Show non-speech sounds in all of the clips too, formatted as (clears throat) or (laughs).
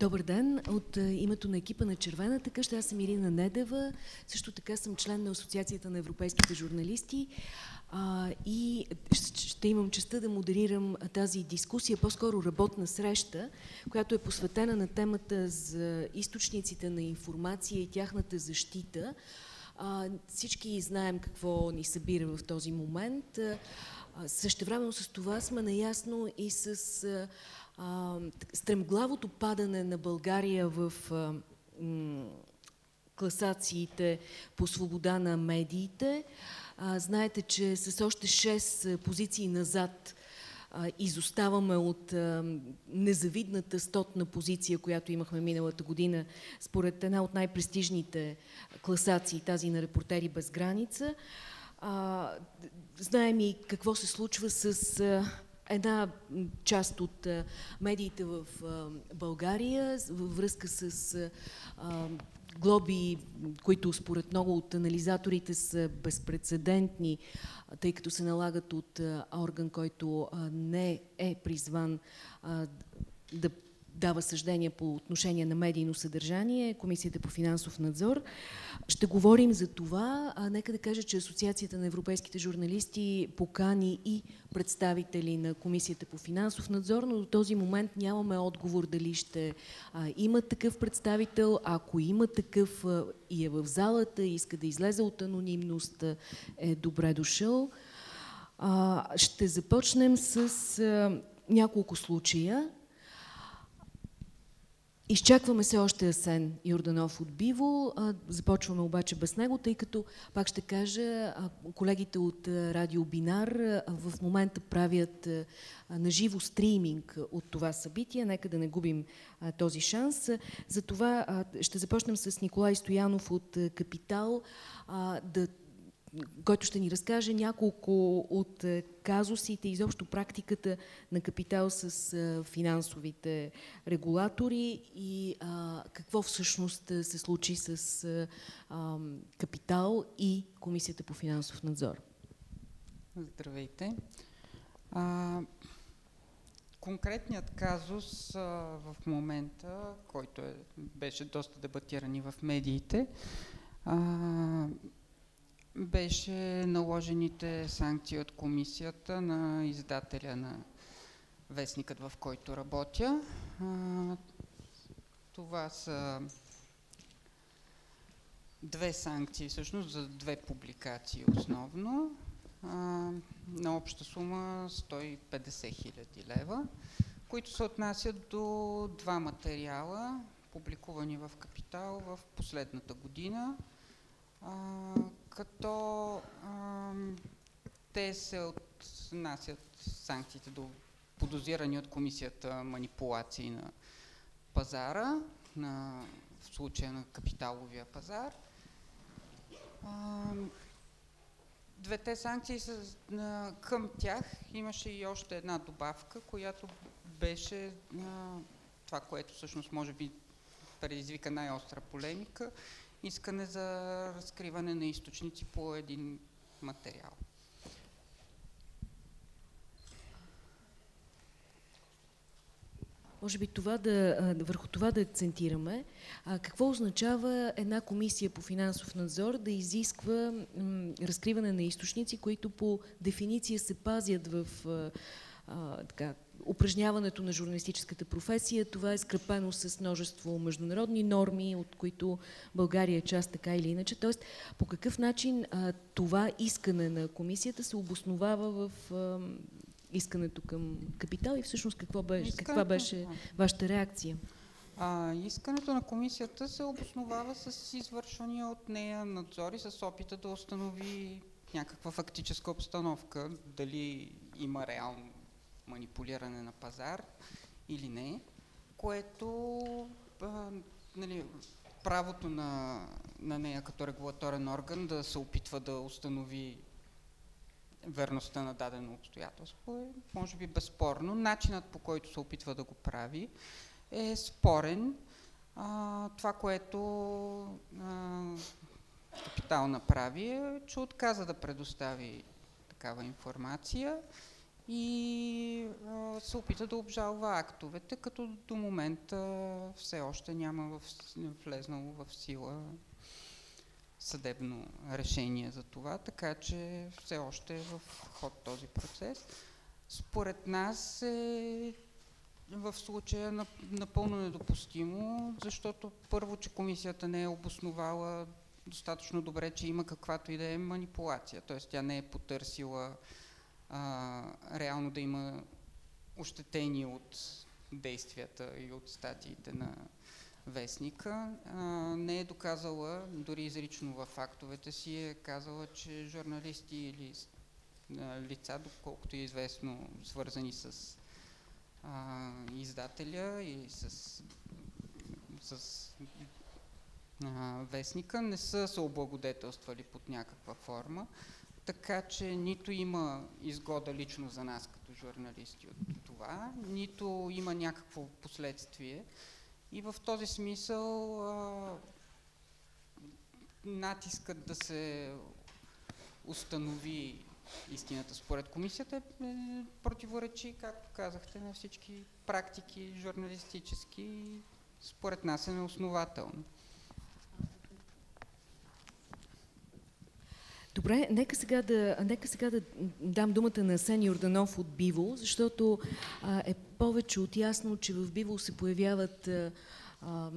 Добър ден! От името на екипа на Червената къща, аз съм Ирина Недева, също така съм член на Асоциацията на европейските журналисти а, и ще имам честа да модерирам тази дискусия, по-скоро работна среща, която е посветена на темата за източниците на информация и тяхната защита. А, всички знаем какво ни събира в този момент. Същевременно с това сме наясно и с а, стремглавото падане на България в а, класациите по свобода на медиите. А, знаете, че с още 6 позиции назад а, изоставаме от а, незавидната стотна позиция, която имахме миналата година, според една от най-престижните класации, тази на Репортери без граница. А, знаем и какво се случва с а, една част от медиите в България във връзка с глоби, които според много от анализаторите са безпредседентни, тъй като се налагат от орган, който не е призван да дава съждения по отношение на медийно съдържание, Комисията по финансов надзор. Ще говорим за това. А, нека да кажа, че Асоциацията на европейските журналисти покани и представители на Комисията по финансов надзор, но до този момент нямаме отговор дали ще а, има такъв представител. Ако има такъв а, и е в залата, иска да излезе от анонимност, е добре дошъл. А, ще започнем с а, няколко случая. Изчакваме се още Асен Йорданов от Биво. Започваме обаче без него, тъй като, пак ще кажа, колегите от Радио Бинар в момента правят наживо стриминг от това събитие. Нека да не губим този шанс. Затова ще започнем с Николай Стоянов от Капитал да който ще ни разкаже няколко от е, казусите, изобщо практиката на капитал с е, финансовите регулатори и а, какво всъщност е, се случи с а, капитал и Комисията по финансов надзор. Здравейте. А, конкретният казус а, в момента, който е, беше доста дебатиран и в медиите, а, беше наложените санкции от комисията на издателя на вестникът, в който работя. Това са две санкции всъщност за две публикации основно на обща сума 150 хиляди лева, които се отнасят до два материала, публикувани в Капитал в последната година, като а, те се отнасят санкциите до подозирани от комисията манипулации на пазара, на, в случая на капиталовия пазар. А, двете санкции са, а, към тях имаше и още една добавка, която беше а, това, което всъщност може би предизвика най-остра полемика искане за разкриване на източници по един материал. Може би това да, върху това да акцентираме. А, какво означава една комисия по финансов надзор да изисква разкриване на източници, които по дефиниция се пазят в а, така, упражняването на журналистическата професия. Това е скрепено с множество международни норми, от които България е част така или иначе. Тоест, по какъв начин а, това искане на комисията се обосновава в а, искането към капитал и всъщност какво беше, каква беше вашата реакция? А, искането на комисията се обосновава с извършвания от нея надзори с опита да установи някаква фактическа обстановка, дали има реално манипулиране на пазар или не, което а, нали, правото на, на нея като регулаторен орган да се опитва да установи верността на дадено обстоятелство е, може би, безспорно. Начинът по който се опитва да го прави е спорен. А, това, което а, Капитал направи е, че отказа да предостави такава информация и а, се опита да обжалва актовете, като до момента все още няма в, влезнало в сила съдебно решение за това, така че все още е в ход този процес. Според нас е в случая напълно недопустимо, защото първо, че комисията не е обосновала достатъчно добре, че има каквато и да е манипулация, т.е. тя не е потърсила а, реално да има ощетени от действията и от статиите на вестника. А, не е доказала, дори изрично в фактовете си е казала, че журналисти или а, лица, доколкото е известно, свързани с а, издателя и с, с а, вестника, не са се облагодетелствали под някаква форма. Така че нито има изгода лично за нас като журналисти от това, нито има някакво последствие. И в този смисъл а, натискът да се установи истината според комисията е, е, противоречи, както казахте, на всички практики журналистически според нас е неоснователно. Добре, нека сега, да, нека сега да дам думата на Сен Йорданов от Биво, защото а, е повече от ясно, че в Биво се появяват а, а,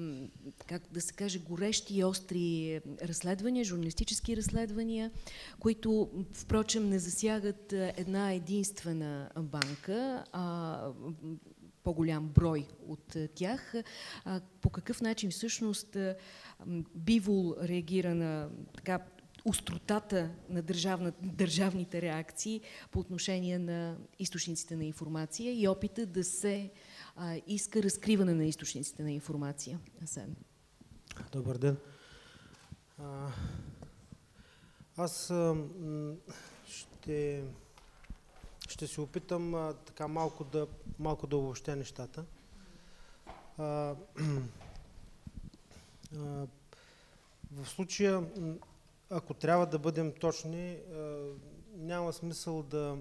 как да се каже, горещи и остри разследвания, журналистически разследвания, които, впрочем, не засягат една единствена банка, а по-голям брой от тях. По какъв начин всъщност Бивол реагира на така остротата на държавна, държавните реакции по отношение на източниците на информация и опита да се а, иска разкриване на източниците на информация. Асен. Добър ден. А, аз а, ще, ще се опитам а, така малко да, малко да обобщя нещата. А, (clears throat) а, в случая ако трябва да бъдем точни, няма смисъл да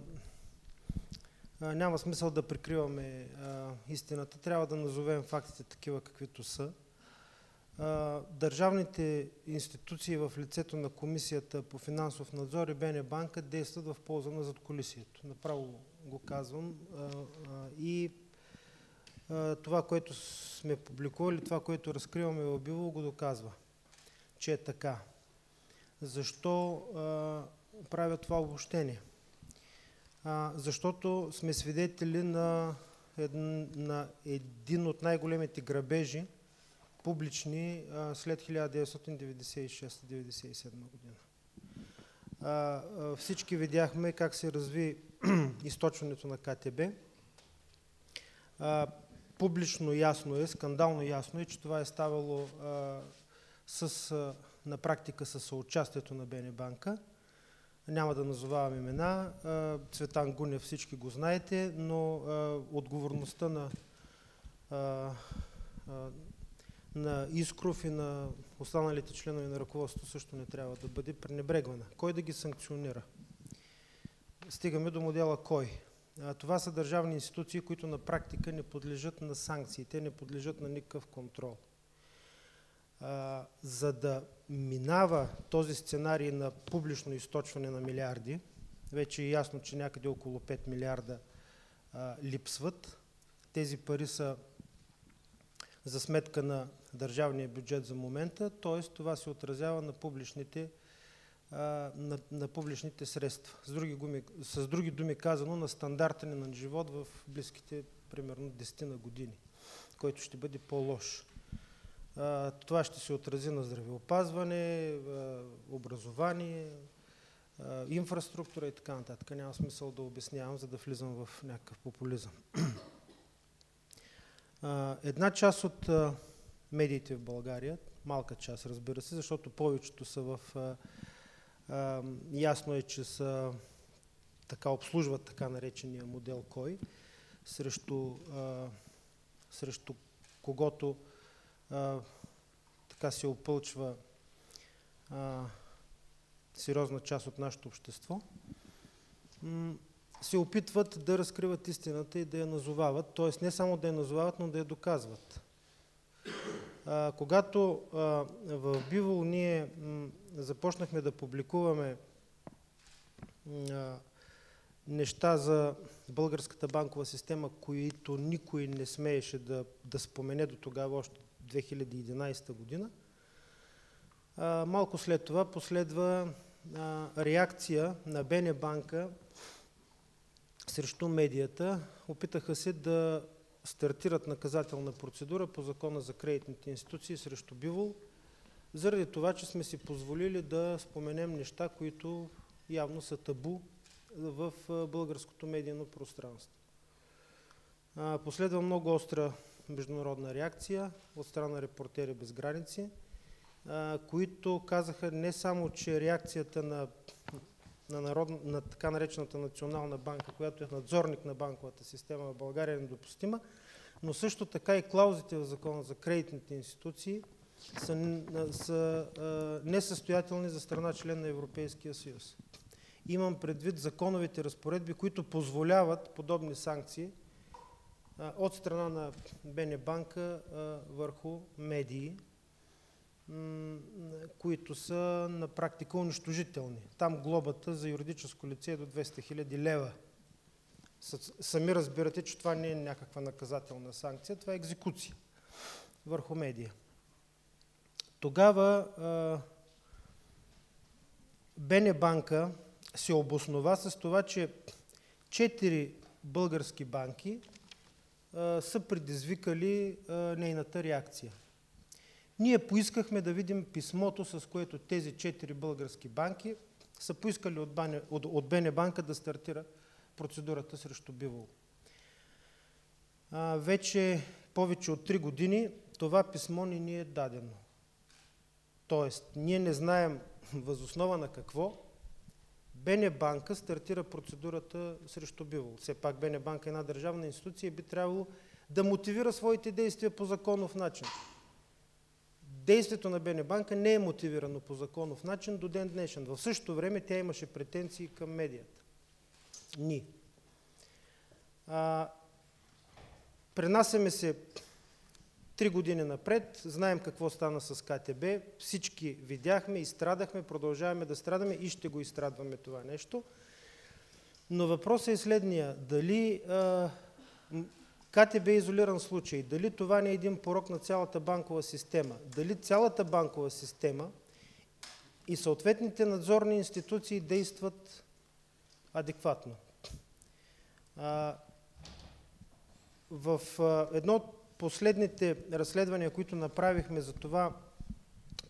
няма смисъл да прикриваме истината. Трябва да назовем фактите такива, каквито са. Държавните институции в лицето на Комисията по финансов надзор и БН банка действат в полза на задколисието. Направо го казвам. И това, което сме публикували, това, което разкриваме в Биво, го доказва, че е така. Защо а, правя това обобщение? А, защото сме свидетели на, ед, на един от най-големите грабежи, публични, а, след 1996-1997 година. А, а, всички видяхме как се разви (clears throat) източването на КТБ. А, публично ясно е, скандално ясно е, че това е ставало а, с а, на практика със съучастието на БН банка. Няма да назовавам имена. Цветан Гунев всички го знаете, но отговорността на, на Искров и на останалите членове на ръководството също не трябва да бъде пренебрегвана. Кой да ги санкционира? Стигаме до модела кой. Това са държавни институции, които на практика не подлежат на санкции, те не подлежат на никакъв контрол за да минава този сценарий на публично източване на милиарди, вече е ясно, че някъде около 5 милиарда а, липсват. Тези пари са за сметка на държавния бюджет за момента, т.е. това се отразява на публичните, а, на, на публичните средства. С други, гуми, с други думи казано, на стандарта ни на живот в близките примерно 10 на години, който ще бъде по-лош. Това ще се отрази на здравеопазване, образование, инфраструктура и така нататък. Няма смисъл да обяснявам, за да влизам в някакъв популизъм. Една част от медиите в България, малка част разбира се, защото повечето са в... Ясно е, че са така обслужват така наречения модел КОЙ, срещу, срещу когото а, така се опълчва а, сериозна част от нашето общество. се опитват да разкриват истината и да я назовават, т.е. не само да я назовават, но да я доказват. А, когато а, в Бивол ние м, започнахме да публикуваме а, неща за българската банкова система, които никой не смееше да, да спомене до тогава, още 2011 година, а, малко след това последва а, реакция на БН банка срещу медията. Опитаха се да стартират наказателна процедура по закона за кредитните институции срещу Бивол, заради това, че сме си позволили да споменем неща, които явно са табу в българското медийно пространство. Последва много остра международна реакция от страна на репортери без граници, които казаха не само, че реакцията на, на, народ, на така наречената Национална банка, която е надзорник на банковата система в България е недопустима, но също така и клаузите в закона за кредитните институции са, са несъстоятелни за страна член на Европейския съюз. Имам предвид законовите разпоредби, които позволяват подобни санкции от страна на БН банка а, върху медии, които са на практика унищожителни. Там глобата за юридическо лице е до 200 000 лева. Сами разбирате, че това не е някаква наказателна санкция, това е екзекуция върху медия. Тогава Бене банка се обоснова с това, че четири български банки са предизвикали нейната реакция. Ние поискахме да видим писмото, с което тези четири български банки са поискали от, Бане, Бене банка да стартира процедурата срещу Бивол. Вече повече от 3 години това писмо не ни е дадено. Тоест, ние не знаем възоснова на какво Бене банка стартира процедурата срещу Бивол. Все пак Бене банка е една държавна институция и би трябвало да мотивира своите действия по законов начин. Действието на Бене банка не е мотивирано по законов начин до ден днешен. В същото време тя имаше претенции към медията. Ни. А, пренасяме се три години напред, знаем какво стана с КТБ, всички видяхме, изстрадахме, продължаваме да страдаме и ще го изстрадваме това нещо. Но въпросът е следния. Дали а, КТБ е изолиран случай, дали това не е един порок на цялата банкова система, дали цялата банкова система и съответните надзорни институции действат адекватно. А, в а, едно от последните разследвания, които направихме за това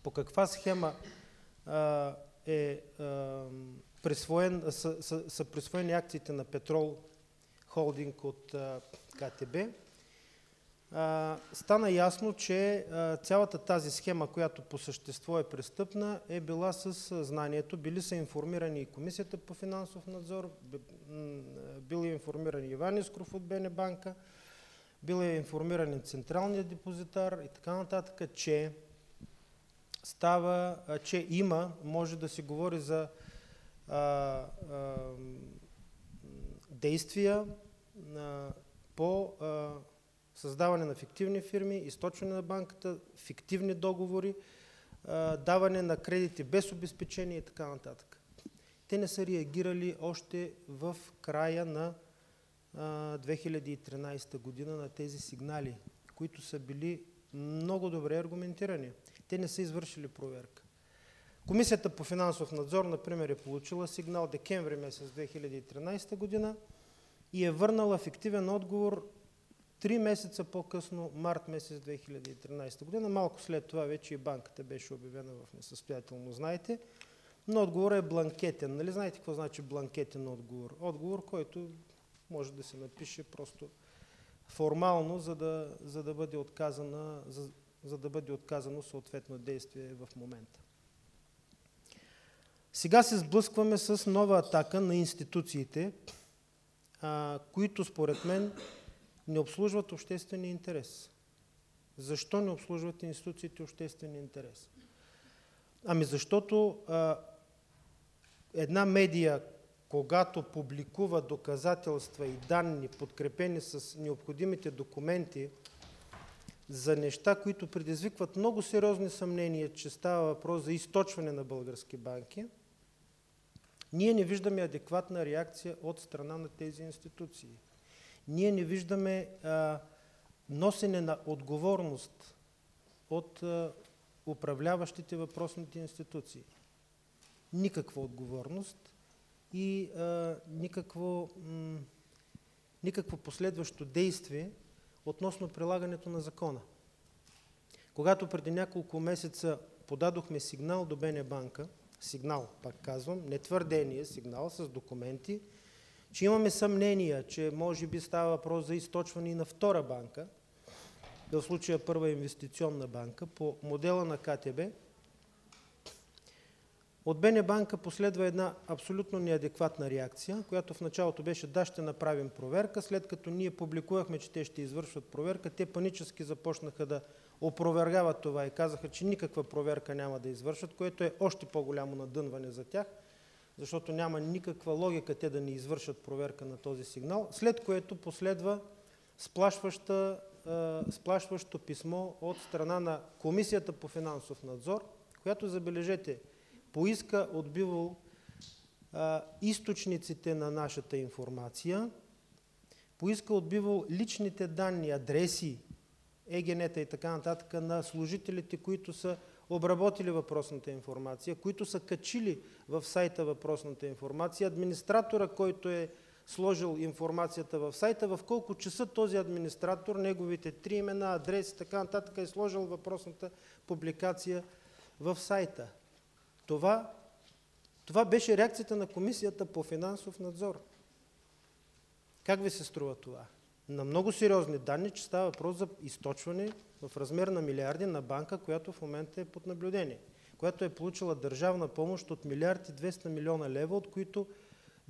по каква схема а, е, а, присвоен, са, са, са присвоени акциите на Петрол Холдинг от а, КТБ, а, стана ясно, че а, цялата тази схема, която по същество е престъпна, е била с знанието. Били са информирани и Комисията по финансов надзор, бил е информиран Иван Искров от БН банка, бил е информиран и Централният депозитар и така нататък, че става, че има, може да се говори за а, а, действия а, по а, създаване на фиктивни фирми, източване на банката, фиктивни договори, а, даване на кредити без обезпечение и така нататък. Те не са реагирали още в края на 2013 година на тези сигнали, които са били много добре аргументирани. Те не са извършили проверка. Комисията по финансов надзор, например, е получила сигнал декември месец 2013 година и е върнала фиктивен отговор 3 месеца по-късно, март месец 2013 година. Малко след това вече и банката беше обявена в несъстоятелно, знаете. Но отговорът е бланкетен. Нали знаете какво значи бланкетен отговор? Отговор, който може да се напише просто формално, за да, за да, бъде, отказана, за, за да бъде отказано съответно действие в момента. Сега се сблъскваме с нова атака на институциите, а, които според мен не обслужват обществения интерес. Защо не обслужват институциите обществения интерес? Ами защото а, една медия, когато публикува доказателства и данни, подкрепени с необходимите документи за неща, които предизвикват много сериозни съмнения, че става въпрос за източване на български банки, ние не виждаме адекватна реакция от страна на тези институции. Ние не виждаме а, носене на отговорност от а, управляващите въпросните институции. Никаква отговорност и а, никакво, никакво последващо действие относно прилагането на закона. Когато преди няколко месеца подадохме сигнал до БН банка, сигнал, пак казвам, не твърдение, сигнал с документи, че имаме съмнения, че може би става въпрос за източване на втора банка, в случая първа инвестиционна банка, по модела на КТБ, от БН банка последва една абсолютно неадекватна реакция, която в началото беше да, ще направим проверка. След като ние публикувахме, че те ще извършват проверка, те панически започнаха да опровергават това и казаха, че никаква проверка няма да извършат, което е още по-голямо надънване за тях, защото няма никаква логика те да не извършат проверка на този сигнал, след което последва сплашващо писмо от страна на Комисията по финансов надзор, която, забележете, поиска от Бивол източниците на нашата информация, поиска от Бивол личните данни, адреси, егенета и така нататък на служителите, които са обработили въпросната информация, които са качили в сайта въпросната информация, администратора, който е сложил информацията в сайта, в колко часа този администратор, неговите три имена, адреси, така нататък е сложил въпросната публикация в сайта. Това, това беше реакцията на Комисията по финансов надзор. Как ви се струва това? На много сериозни данни, че става въпрос за източване в размер на милиарди на банка, която в момента е под наблюдение, която е получила държавна помощ от милиард и 200 милиона лева, от които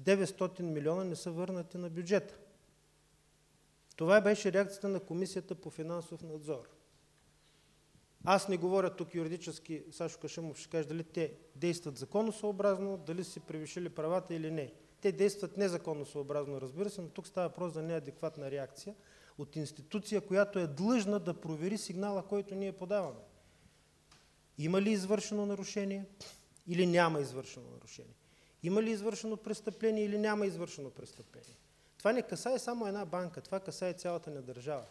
900 милиона не са върнати на бюджета. Това беше реакцията на Комисията по финансов надзор. Аз не говоря тук юридически, Сашо Кашимов ще каже дали те действат законосъобразно, дали си превишили правата или не. Те действат незаконосъобразно, разбира се, но тук става въпрос за неадекватна реакция от институция, която е длъжна да провери сигнала, който ние подаваме. Има ли извършено нарушение или няма извършено нарушение? Има ли извършено престъпление или няма извършено престъпление? Това не касае само една банка, това касае цялата ни държава.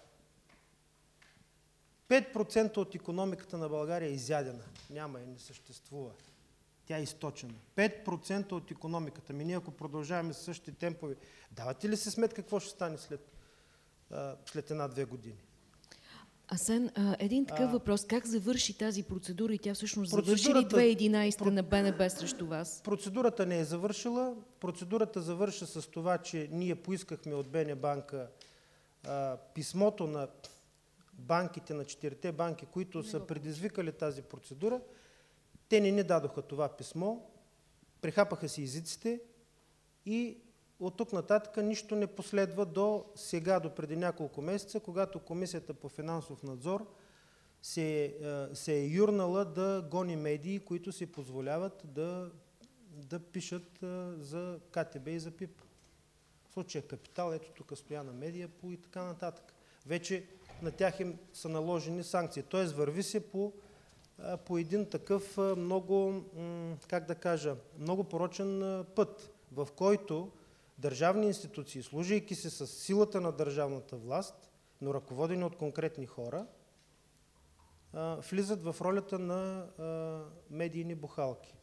5% от економиката на България е изядена. Няма и не съществува. Тя е източена. 5% от економиката. Ми ние ако продължаваме с същите темпове, давате ли се смет какво ще стане след, след една-две години? Асен, един такъв а, въпрос. Как завърши тази процедура и тя всъщност завърши ли 2011 про... на БНБ срещу вас? Процедурата не е завършила. Процедурата завърши с това, че ние поискахме от БН банка а, писмото на банките, на четирите банки, които не са предизвикали тази процедура, те не ни дадоха това писмо, прихапаха си езиците и от тук нататък нищо не последва до сега, до преди няколко месеца, когато Комисията по финансов надзор се, е, се е юрнала да гони медии, които си позволяват да, да пишат е, за КТБ и за ПИП. В случая Капитал, ето тук стоя на медия по и така нататък. Вече на тях им са наложени санкции. Т.е. върви се по, по един такъв много, как да кажа, много порочен път, в който държавни институции, служайки се с силата на държавната власт, но ръководени от конкретни хора, влизат в ролята на медийни бухалки.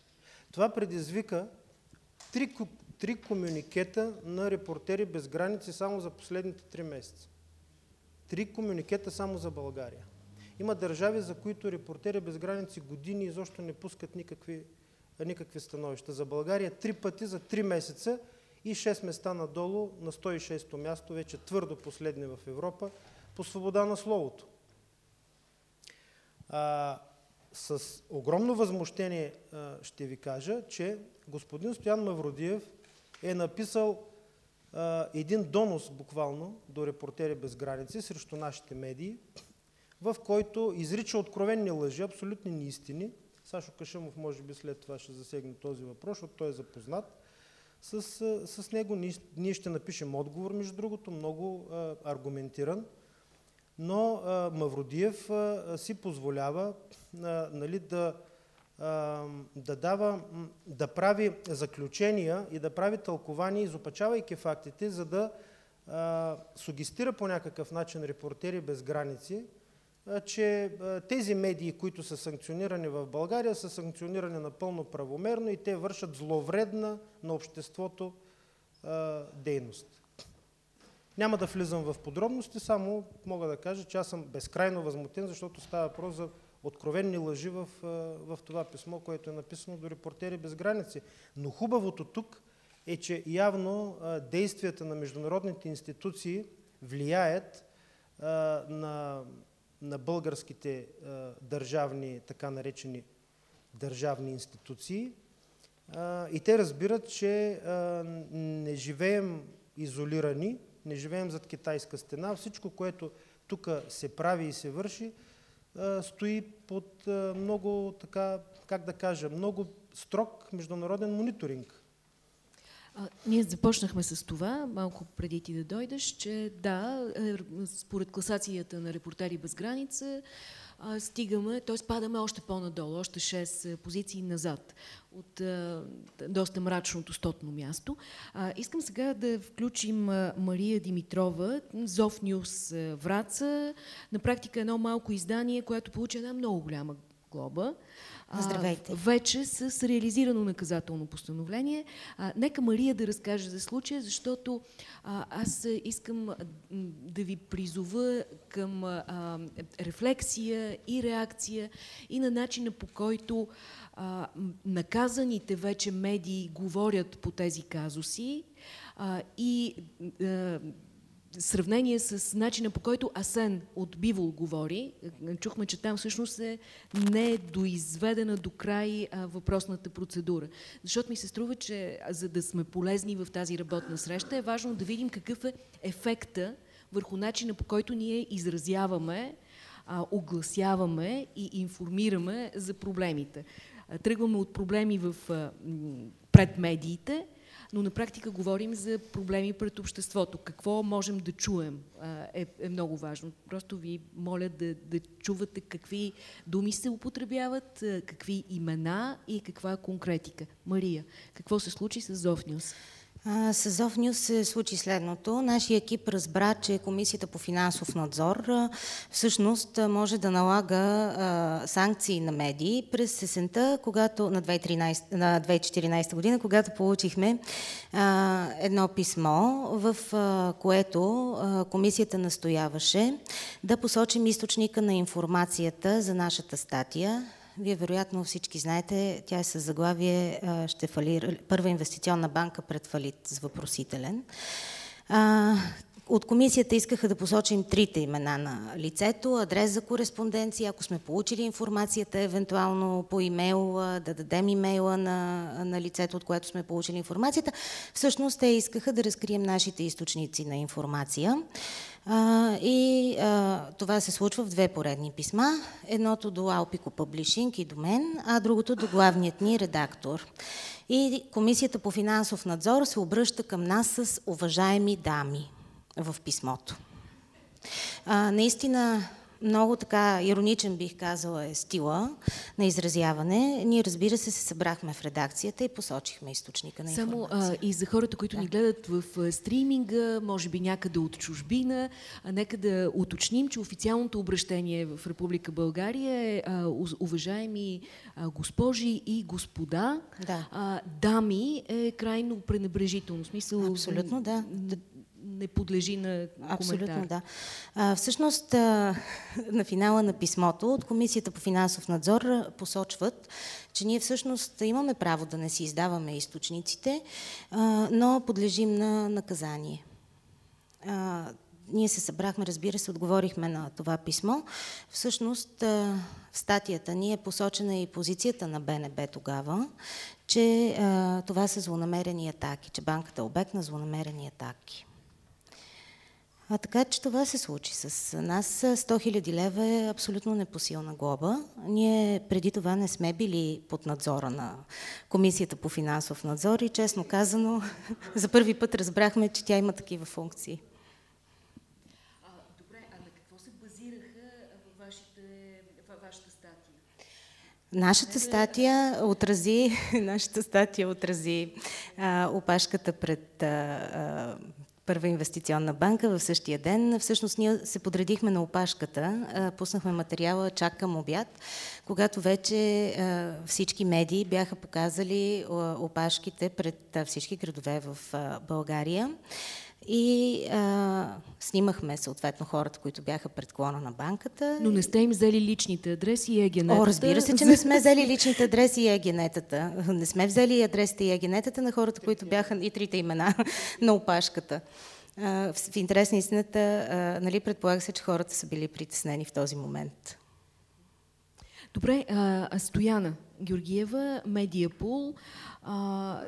Това предизвика три, три комюникета на репортери без граници само за последните три месеца. Три комуникета само за България. Има държави, за които репортери без граници години изобщо не пускат никакви, никакви становища. За България три пъти за три месеца и 6 места надолу на 106-то място, вече твърдо последни в Европа, по свобода на словото. А, с огромно възмущение а, ще ви кажа, че господин Стоян Мавродиев е написал един донос буквално до репортери без граници срещу нашите медии, в който изрича откровенни лъжи, абсолютни неистини. Сашо Кашамов може би след това ще засегне този въпрос, защото той е запознат с, с него. Ние, ще напишем отговор, между другото, много а, аргументиран. Но а, Мавродиев а, си позволява а, нали, да, да, дава, да прави заключения и да прави тълкования, изопачавайки фактите, за да сугестира по някакъв начин репортери без граници, че тези медии, които са санкционирани в България, са санкционирани напълно правомерно и те вършат зловредна на обществото дейност. Няма да влизам в подробности, само мога да кажа, че аз съм безкрайно възмутен, защото става въпрос за откровенни лъжи в, в това писмо, което е написано до репортери без граници. Но хубавото тук е, че явно действията на международните институции влияят на на българските държавни, така наречени държавни институции. И те разбират, че не живеем изолирани, не живеем зад китайска стена. Всичко, което тук се прави и се върши, стои под много, така, как да кажа, много строг международен мониторинг. Ние започнахме с това, малко преди ти да дойдеш, че да, е, според класацията на Репортери без граница, стигаме, т.е. падаме още по-надолу, още 6 позиции назад от доста мрачното стотно място. Искам сега да включим Мария Димитрова, Зов Нюс Враца, на практика едно малко издание, което получи една много голяма глоба. Здравейте. А, вече с реализирано наказателно постановление. А, нека Мария да разкаже за случая, защото а, аз искам да ви призова към а, рефлексия и реакция и на начина по който а, наказаните вече медии говорят по тези казуси а, и а, сравнение с начина по който Асен от Бивол говори, чухме, че там всъщност е не е доизведена до край въпросната процедура. Защото ми се струва, че за да сме полезни в тази работна среща е важно да видим какъв е ефекта върху начина по който ние изразяваме, огласяваме и информираме за проблемите. Тръгваме от проблеми в, а, пред медиите, но на практика говорим за проблеми пред обществото. Какво можем да чуем е, е много важно. Просто ви моля да, да чувате какви думи се употребяват, какви имена и каква конкретика. Мария, какво се случи с Зофниус? С Зов се случи следното. Нашия екип разбра, че Комисията по финансов надзор всъщност може да налага санкции на медии през сесента, когато на 2013, на 2014 година, когато получихме едно писмо, в което комисията настояваше да посочим източника на информацията за нашата статия, вие вероятно всички знаете, тя е с заглавие ще фалира, първа инвестиционна банка пред фалит с въпросителен. От комисията искаха да посочим трите имена на лицето, адрес за кореспонденция, ако сме получили информацията, евентуално по имейл, да дадем имейла на, на лицето, от което сме получили информацията. Всъщност те искаха да разкрием нашите източници на информация. А, и а, това се случва в две поредни писма. Едното до Алпико Публишинг и до мен, а другото до главният ни редактор. И Комисията по финансов надзор се обръща към нас с уважаеми дами в писмото. А, наистина много така ироничен бих казала е стила на изразяване. Ние разбира се се събрахме в редакцията и посочихме източника на Само а, и за хората, които да. ни гледат в стриминга, може би някъде от чужбина, а нека да уточним, че официалното обращение в Република България е а, уважаеми а, госпожи и господа. Да. А, дами е крайно пренебрежително. Смисъл, Абсолютно, да не подлежи на коментар. Абсолютно, да. А, всъщност, а, на финала на писмото от Комисията по финансов надзор посочват, че ние всъщност имаме право да не си издаваме източниците, а, но подлежим на наказание. А, ние се събрахме, разбира се, отговорихме на това писмо. Всъщност, в статията ни е посочена и позицията на БНБ тогава, че а, това са злонамерени атаки, че банката е обект на злонамерени атаки. А, така че това се случи с нас. 100 000 лева е абсолютно непосилна глоба. Ние преди това не сме били под надзора на Комисията по финансов надзор и честно казано, (laughs) за първи път разбрахме, че тя има такива функции. А, добре, а на какво се базираха във, вашите, във вашата статия? Нашата статия отрази, (laughs) нашата статия отрази а, опашката пред а, Първа инвестиционна банка в същия ден. Всъщност ние се подредихме на опашката, пуснахме материала чак към обяд, когато вече всички медии бяха показали опашките пред всички градове в България. И а, снимахме съответно хората, които бяха пред клона на банката. Но не сте им взели личните адреси и егенетата? О, разбира се, че не сме взели (laughs) личните адреси и егенетата. Не сме взели адресите и егенетата на хората, които бяха и трите имена (laughs) на опашката. А, в, в интерес на истината, а, нали, предполага се, че хората са били притеснени в този момент. Добре, а, Стояна Георгиева, Медиапул,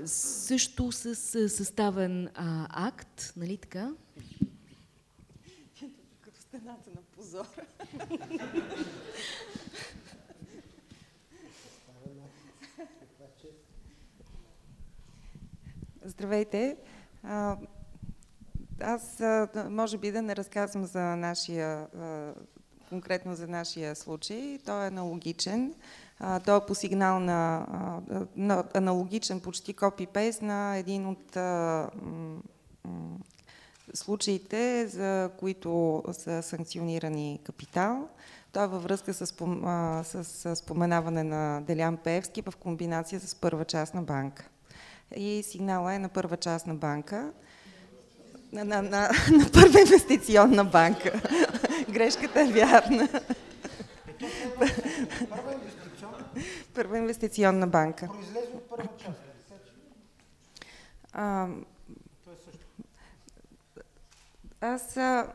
също с съставен а, акт, нали така? Като стената на позора. Здравейте! Аз може би да не разказвам за нашия, конкретно за нашия случай. Той е аналогичен. Той е по сигнал на, на аналогичен, почти копи-пейст на един от случаите, за които са санкционирани капитал. Той е във връзка с, с споменаване на Делян Пеевски в комбинация с първа частна банка. И сигнала е на първа частна банка, на, на, на, на първа инвестиционна банка. (laughs) Грешката е вярна. Първа инвестиционна банка. Произлезе от първа част. Аз, а,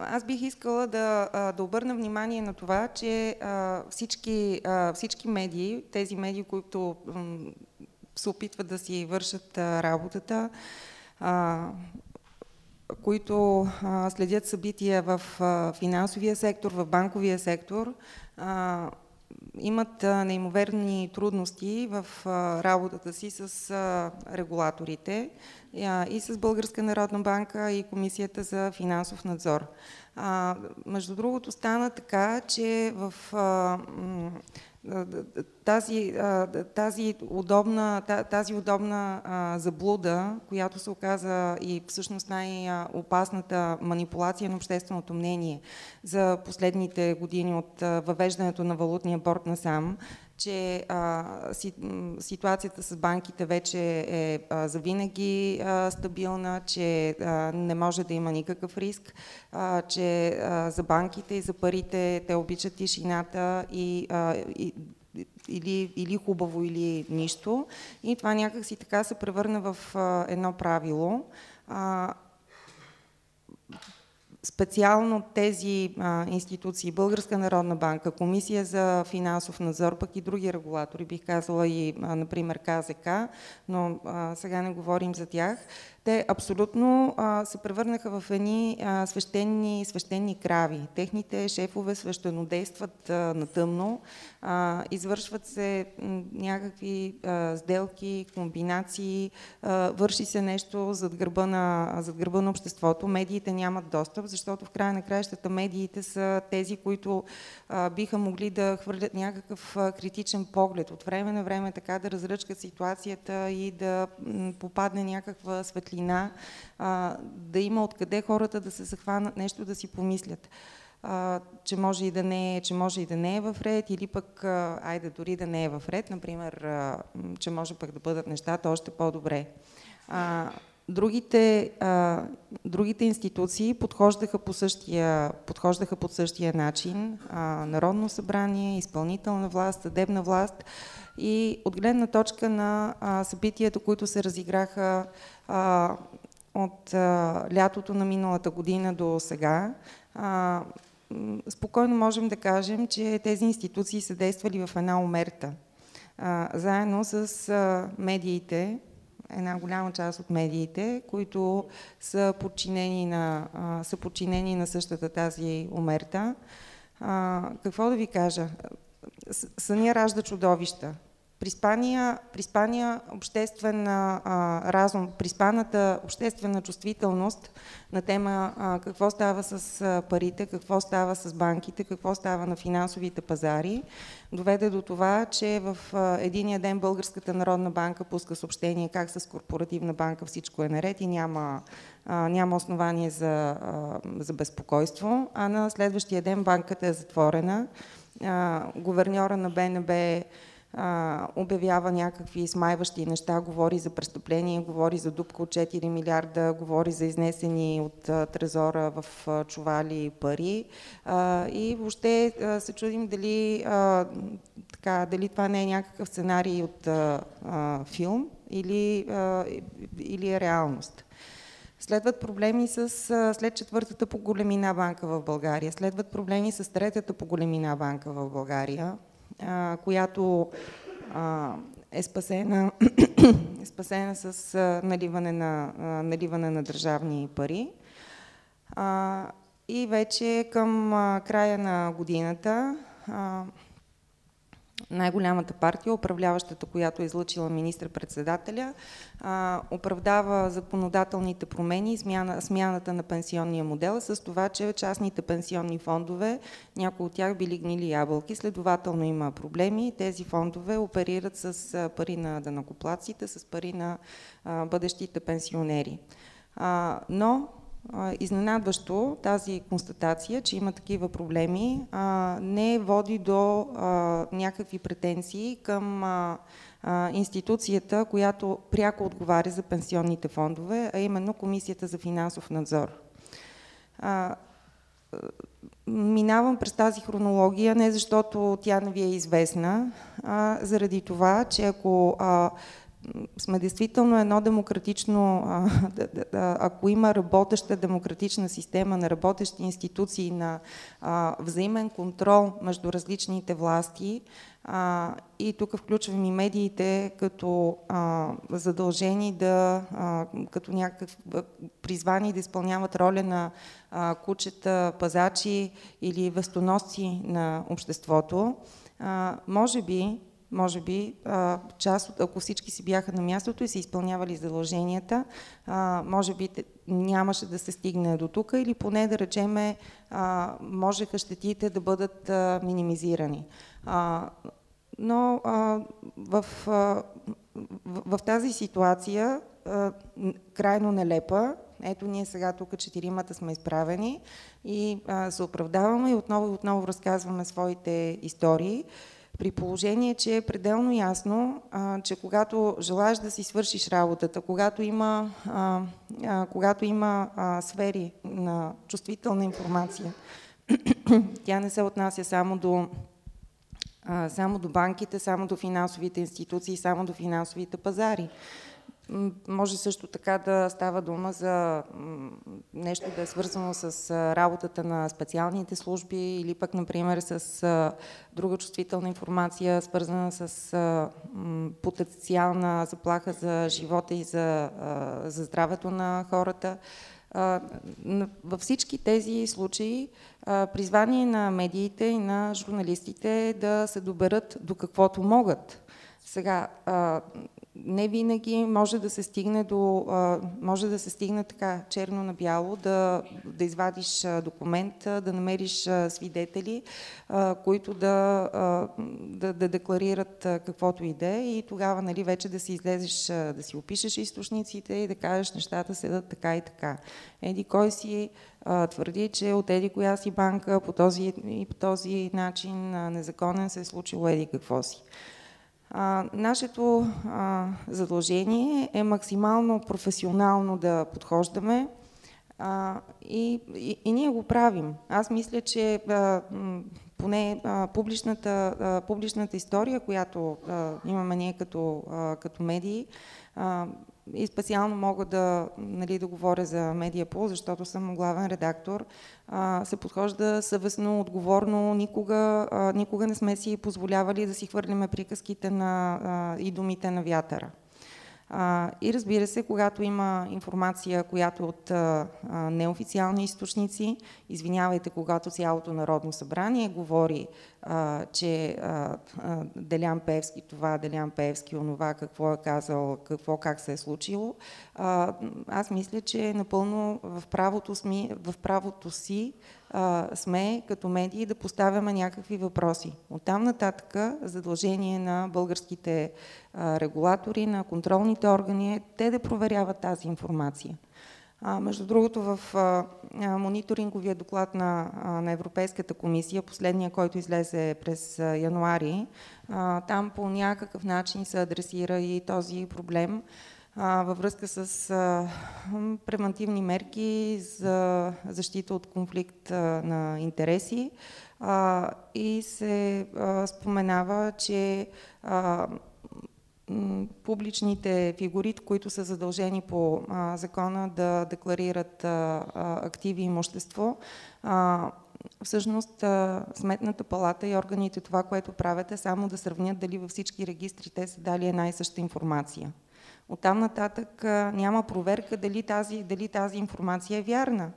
аз бих искала да, да обърна внимание на това, че а, всички, а, всички медии, тези медии, които се опитват да си вършат а, работата, а, които а, следят събития в а, финансовия сектор, в банковия сектор, а, имат неимоверни трудности в работата си с регулаторите и с Българска народна банка и Комисията за финансов надзор. Между другото стана така, че в тази, тази удобна, тази удобна заблуда, която се оказа и всъщност най-опасната манипулация на общественото мнение за последните години от въвеждането на валутния борт насам, че а, си, ситуацията с банките вече е а, завинаги а, стабилна, че а, не може да има никакъв риск, а, че а, за банките и за парите те обичат тишината и, а, и или, или хубаво, или нищо. И това някакси така се превърна в а, едно правило. А, специално тези а, институции, Българска народна банка, Комисия за финансов надзор, пък и други регулатори, бих казала и, а, например, КЗК, но а, сега не говорим за тях, те абсолютно а, се превърнаха в едни а, свещени, свещени крави. Техните шефове свещенодействат а, на тъмно, а, извършват се някакви а, сделки, комбинации, а, върши се нещо зад гърба, на, зад гърба на обществото. Медиите нямат достъп, защото в края на краищата медиите са тези, които а, биха могли да хвърлят някакъв критичен поглед. От време на време така да разръчкат ситуацията и да м, попадне някаква светлина светлина, а, да има откъде хората да се захванат нещо, да си помислят. А, че може и да не е, че може и да не е в ред, или пък, а, айде дори да не е в ред, например, а, че може пък да бъдат нещата още по-добре. Другите, а, другите институции подхождаха по същия, подхождаха по същия начин. А, Народно събрание, изпълнителна власт, съдебна власт и от гледна точка на а, събитията, които се разиграха а, от а, лятото на миналата година до сега, а, спокойно можем да кажем, че тези институции са действали в една умерта. А, заедно с а, медиите, една голяма част от медиите, които са подчинени на, а, са подчинени на същата тази умерта. А, какво да ви кажа? Съня ражда чудовища. Приспания, приспания обществена а, разум, приспаната обществена чувствителност на тема а, какво става с а, парите, какво става с банките, какво става на финансовите пазари, доведе до това, че в а, единия ден Българската народна банка пуска съобщение как с корпоративна банка всичко е наред и няма, а, няма основание за, а, за безпокойство, а на следващия ден банката е затворена. А, говерньора на БНБ а, обявява някакви смайващи неща, говори за престъпление, говори за дупка от 4 милиарда, говори за изнесени от а, трезора в а, чували пари. А, и въобще а, се чудим дали, а, така, дали това не е някакъв сценарий от а, а, филм или, а, или е реалност. Следват проблеми с, след четвъртата по големина банка в България, следват проблеми с третата по големина банка в България, а, която а, е спасена, е (clears throat) спасена с а, наливане, на, а, наливане на държавни пари. А, и вече към а, края на годината а, най-голямата партия, управляващата, която е излъчила министр-председателя, оправдава законодателните промени смяна, смяната на пенсионния модел с това, че частните пенсионни фондове, някои от тях били гнили ябълки, следователно има проблеми. Тези фондове оперират с пари на данакоплаците, с пари на бъдещите пенсионери. Но Изненадващо тази констатация, че има такива проблеми, не води до някакви претенции към институцията, която пряко отговаря за пенсионните фондове, а именно Комисията за финансов надзор. Минавам през тази хронология не защото тя не ви е известна, а заради това, че ако сме действително едно демократично, ако има работеща демократична система на работещи институции, на взаимен контрол между различните власти, и тук включвам и медиите като задължени да, като някакъв призвани да изпълняват роля на кучета, пазачи или вестоносци на обществото, може би може би част от, ако всички си бяха на мястото и се изпълнявали задълженията, може би нямаше да се стигне до тук или поне да речеме можеха щетите да бъдат минимизирани. Но в, в, в тази ситуация, крайно нелепа, ето ние сега тук четиримата сме изправени и се оправдаваме и отново и отново разказваме своите истории при положение, че е пределно ясно, а, че когато желаеш да си свършиш работата, когато има, а, а, когато има а, сфери на чувствителна информация, (clears throat) тя не се отнася само до, а, само до банките, само до финансовите институции, само до финансовите пазари. Може също така да става дума за нещо да е свързано с работата на специалните служби или пък, например, с друга чувствителна информация, свързана с потенциална заплаха за живота и за, за здравето на хората. Във всички тези случаи призвание на медиите и на журналистите да се доберат до каквото могат. Сега, не винаги може да се стигне до, може да се стигне така черно на бяло, да, да извадиш документ, да намериш свидетели, които да, да, да декларират каквото и да е и тогава нали, вече да си излезеш, да си опишеш източниците и да кажеш нещата седат така и така. Еди кой си твърди, че от еди коя си банка по този и по този начин незаконен се е случило еди какво си. А, нашето а, задължение е максимално професионално да подхождаме а, и, и, и ние го правим. Аз мисля, че а, поне а, публичната, а, публичната история, която а, имаме ние като, а, като медии, а, и специално мога да, нали, да говоря за Медиапол, защото съм главен редактор, а, се подхожда съвестно, отговорно, никога, а, никога не сме си позволявали да си хвърлиме приказките на, а, и думите на вятъра. А, и разбира се, когато има информация, която от а, неофициални източници, извинявайте, когато цялото Народно събрание говори, а, че а, а, Делян Певски това, Делян Певски онова, какво е казал, какво как се е случило, а, аз мисля, че напълно в правото, сми, в правото си а, сме като медии да поставяме някакви въпроси. Оттам нататък задължение на българските а, регулатори, на контролните органи е те да проверяват тази информация. А, между другото, в а, мониторинговия доклад на, а, на Европейската комисия, последния, който излезе през а, януари, а, там по някакъв начин се адресира и този проблем във връзка с а, превентивни мерки за защита от конфликт а, на интереси а, и се а, споменава, че а, публичните фигури, които са задължени по а, закона да декларират а, активи и имущество, а, всъщност Сметната палата и органите това, което правят е само да сравнят дали във всички регистри те са дали една и съща информация. Оттам нататък няма проверка дали тази, дали тази информация е вярна.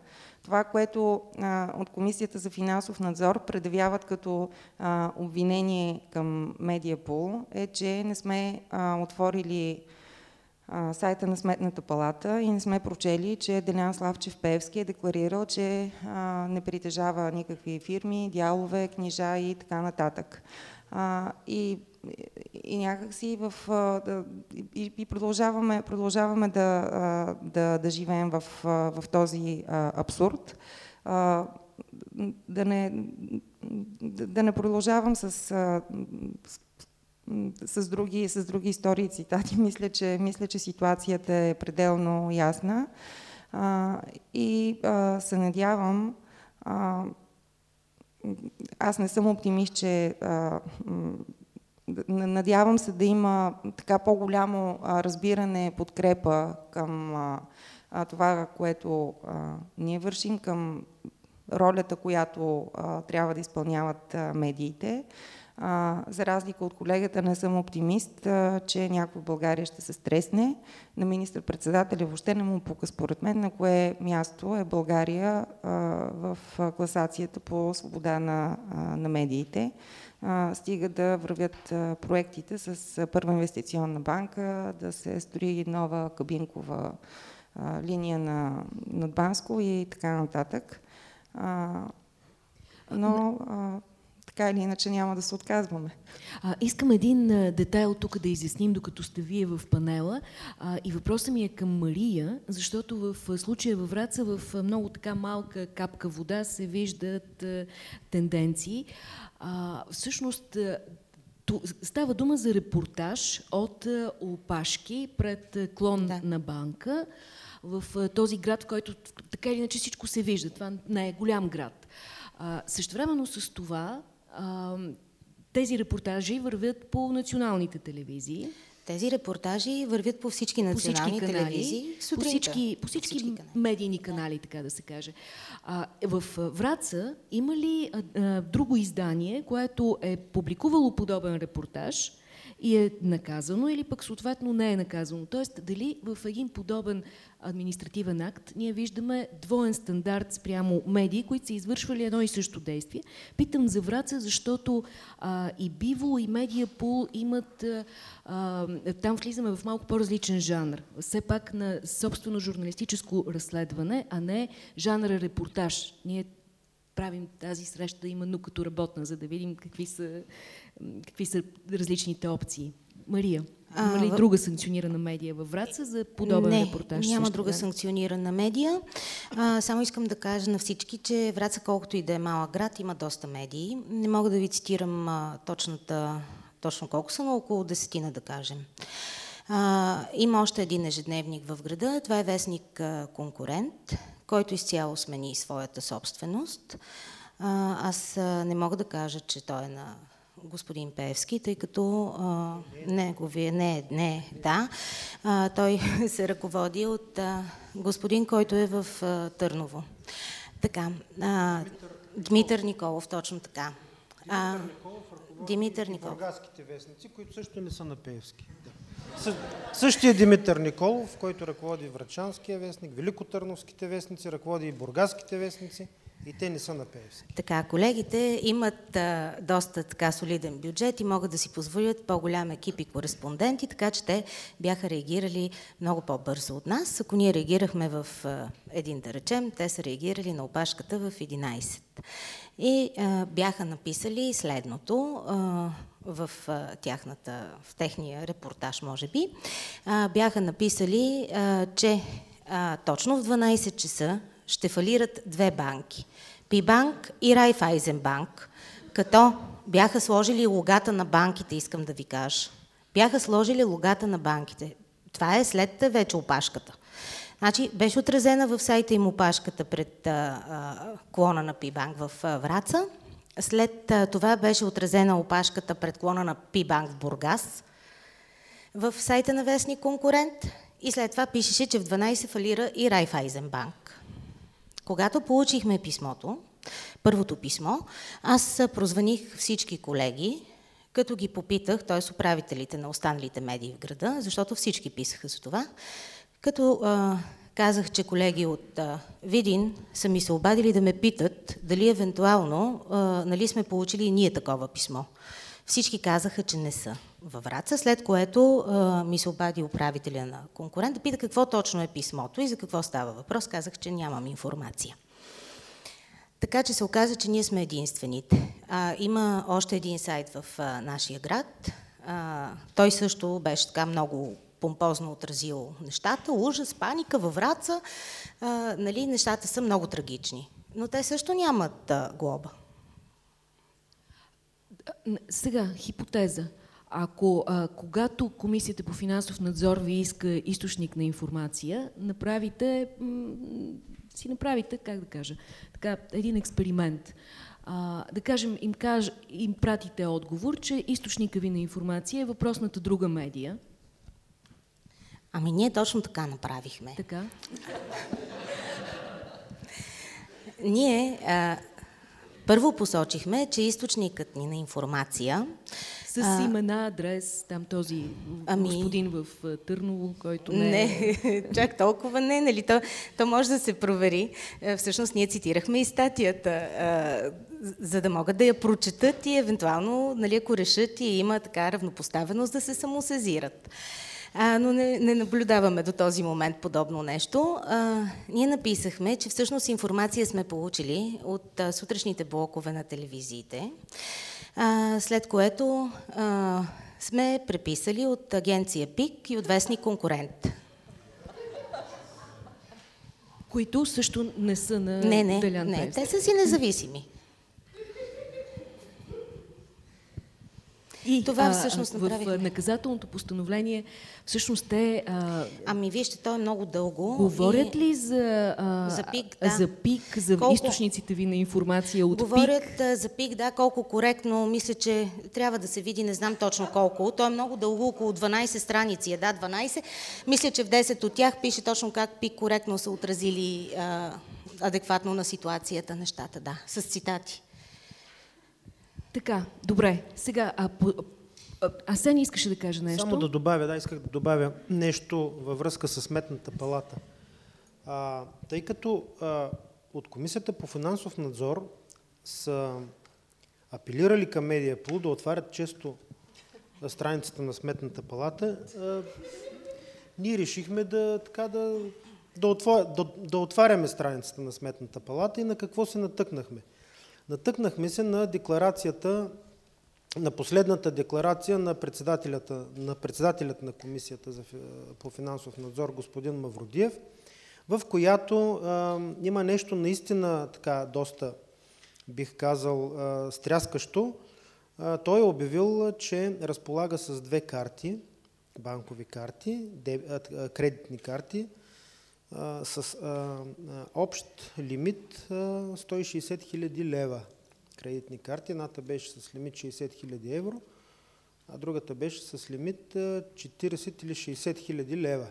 Това, което а, от Комисията за финансов надзор предявяват като а, обвинение към Медиапул е, че не сме а, отворили а, сайта на Сметната палата и не сме прочели, че Делян Славчев Певски е декларирал, че а, не притежава никакви фирми, дялове, книжа и така нататък. А, и и някакси в, и, и продължаваме, продължаваме да, да, да живеем в, в този абсурд. Да не, да не продължавам с, с, с, други, с други истории и цитати. (laughs) Мисля че, мисля, че ситуацията е пределно ясна и се надявам аз не съм оптимист, че Надявам се да има така по-голямо разбиране, подкрепа към това, което ние вършим, към ролята, която трябва да изпълняват медиите. За разлика от колегата, не съм оптимист, че някой в България ще се стресне. На министър-председателя въобще не му пука според мен на кое място е България в класацията по свобода на, на медиите стига да вървят проектите с първа инвестиционна банка, да се строи нова кабинкова линия на Надбанско и така нататък. но така или иначе няма да се отказваме. А, искам един а, детайл тук да изясним, докато сте вие в панела. А, и въпросът ми е към Мария, защото в случая във Враца в много така малка капка вода се виждат а, тенденции. А, всъщност става дума за репортаж от опашки пред клон да. на банка в този град, в който така или иначе всичко се вижда. Това не е голям град. А, същевременно с това а, тези репортажи вървят по националните телевизии. Тези репортажи вървят по всички национални по всички канали, телевизии, по всички, по всички, всички медийни канали, така да се каже. А, в Враца има ли а, а, друго издание, което е публикувало подобен репортаж – и е наказано или пък съответно не е наказано. Тоест, дали в един подобен административен акт ние виждаме двоен стандарт спрямо медии, които са извършвали едно и също действие. Питам за Враца, защото а, и Биво, и Медиапул имат... А, там влизаме в малко по-различен жанр. Все пак на собствено журналистическо разследване, а не жанра репортаж. Ние правим тази среща именно като работна, за да видим какви са какви са различните опции. Мария, има ли а, друга санкционирана медия във Враца за подобен не, репортаж? няма друга да? санкционирана медия. А, само искам да кажа на всички, че Враца, колкото и да е малък град, има доста медии. Не мога да ви цитирам а, точната, точно колко са, но около десетина да кажем. А, има още един ежедневник в града. Това е вестник а, Конкурент, който изцяло смени своята собственост. А, аз а, не мога да кажа, че той е на господин Певски, тъй като а, неговия, не, не, да, а, той (laughs) се ръководи от а, господин, който е в а, Търново. Така, а, Дмитър Николов, точно така. Николов, Димитър Николов. Бургаските вестници, които също не са на Певски. Същия Димитър Николов, който ръководи Врачанския вестник, Великотърновските вестници, ръководи и Бургаските вестници. И те не са на Певски. Така, колегите имат а, доста така солиден бюджет и могат да си позволят по-голям екип и кореспонденти, така че те бяха реагирали много по-бързо от нас. Ако ние реагирахме в а, един, да речем, те са реагирали на опашката в 11. И а, бяха написали следното а, в, тяхната, в техния репортаж, може би. Бяха написали, че точно в 12 часа ще фалират две банки. Пибанк и Райфайзенбанк, като бяха сложили логата на банките, искам да ви кажа. Бяха сложили логата на банките. Това е след вече опашката. Значи, беше отразена в сайта им опашката пред а, а, клона на Пибанк в а, Враца. След това беше отразена опашката пред клона на Пибанк в Бургас в сайта на Вестник Конкурент. И след това пишеше, че в 12 фалира и Райфайзенбанк. Когато получихме писмото, първото писмо, аз прозваних всички колеги, като ги попитах, т.е. управителите на останалите медии в града, защото всички писаха за това, като а, казах, че колеги от Видин са ми се обадили да ме питат дали евентуално нали сме получили и ние такова писмо. Всички казаха, че не са във Враца, след което а, ми се обади управителя на конкурент да пита какво точно е писмото и за какво става въпрос. Казах, че нямам информация. Така че се оказа, че ние сме единствените. А, има още един сайт в а, нашия град. А, той също беше така много помпозно отразил нещата. Ужас, паника във Враца. А, нали, нещата са много трагични. Но те също нямат а, глоба. Сега, хипотеза. Ако а, когато Комисията по финансов надзор ви иска източник на информация, направите, си направите, как да кажа, така, един експеримент. А, да кажем, им, каж, им пратите отговор, че източника ви на информация е въпросната друга медия. Ами ние точно така направихме. Така. ние а, първо посочихме, че източникът ни на информация с а, имена, адрес, там този ами, господин в Търново, който не, не е... (laughs) чак толкова не, нали? То, то може да се провери. Всъщност ние цитирахме и статията, а, за да могат да я прочетат и евентуално, нали, ако решат и има така равнопоставеност, да се самосезират. А, но не, не наблюдаваме до този момент подобно нещо. А, ние написахме, че всъщност информация сме получили от а, сутрешните блокове на телевизиите, а, след което а, сме преписали от агенция ПИК и от вестник конкурент. Които също не са на не, не, Делян Не, те са си независими. И това всъщност а, в наказателното постановление всъщност те... А, ами вижте, то е много дълго. Говорят и... ли за, а, за ПИК, да. за ПИК, за колко... източниците ви на информация от Говорят ПИК? Говорят за ПИК, да, колко коректно. Мисля, че трябва да се види, не знам точно колко. То е много дълго, около 12 страници е, да, 12. Мисля, че в 10 от тях пише точно как ПИК коректно са отразили а, адекватно на ситуацията нещата, да, с цитати. Така, добре. Сега, а, а, Асен искаше да каже нещо? Само да добавя, да, исках да добавя нещо във връзка с Сметната палата. А, тъй като а, от Комисията по финансов надзор са апелирали към Медиапул да отварят често страницата на Сметната палата, а, ние решихме да, така, да, да, отваря, да, да отваряме страницата на Сметната палата и на какво се натъкнахме – Натъкнахме се на декларацията, на последната декларация на председателята на, председателят на Комисията за, по финансов надзор, господин Мавродиев, в която а, има нещо наистина така доста, бих казал, а, стряскащо. А, той е обявил, че разполага с две карти, банкови карти, деб, а, кредитни карти, с а, общ лимит а, 160 хиляди лева кредитни карти. Едната беше с лимит 60 хиляди евро, а другата беше с лимит 40 или 60 хиляди лева.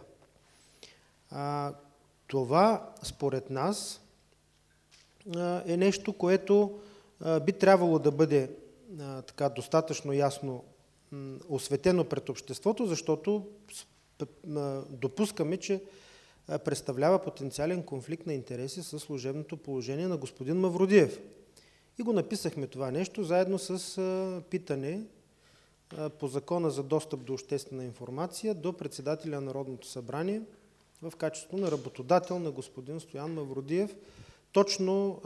А, това, според нас, а, е нещо, което а, би трябвало да бъде а, така достатъчно ясно осветено пред обществото, защото допускаме, че представлява потенциален конфликт на интереси с служебното положение на господин Мавродиев. И го написахме това нещо заедно с питане по закона за достъп до обществена информация до председателя на Народното събрание в качеството на работодател на господин Стоян Мавродиев. Точно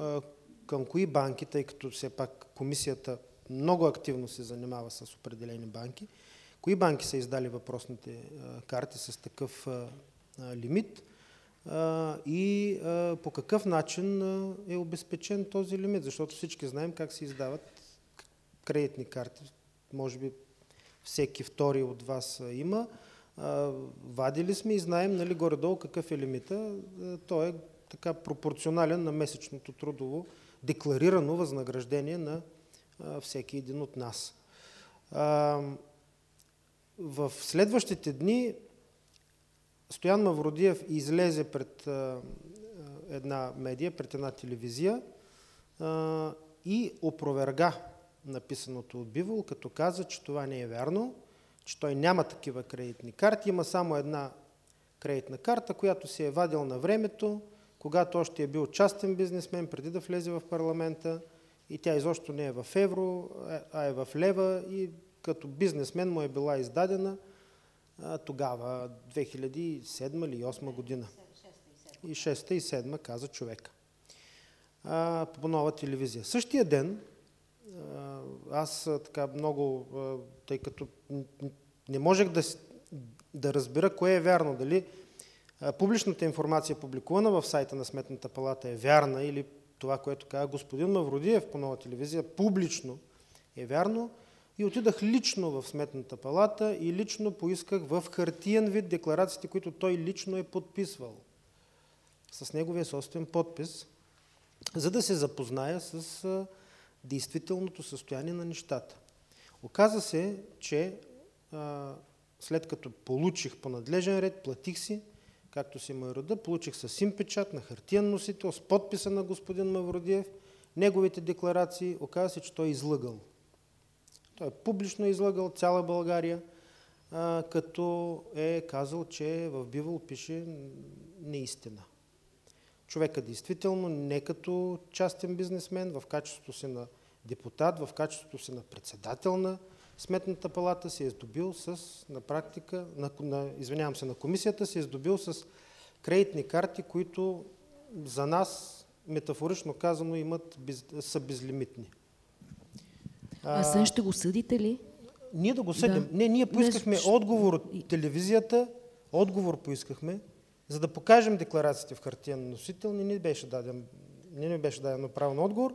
към кои банки, тъй като все пак комисията много активно се занимава с определени банки, кои банки са издали въпросните карти с такъв лимит и по какъв начин е обезпечен този лимит, защото всички знаем как се издават кредитни карти. Може би всеки втори от вас има. Вадили сме и знаем нали, горе-долу какъв е лимита. Той е така пропорционален на месечното трудово декларирано възнаграждение на всеки един от нас. В следващите дни Стоян Мавродиев излезе пред една медия, пред една телевизия и опроверга написаното от Бивол, като каза, че това не е вярно, че той няма такива кредитни карти, има само една кредитна карта, която се е вадил на времето, когато още е бил частен бизнесмен, преди да влезе в парламента и тя изобщо не е в евро, а е в лева и като бизнесмен му е била издадена тогава, 2007 или 2008 година. И 6 и 7 каза човек. по нова телевизия. Същия ден аз така много, тъй като не можех да, да разбера кое е вярно, дали публичната информация, публикувана в сайта на Сметната палата е вярна или това, което каза господин Мавродиев по нова телевизия, публично е вярно, и отидах лично в Сметната палата и лично поисках в хартиен вид декларациите, които той лично е подписвал с неговия собствен подпис, за да се запозная с действителното състояние на нещата. Оказа се, че след като получих по надлежен ред, платих си, както си ме рода, получих с сим печат на хартиен носител, с подписа на господин Мавродиев, неговите декларации, оказа се, че той е излъгал. Той е публично излъгал цяла България, а, като е казал, че в Бивол пише неистина. Човека действително не като частен бизнесмен, в качеството си на депутат, в качеството си на председател на Сметната палата се е здобил с, на практика, на, на, извинявам се, на комисията се е здобил с кредитни карти, които за нас, метафорично казано, имат, са безлимитни. А, а сега ще го съдите ли? Ние да го съдим. Да. Не, ние поискахме не, отговор от телевизията, отговор поискахме, за да покажем декларациите в хартиен носител, не ни беше даден, не ни беше дадено право на отговор.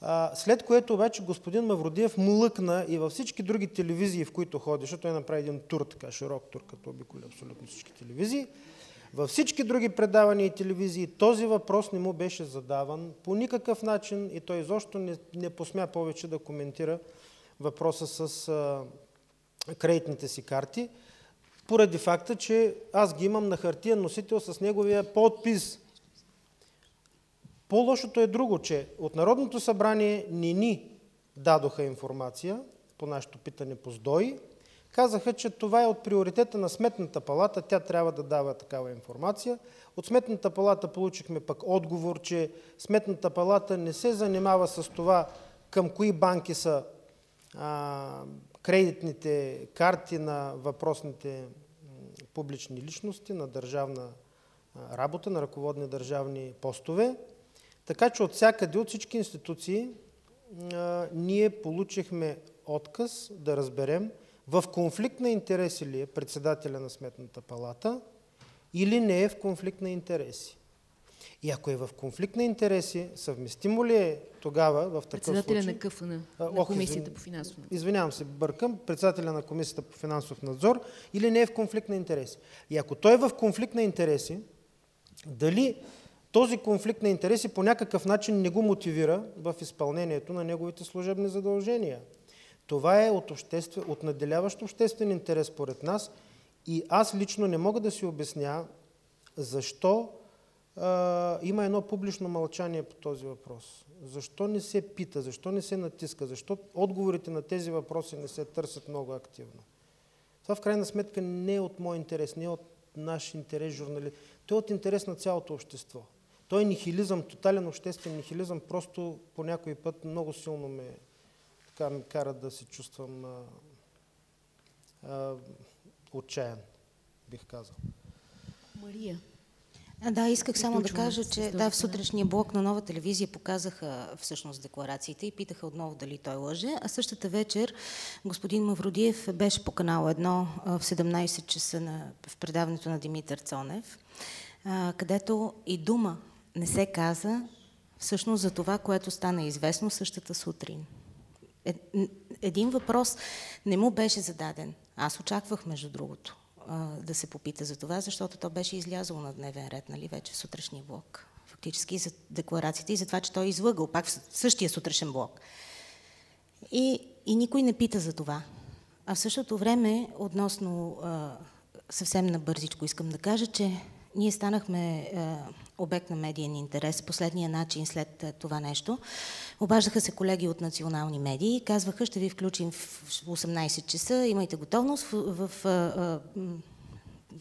А, след което обаче господин Мавродиев млъкна и във всички други телевизии, в които ходи, защото той направи един тур, така широк тур, като обиколи абсолютно всички телевизии, във всички други предавания и телевизии този въпрос не му беше задаван по никакъв начин и той изобщо не, не посмя повече да коментира въпроса с а, кредитните си карти, поради факта, че аз ги имам на хартия носител с неговия подпис. По-лошото е друго, че от Народното събрание не ни дадоха информация по нашето питане по СДОИ, Казаха, че това е от приоритета на Сметната палата, тя трябва да дава такава информация. От Сметната палата получихме пък отговор, че Сметната палата не се занимава с това към кои банки са а, кредитните карти на въпросните публични личности, на държавна работа, на ръководни държавни постове. Така че от всякъде, от всички институции, а, ние получихме отказ да разберем в конфликт на интереси ли е председателя на Сметната палата или не е в конфликт на интереси. И ако е в конфликт на интереси, съвместимо ли е тогава в такъв председателя случай... на КФН, на Ох, Комисията извин... по финансов надзор. Извинявам се, бъркам. Председателя на Комисията по финансов надзор или не е в конфликт на интереси. И ако той е в конфликт на интереси, дали този конфликт на интереси по някакъв начин не го мотивира в изпълнението на неговите служебни задължения. Това е от, обществен, от наделяващ обществен интерес според нас и аз лично не мога да си обясня защо а, има едно публично мълчание по този въпрос. Защо не се пита, защо не се натиска, защо отговорите на тези въпроси не се търсят много активно? Това в крайна сметка не е от мой интерес, не е от наш интерес журналист. То е от интерес на цялото общество. Той е нихилизъм, тотален обществен нихилизъм, просто по някой път много силно ме, така, ме кара да се чувствам а, а, отчаян, бих казал. Мария. Да, исках само да кажа, че да, в сутрешния блок на нова телевизия показаха всъщност декларациите и питаха отново дали той лъже. А същата вечер господин Мавродиев беше по канал 1 в 17 часа на, в предаването на Димитър Цонев, където и дума не се каза всъщност за това, което стана известно същата сутрин. Един въпрос не му беше зададен. Аз очаквах, между другото да се попита за това, защото то беше излязло на дневен ред, нали, вече в сутрешния блок. Фактически за декларацията и за това, че той е излъгал, пак в същия сутрешен блок. И, и никой не пита за това. А в същото време, относно а, съвсем набързичко искам да кажа, че ние станахме а, обект на медиен интерес последния начин след а, това нещо. Обаждаха се колеги от национални медии и казваха, ще ви включим в 18 часа, имайте готовност. В, в, в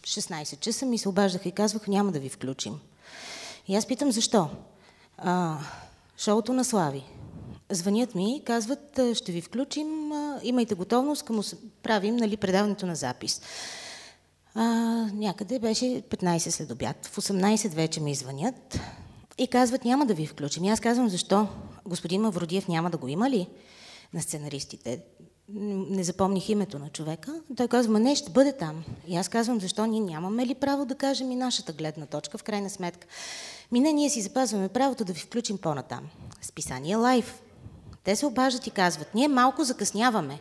16 часа ми се обаждаха и казваха, няма да ви включим. И аз питам, защо? А, шоуто на Слави. Звънят ми, казват, ще ви включим, имайте готовност, към правим нали, предаването на запис. А, някъде беше 15 след обяд. В 18 вече ми звънят и казват, няма да ви включим. И аз казвам, защо? господин Мавродиев няма да го има ли на сценаристите? Не запомних името на човека. Той казва, не, ще бъде там. И аз казвам, защо ние нямаме ли право да кажем и нашата гледна точка, в крайна сметка. Ми не, ние си запазваме правото да ви включим по-натам. Списание Лайф. Те се обаждат и казват, ние малко закъсняваме.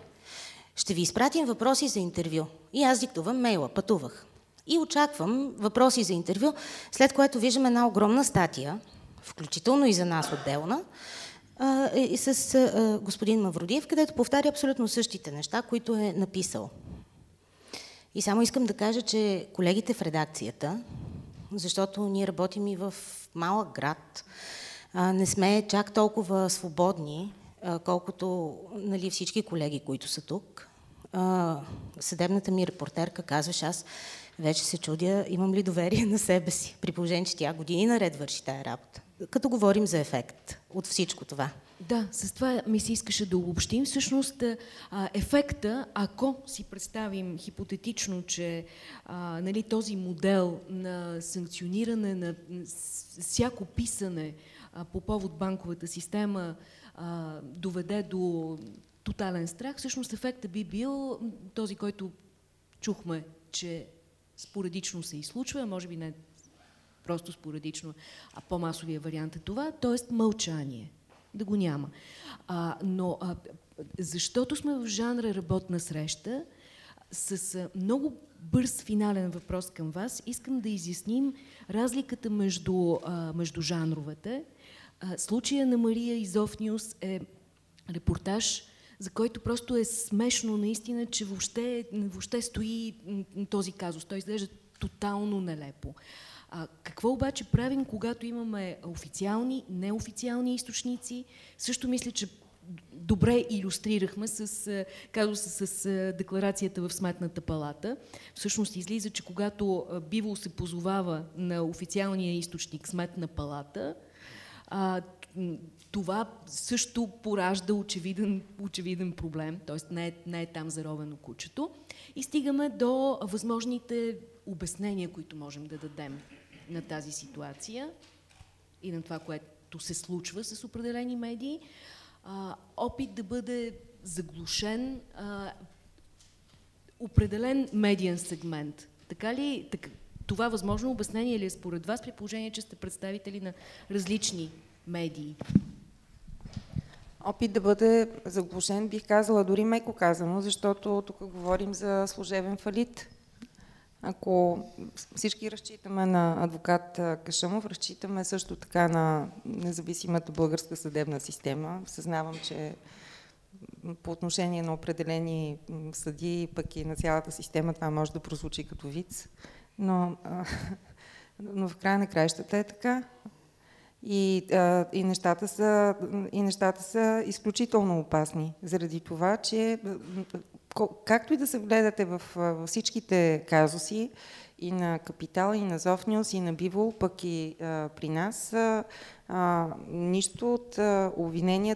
Ще ви изпратим въпроси за интервю. И аз диктувам мейла, пътувах. И очаквам въпроси за интервю, след което виждам една огромна статия, включително и за нас отделна, а, и с господин Мавродиев, където повтаря абсолютно същите неща, които е написал. И само искам да кажа, че колегите в редакцията, защото ние работим и в малък град, не сме чак толкова свободни, колкото нали, всички колеги, които са тук. Съдебната ми репортерка казваш, аз вече се чудя, имам ли доверие на себе си, при положение, че тя години наред върши тая работа като говорим за ефект от всичко това. Да, с това ми се искаше да обобщим. Всъщност ефекта, ако си представим хипотетично, че а, нали, този модел на санкциониране, на всяко писане а, по повод банковата система а, доведе до тотален страх, всъщност ефекта би бил този, който чухме, че споредично се изслучва, може би не просто спорадично, а по-масовия вариант е това, т.е. мълчание, да го няма. А, но а, защото сме в жанра работна среща, с а, много бърз финален въпрос към вас, искам да изясним разликата между, а, между жанровете. Случая на Мария Изофниус е репортаж, за който просто е смешно наистина, че въобще, въобще стои този казус. Той изглежда тотално нелепо. А, какво обаче правим, когато имаме официални, неофициални източници? Също мисля, че добре иллюстрирахме с, казуса с декларацията в Сметната палата. Всъщност излиза, че когато Биво се позовава на официалния източник Сметна палата, а, това също поражда очевиден, очевиден проблем, т.е. Не, е, не е там заровено кучето. И стигаме до възможните обяснения, които можем да дадем на тази ситуация и на това, което се случва с определени медии, а, опит да бъде заглушен а, определен медиен сегмент. Така ли, так, това възможно обяснение ли е според вас, при положение, че сте представители на различни медии? Опит да бъде заглушен, бих казала, дори меко казано, защото тук говорим за служебен фалит. Ако всички разчитаме на адвокат Кашамов, разчитаме също така на независимата българска съдебна система. Съзнавам, че по отношение на определени съди, пък и на цялата система, това може да прозвучи като виц. Но (laughs) но в края на краищата е така. И, а, и, нещата са, и нещата са изключително опасни, заради това, че както и да се вгледате в, в всичките казуси, и на Капитал, и на Зофниус, и на Бивол, пък и а, при нас, а, нищо от а,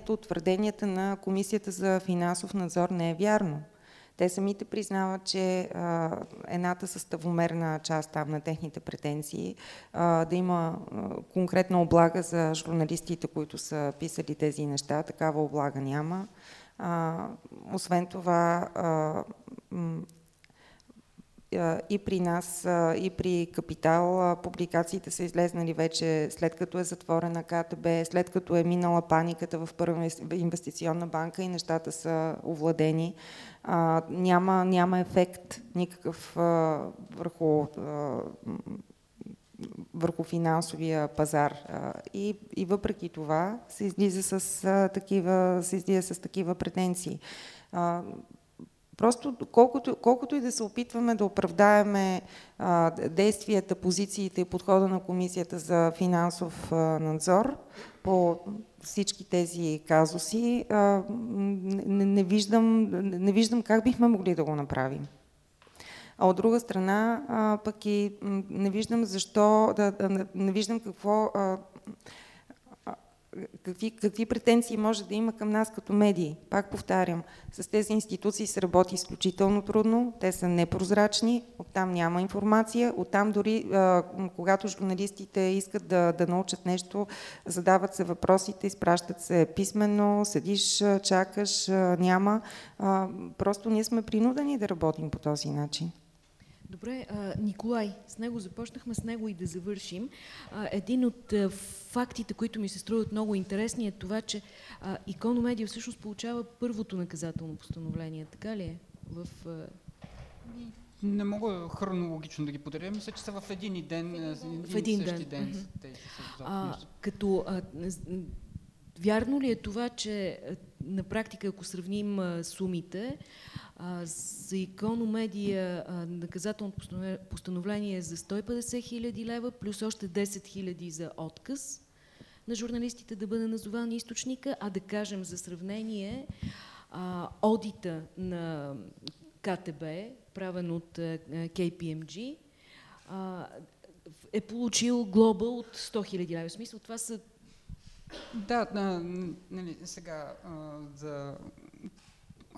от твърденията на Комисията за финансов надзор не е вярно. Те самите признават, че а, едната съставомерна част там на техните претенции а, да има а, конкретна облага за журналистите, които са писали тези неща, такава облага няма. А, освен това, а, и при нас, и при Капитал публикациите са излезнали вече след като е затворена КТБ, след като е минала паниката в първа инвестиционна банка и нещата са овладени. Няма, няма ефект никакъв върху върху финансовия пазар. И, и въпреки това се излиза с, такива, се излиза с такива претенции. Просто колкото, колкото и да се опитваме да оправдаеме а, действията, позициите и подхода на Комисията за финансов а, надзор по всички тези казуси, а, не, не, виждам, не виждам как бихме могли да го направим. А от друга страна, а, пък и не виждам защо, да, да, не виждам какво а, какви, какви претенции може да има към нас като медии. Пак повтарям, с тези институции се работи изключително трудно, те са непрозрачни, оттам няма информация, оттам дори а, когато журналистите искат да, да научат нещо, задават се въпросите, изпращат се писменно, седиш, чакаш, няма. А, просто ние сме принудени да работим по този начин. Добре, а, Николай, с него започнахме, с него и да завършим. А, един от а, фактите, които ми се струват много интересни е това, че а, Икономедия всъщност получава първото наказателно постановление. Така ли е? В, а... Не мога хронологично да ги поделя. Мисля, че са в един ден, един, в един ден. ден mm-hmm. тези а, като а, Вярно ли е това, че на практика, ако сравним а, сумите, а, за икономедия наказателното постановление е за 150 хиляди лева, плюс още 10 хиляди за отказ на журналистите да бъде назован източника, а да кажем за сравнение одита на КТБ, правен от KPMG, е получил глоба от 100 хиляди лева. В смисъл, това са да, да нали, сега а, за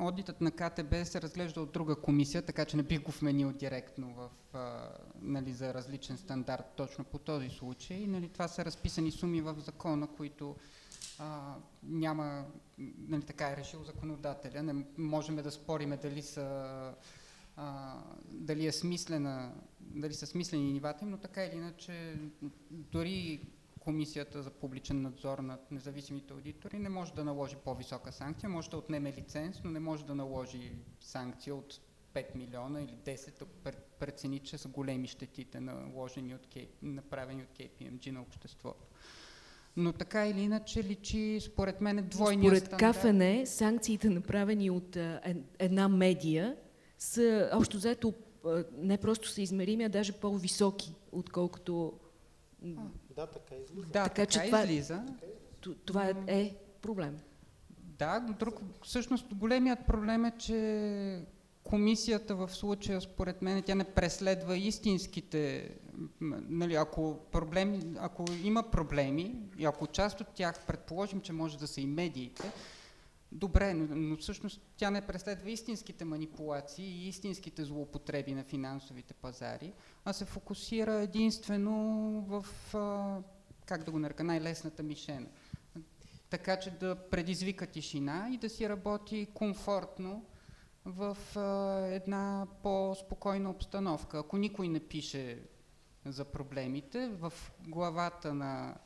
Одитът на КТБ се разглежда от друга комисия, така че не бих го вменил директно в, а, нали, за различен стандарт точно по този случай. Нали, това са разписани суми в закона, които а, няма, нали, така е решил законодателя. Не можем да спориме дали са а, дали е смислена, дали са смислени нивата им, но така или иначе дори Комисията за публичен надзор над независимите аудитори не може да наложи по-висока санкция, може да отнеме лиценз, но не може да наложи санкция от 5 милиона или 10, ако прецени, че са големи щетите наложени от, направени от KPMG на обществото. Но така или иначе личи, според мен, двойния Според стандарт. КФН, санкциите направени от една медия са общо взето не просто са измерими, а даже по-високи, отколкото да, така излиза. Да, така, така че това, излиза. Това е, е проблем. Да, но друг, всъщност големият проблем е, че комисията в случая, според мен, тя не преследва истинските, нали, ако, проблеми, ако има проблеми и ако част от тях предположим, че може да са и медиите, добре, но, но всъщност тя не преследва истинските манипулации и истинските злоупотреби на финансовите пазари, а се фокусира единствено в, а, как да го нарека, най-лесната мишена. Така че да предизвика тишина и да си работи комфортно в а, една по-спокойна обстановка. Ако никой не пише за проблемите, в главата на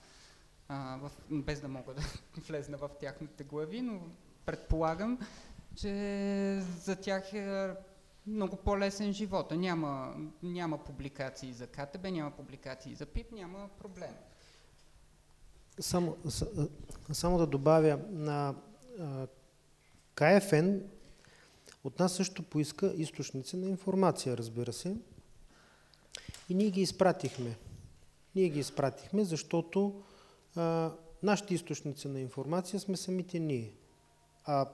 а, в, без да мога да (laughs) влезна в тяхните глави, но предполагам, че за тях е много по-лесен живот. Няма, няма публикации за КТБ, няма публикации за ПИП, няма проблем. Само, само да добавя, на КФН от нас също поиска източници на информация, разбира се. И ние ги изпратихме. Ние ги изпратихме, защото а, нашите източници на информация сме самите ние. А,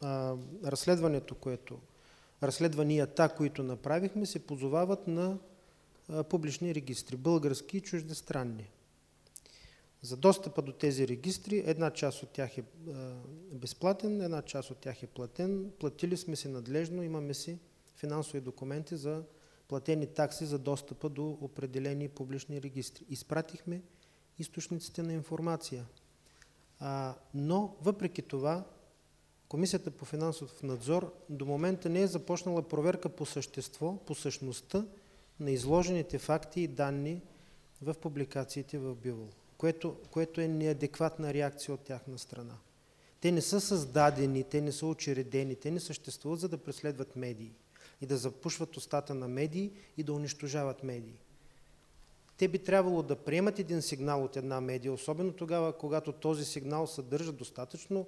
а разследването, което, разследванията, които направихме, се позовават на а, публични регистри, български и чуждестранни. За достъпа до тези регистри, една част от тях е а, безплатен, една част от тях е платен. Платили сме си надлежно, имаме си финансови документи за платени такси за достъпа до определени публични регистри. Изпратихме източниците на информация. А, но, въпреки това, Комисията по финансов надзор до момента не е започнала проверка по същество, по същността на изложените факти и данни в публикациите в Бивол, което, което е неадекватна реакция от тяхна страна. Те не са създадени, те не са учредени, те не съществуват за да преследват медии и да запушват устата на медии и да унищожават медии. Те би трябвало да приемат един сигнал от една медия, особено тогава, когато този сигнал съдържа достатъчно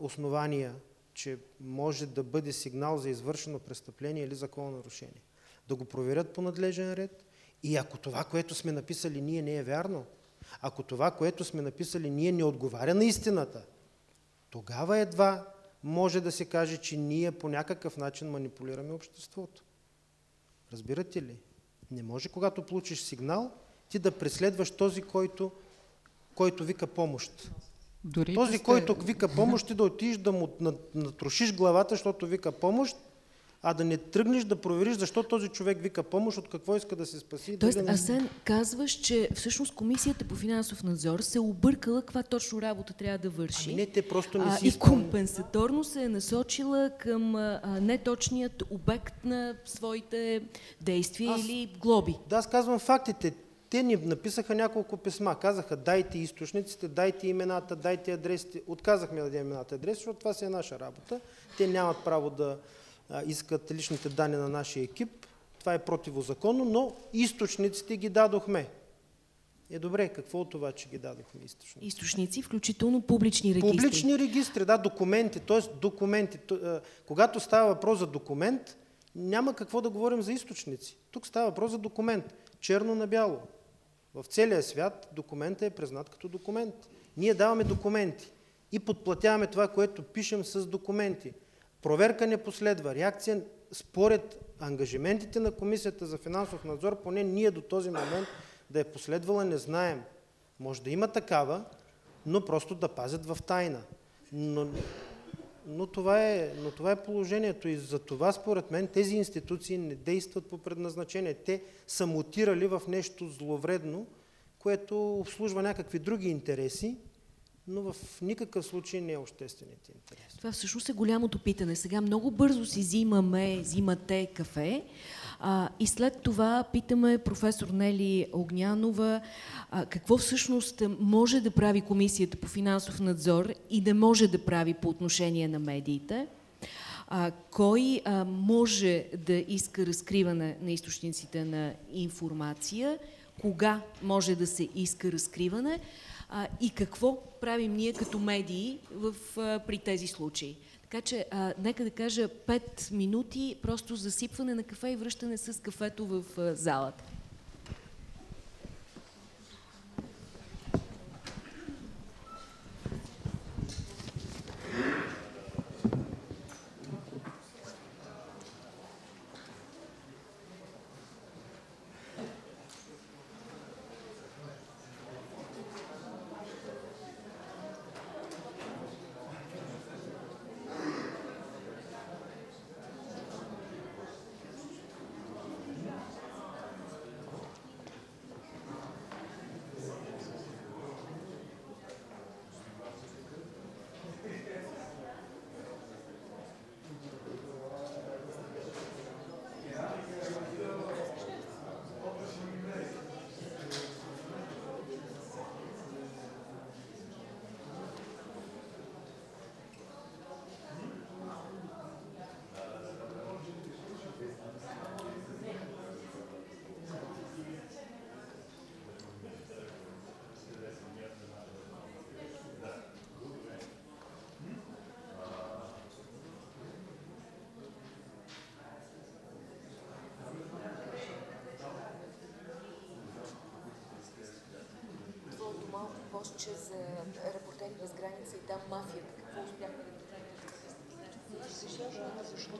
основания, че може да бъде сигнал за извършено престъпление или закононарушение. Да го проверят по надлежен ред и ако това, което сме написали ние не е вярно, ако това, което сме написали ние не отговаря на истината, тогава едва може да се каже, че ние по някакъв начин манипулираме обществото. Разбирате ли? Не може, когато получиш сигнал, ти да преследваш този, който, който вика помощ. Дори този, сте... който вика помощ, ти да отидеш да му натрошиш главата, защото вика помощ, а да не тръгнеш да провериш защо този човек вика помощ, от какво иска да се спаси. Тоест, да Асен, казваш, че всъщност Комисията по финансов надзор се объркала каква точно работа трябва да върши. Ами не, те просто не си И компенсаторно се е насочила към а, неточният обект на своите действия аз, или глоби. Да, аз казвам фактите. Те ни написаха няколко писма. Казаха, дайте източниците, дайте имената, дайте адресите. Отказахме да дадем имената адреси, защото това си е наша работа. Те нямат право да искат личните данни на нашия екип. Това е противозаконно, но източниците ги дадохме. Е добре, какво от това, че ги дадохме източници? Източници, включително публични регистри. Публични регистри, да, документи, т.е. документи. Когато става въпрос за документ, няма какво да говорим за източници. Тук става въпрос за документ, черно на бяло. В целия свят документът е признат като документ. Ние даваме документи и подплатяваме това, което пишем с документи. Проверка не последва. Реакция според ангажиментите на Комисията за финансов надзор, поне ние до този момент да е последвала, не знаем. Може да има такава, но просто да пазят в тайна. Но, но, това е, но това е положението и за това според мен тези институции не действат по предназначение. Те са мутирали в нещо зловредно, което обслужва някакви други интереси но в никакъв случай не е обществените интереси. Това всъщност е голямото питане. Сега много бързо си взимаме, взимате кафе а, и след това питаме професор Нели Огнянова а, какво всъщност може да прави Комисията по финансов надзор и да може да прави по отношение на медиите. А, кой а, може да иска разкриване на източниците на информация, кога може да се иска разкриване, а, и какво правим ние като медии в, а, при тези случаи. Така че, а, нека да кажа 5 минути просто засипване на кафе и връщане с кафето в а, залата. Мостче за репортери без граница и там мафията. Какво успяхме да Защо?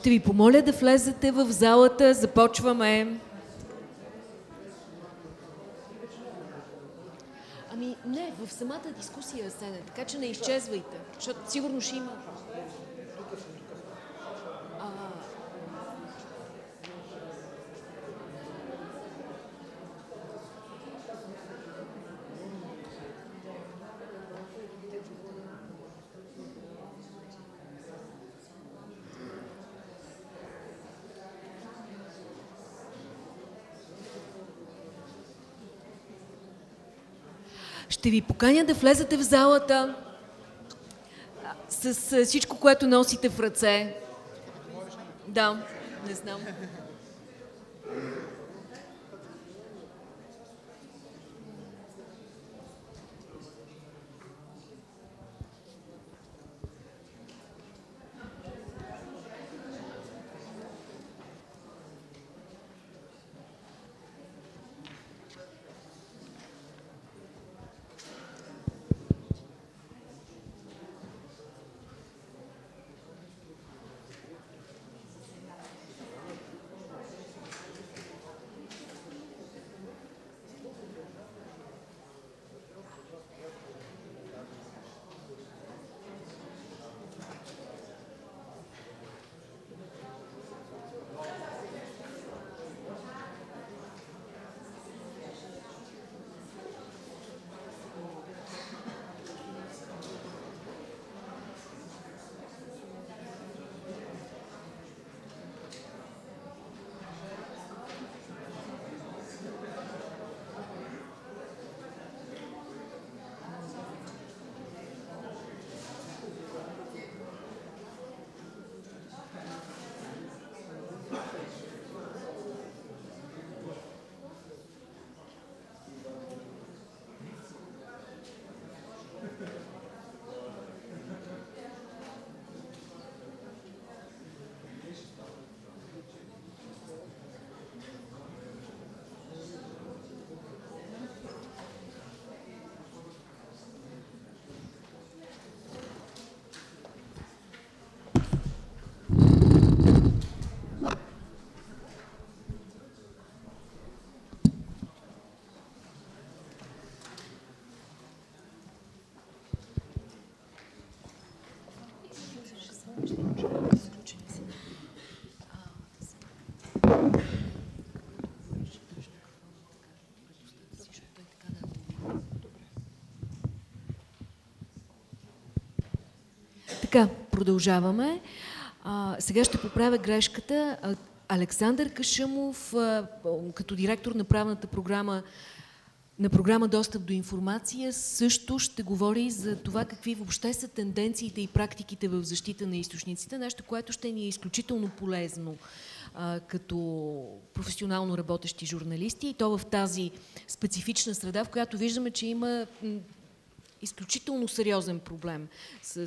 Ще ви помоля да влезете в залата. Започваме. Ами не, в самата дискусия седне, така че не изчезвайте, защото сигурно ще има. Ще ви поканя да влезете в залата с всичко, което носите в ръце. Да, не знам. Така, продължаваме. А, сега ще поправя грешката. Александър Кашъмов, а, като директор на правната програма на програма Достъп до информация също ще говори за това какви въобще са тенденциите и практиките в защита на източниците, нещо, което ще ни е изключително полезно а, като професионално работещи журналисти и то в тази специфична среда, в която виждаме, че има изключително сериозен проблем с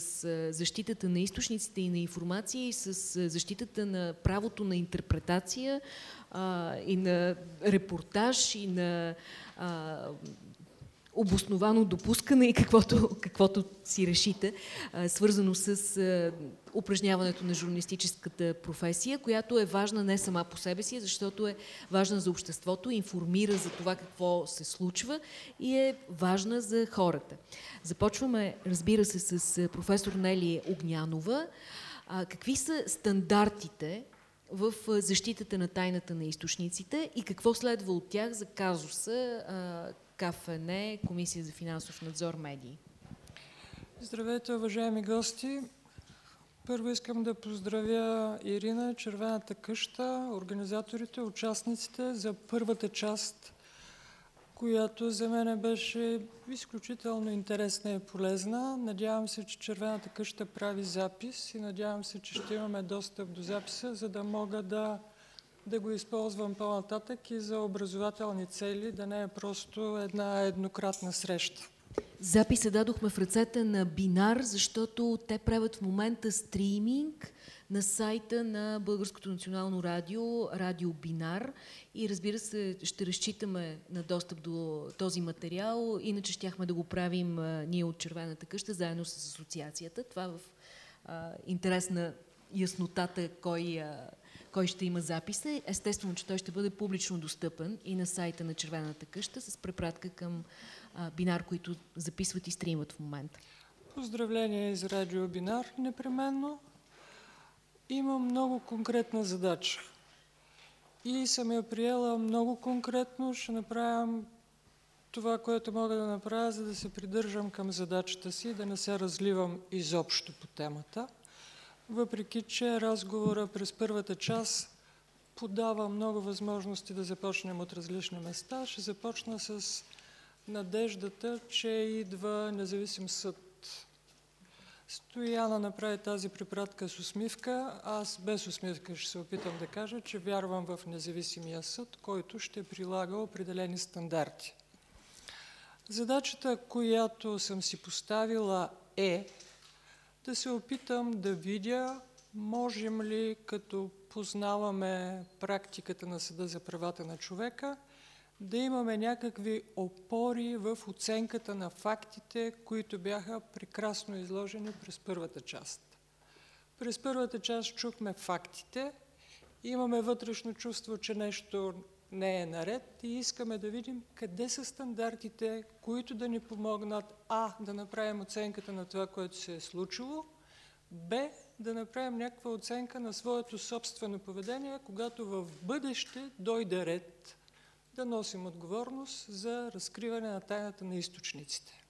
защитата на източниците и на информация и с защитата на правото на интерпретация а, и на репортаж и на а, обосновано допускане и каквото, каквото си решите, свързано с упражняването на журналистическата професия, която е важна не сама по себе си, защото е важна за обществото, информира за това какво се случва и е важна за хората. Започваме, разбира се, с професор Нели Огнянова. Какви са стандартите в защитата на тайната на източниците и какво следва от тях за казуса КФН, Комисия за финансов надзор, медии. Здравейте, уважаеми гости! Първо искам да поздравя Ирина, Червената къща, организаторите, участниците за първата част, която за мен беше изключително интересна и полезна. Надявам се, че Червената къща прави запис и надявам се, че ще имаме достъп до записа, за да мога да да го използвам по-нататък и за образователни цели, да не е просто една еднократна среща. Записа дадохме в ръцете на Бинар, защото те правят в момента стриминг на сайта на Българското национално радио, радио Бинар и разбира се ще разчитаме на достъп до този материал, иначе щяхме да го правим ние от Червената къща заедно с асоциацията. Това в а, интерес на яснотата кой, а, кой ще има записа. Естествено, че той ще бъде публично достъпен и на сайта на Червената къща с препратка към а, Бинар, които записват и стримат в момента. Поздравление из радио Бинар непременно. Има много конкретна задача. И съм я приела много конкретно. Ще направя това, което мога да направя, за да се придържам към задачата си да не се разливам изобщо по темата. Въпреки, че разговора през първата част подава много възможности да започнем от различни места, ще започна с надеждата, че идва независим съд. Стояна направи тази препратка с усмивка. Аз без усмивка ще се опитам да кажа, че вярвам в независимия съд, който ще прилага определени стандарти. Задачата, която съм си поставила е да се опитам да видя, можем ли, като познаваме практиката на Съда за правата на човека, да имаме някакви опори в оценката на фактите, които бяха прекрасно изложени през първата част. През първата част чухме фактите, имаме вътрешно чувство, че нещо не е наред и искаме да видим къде са стандартите, които да ни помогнат А. да направим оценката на това, което се е случило, Б. да направим някаква оценка на своето собствено поведение, когато в бъдеще дойде ред да носим отговорност за разкриване на тайната на източниците.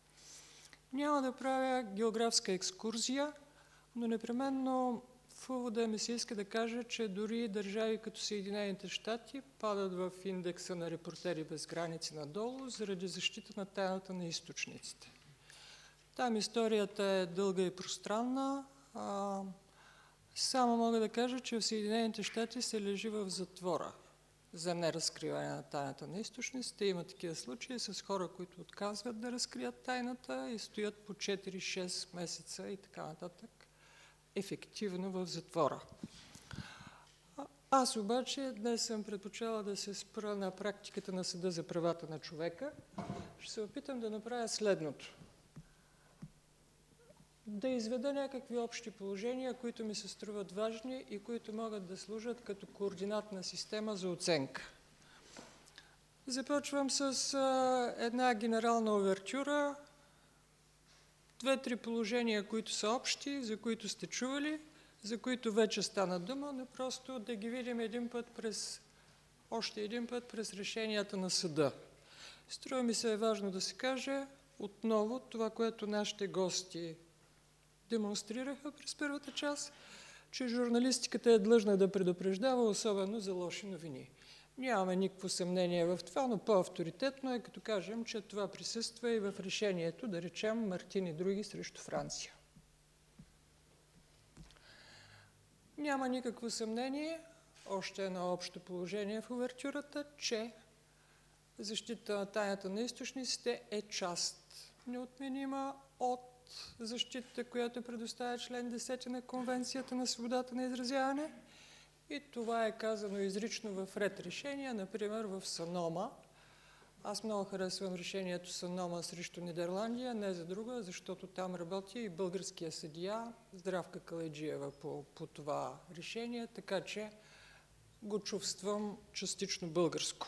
Няма да правя географска екскурзия, но непременно в увода ми се иска да кажа, че дори държави като Съединените щати падат в индекса на репортери без граници надолу заради защита на тайната на източниците. Там историята е дълга и пространна. Само мога да кажа, че в Съединените щати се лежи в затвора за неразкриване на тайната на източниците. Има такива случаи с хора, които отказват да разкрият тайната и стоят по 4-6 месеца и така нататък ефективно в затвора. Аз обаче днес съм предпочела да се спра на практиката на Съда за правата на човека. Ще се опитам да направя следното. Да изведа някакви общи положения, които ми се струват важни и които могат да служат като координатна система за оценка. Започвам с една генерална овертюра, две-три положения, които са общи, за които сте чували, за които вече стана дума, но просто да ги видим един път през, още един път през решенията на съда. Струва ми се е важно да се каже отново това, което нашите гости демонстрираха през първата част, че журналистиката е длъжна да предупреждава, особено за лоши новини. Нямаме никакво съмнение в това, но по-авторитетно е като кажем, че това присъства и в решението, да речем, Мартин и други срещу Франция. Няма никакво съмнение, още едно общо положение в увертюрата, че защита на тайната на източниците е част неотменима от защитата, която предоставя член 10 на Конвенцията на свободата на изразяване – и това е казано изрично в ред решения, например в Санома. Аз много харесвам решението Санома срещу Нидерландия, не за друга, защото там работи и българския съдия Здравка Калайджиева по, по това решение, така че го чувствам частично българско.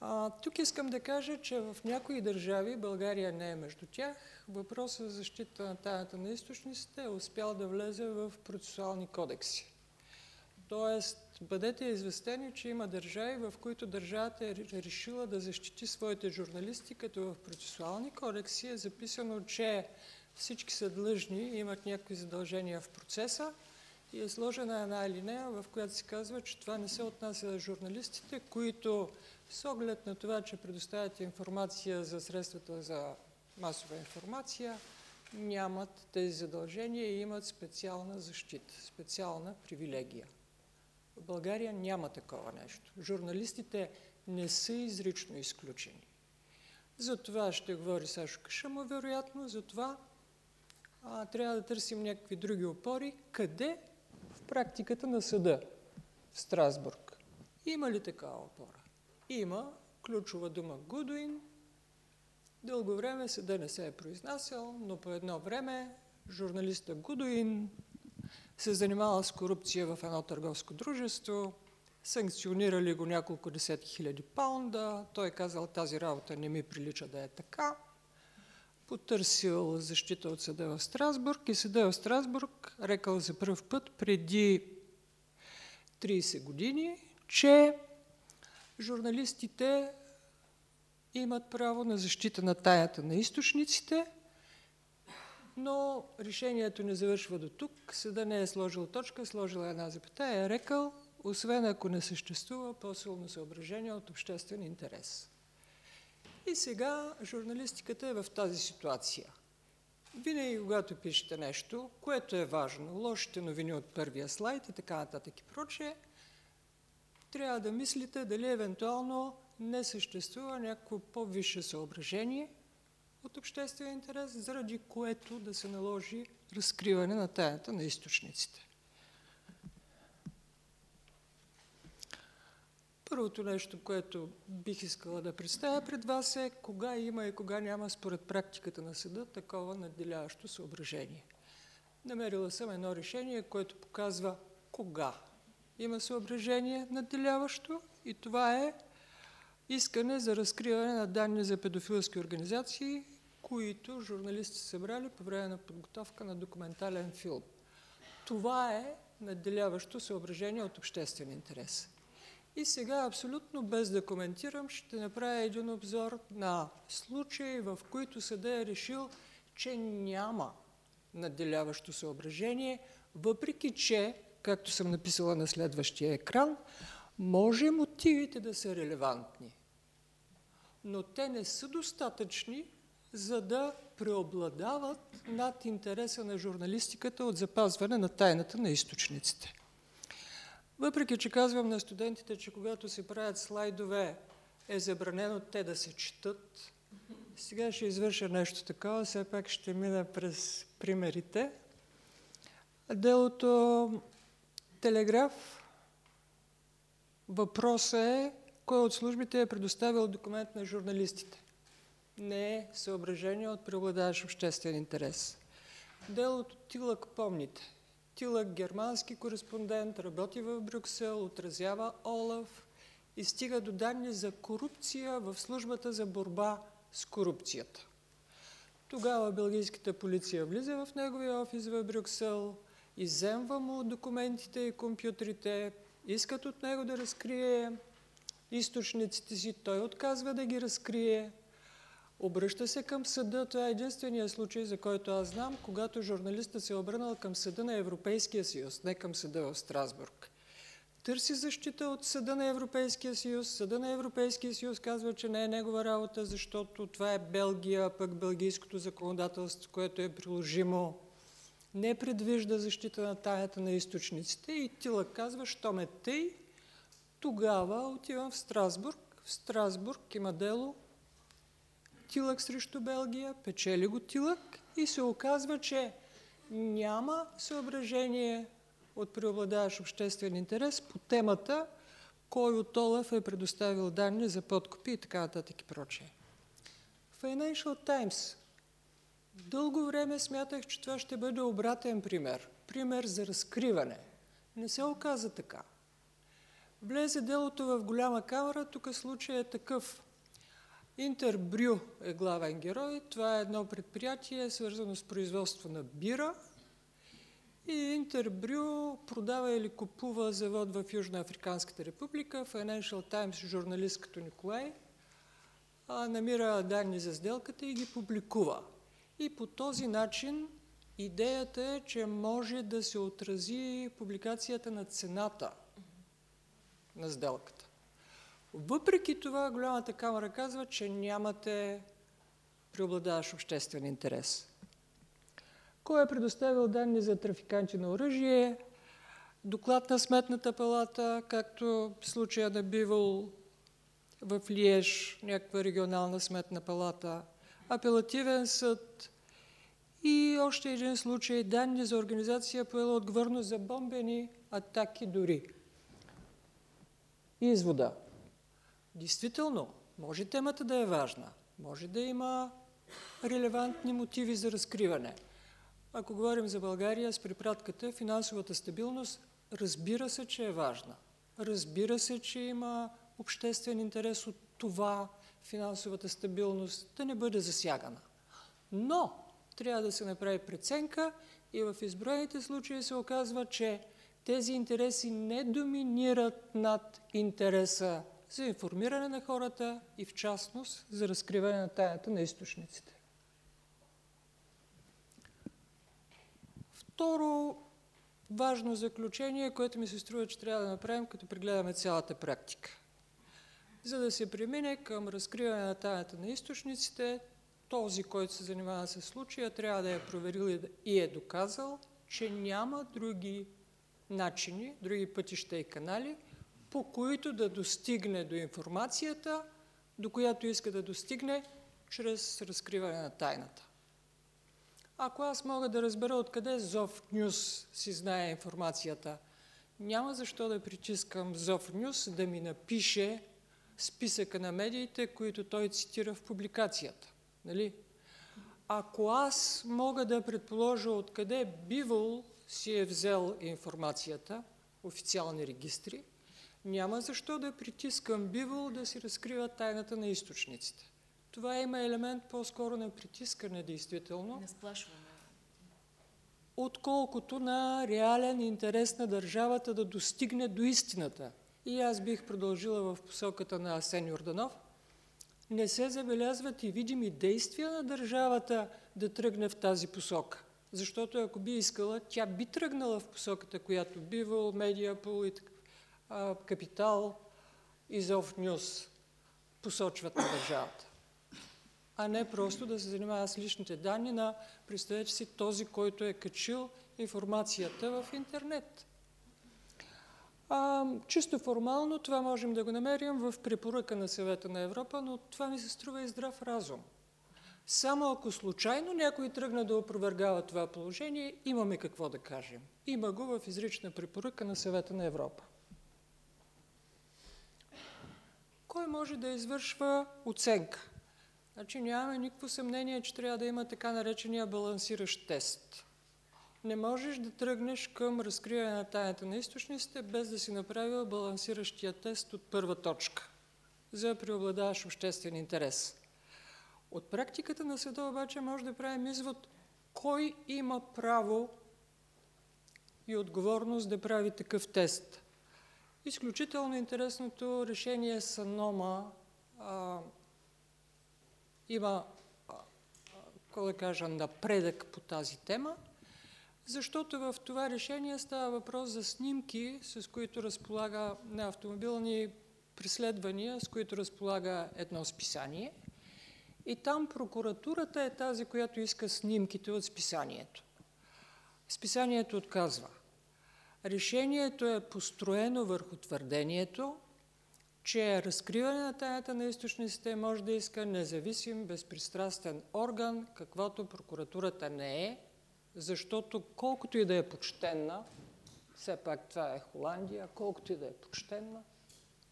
А, тук искам да кажа, че в някои държави, България не е между тях, въпросът за защита на тайната на източниците е успял да влезе в процесуални кодекси. Тоест, бъдете известени, че има държави, в които държавата е решила да защити своите журналисти, като в процесуални кодекси е записано, че всички са длъжни имат някакви задължения в процеса и е сложена една линия, в която се казва, че това не се отнася за журналистите, които с оглед на това, че предоставят информация за средствата за масова информация, нямат тези задължения и имат специална защита, специална привилегия. България няма такова нещо. Журналистите не са изрично изключени. За това ще говори Сашо Кашама, вероятно, за това а, трябва да търсим някакви други опори. Къде? В практиката на съда в Страсбург. Има ли такава опора? Има ключова дума Гудуин. Дълго време съда не се е произнасял, но по едно време журналиста Гудуин се занимава с корупция в едно търговско дружество, санкционирали го няколко десетки хиляди паунда, той е казал тази работа не ми прилича да е така, потърсил защита от съда в Страсбург и съда в Страсбург рекал за първ път преди 30 години, че журналистите имат право на защита на таята на източниците, но решението не завършва до тук. Съда не е сложил точка, сложила една запетая, е рекал, освен ако не съществува по-силно съображение от обществен интерес. И сега журналистиката е в тази ситуация. Винаги, когато пишете нещо, което е важно, лошите новини от първия слайд и така нататък и прочее, трябва да мислите дали евентуално не съществува някакво по-висше съображение от обществен интерес, заради което да се наложи разкриване на тайната на източниците. Първото нещо, което бих искала да представя пред вас е кога има и кога няма според практиката на съда такова надделяващо съображение. Намерила съм едно решение, което показва кога има съображение надделяващо и това е искане за разкриване на данни за педофилски организации, които журналисти събрали по време на подготовка на документален филм. Това е надделяващо съображение от обществен интерес. И сега, абсолютно без да коментирам, ще направя един обзор на случаи, в които съда е решил, че няма надделяващо съображение, въпреки че, както съм написала на следващия екран, може мотивите да са релевантни, но те не са достатъчни, за да преобладават над интереса на журналистиката от запазване на тайната на източниците. Въпреки, че казвам на студентите, че когато се правят слайдове, е забранено те да се четат, сега ще извърша нещо такова, все пак ще мина през примерите. Делото Телеграф, въпросът е кой от службите е предоставил документ на журналистите. Не е съображение от преобладаващ обществен интерес. Делото Тилък помните. Тилък германски кореспондент, работи в Брюксел, отразява Олаф и стига до данни за корупция в службата за борба с корупцията. Тогава белгийската полиция влиза в неговия офис в Брюксел, иземва му документите и компютрите, искат от него да разкрие източниците си, той отказва да ги разкрие, Обръща се към съда. Това е единствения случай, за който аз знам, когато журналистът се е обърнал към съда на Европейския съюз, не към съда в Страсбург. Търси защита от съда на Европейския съюз. Съда на Европейския съюз казва, че не е негова работа, защото това е Белгия, пък белгийското законодателство, което е приложимо, не предвижда защита на таята на източниците. И Тила казва, що ме тъй, тогава отивам в Страсбург. В Страсбург има дело Тилък срещу Белгия, печели го Тилък и се оказва, че няма съображение от преобладаващ обществен интерес по темата кой от Олаф е предоставил данни за подкупи и така нататък и прочее. Financial Times. Дълго време смятах, че това ще бъде обратен пример. Пример за разкриване. Не се оказа така. Влезе делото в голяма камера, тук случай е такъв. Интербрю е главен герой. Това е едно предприятие, свързано с производство на бира. И Интербрю продава или купува завод в Южна Африканската република. Financial Times, журналист като Николай, намира данни за сделката и ги публикува. И по този начин идеята е, че може да се отрази публикацията на цената на сделката. Въпреки това, голямата камера казва, че нямате преобладаващ обществен интерес. Кой е предоставил данни за трафиканти на оръжие? Доклад на Сметната палата, както в случая на бивал в Лиеж, някаква регионална сметна палата, апелативен съд и още един случай данни за организация поела отговорност за бомбени атаки дори. Извода. Действително, може темата да е важна, може да има релевантни мотиви за разкриване, Ако говорим за България с припратката, финансовата стабилност, разбира се, че е важна. Разбира се, че има обществен интерес от това финансовата стабилност да не бъде засягана. Но трябва да се направи преценка и в изброените случаи се оказва, че тези интереси не доминират над интереса за информиране на хората и в частност за разкриване на тайната на източниците. Второ важно заключение, което ми се струва, че трябва да направим, като прегледаме цялата практика. За да се премине към разкриване на тайната на източниците, този, който се занимава с случая, трябва да е проверил и е доказал, че няма други начини, други пътища и канали, по които да достигне до информацията, до която иска да достигне, чрез разкриване на тайната. Ако аз мога да разбера откъде Зов Нюс си знае информацията, няма защо да притискам Зов Нюс да ми напише списъка на медиите, които той цитира в публикацията. Нали? Ако аз мога да предположа откъде Бивол си е взел информацията, официални регистри, няма защо да притискам Бивол да си разкрива тайната на източниците. Това има елемент по-скоро на притискане, действително. Не сплашваме. Отколкото на реален интерес на държавата да достигне до истината. И аз бих продължила в посоката на Асен Йорданов. Не се забелязват и видими действия на държавата да тръгне в тази посока. Защото ако би искала, тя би тръгнала в посоката, която бивал, медиапол и капитал и Зов Нюс посочват на държавата. А не просто да се занимава с личните данни на, представете си, този, който е качил информацията в интернет. А, чисто формално това можем да го намерим в препоръка на съвета на Европа, но това ми се струва и здрав разум. Само ако случайно някой тръгна да опровергава това положение, имаме какво да кажем. Има го в изрична препоръка на съвета на Европа. Кой може да извършва оценка? Значи нямаме никакво съмнение, че трябва да има така наречения балансиращ тест. Не можеш да тръгнеш към разкриване на тайната на източниците, без да си направил балансиращия тест от първа точка за преобладаващ обществен интерес. От практиката на съда обаче може да правим извод кой има право и отговорност да прави такъв тест. Изключително интересното решение Санома а, има, какво да кажа, напредък по тази тема, защото в това решение става въпрос за снимки, с които разполага на автомобилни преследвания, с които разполага едно списание. И там прокуратурата е тази, която иска снимките от списанието. Списанието отказва. Решението е построено върху твърдението, че разкриване на тайната на източниците може да иска независим, безпристрастен орган, каквото прокуратурата не е, защото колкото и да е почтенна, все пак това е Холандия, колкото и да е почтенна,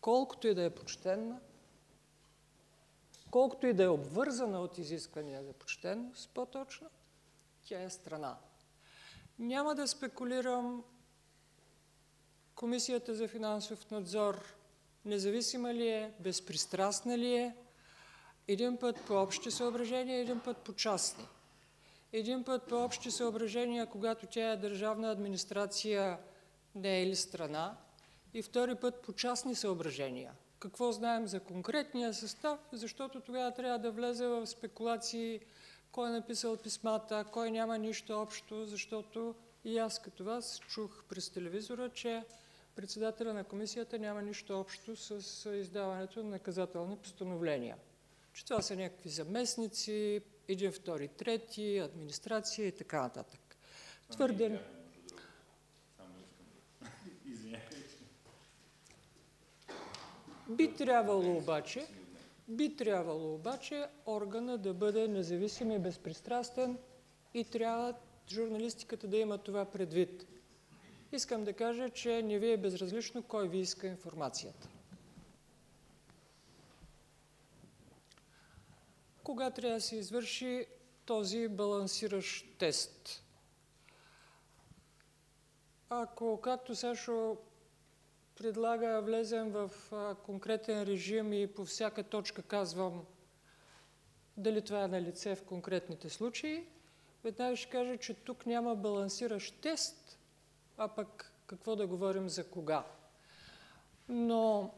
колкото и да е почтенна, колкото и да е обвързана от изисквания за почтенност, по-точно, тя е страна. Няма да спекулирам Комисията за финансов надзор независима ли е, безпристрастна ли е, един път по общи съображения, един път по частни. Един път по общи съображения, когато тя е държавна администрация, не е ли страна, и втори път по частни съображения. Какво знаем за конкретния състав, защото тогава трябва да влезе в спекулации кой е написал писмата, кой няма нищо общо, защото и аз като вас чух през телевизора, че председателя на комисията няма нищо общо с издаването на наказателни постановления. Че това са някакви заместници, един, втори, трети, администрация и така нататък. Твърде... (laughs) Би трябвало обаче, би трябвало обаче органа да бъде независим и безпристрастен и трябва журналистиката да има това предвид. Искам да кажа, че не ви е безразлично кой ви иска информацията. Кога трябва да се извърши този балансиращ тест? ако, както Сашо предлага, влезем в конкретен режим и по всяка точка казвам дали това е на лице в конкретните случаи, веднага ще кажа, че тук няма балансиращ тест, а пък какво да говорим за кога. Но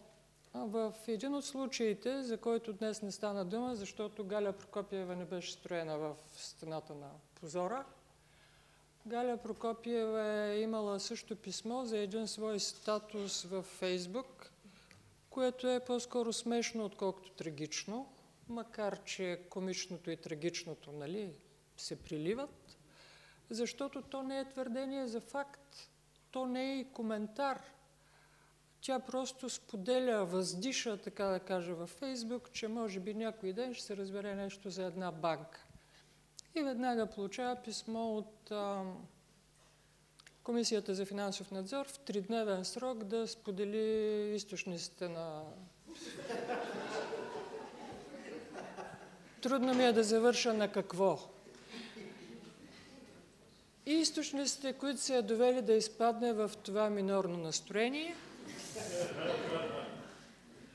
в един от случаите, за който днес не стана дума, защото Галя Прокопиева не беше строена в стената на позора, Галя Прокопиева е имала също писмо за един свой статус в Фейсбук, което е по-скоро смешно, отколкото трагично, макар че комичното и трагичното нали, се приливат, защото то не е твърдение за факт, то не е и коментар. Тя просто споделя, въздиша, така да кажа, във Фейсбук, че може би някой ден ще се разбере нещо за една банка. И веднага получава писмо от а, Комисията за финансов надзор в тридневен срок да сподели източниците на... Трудно ми е да завърша на какво. И източниците, които се е довели да изпадне в това минорно настроение,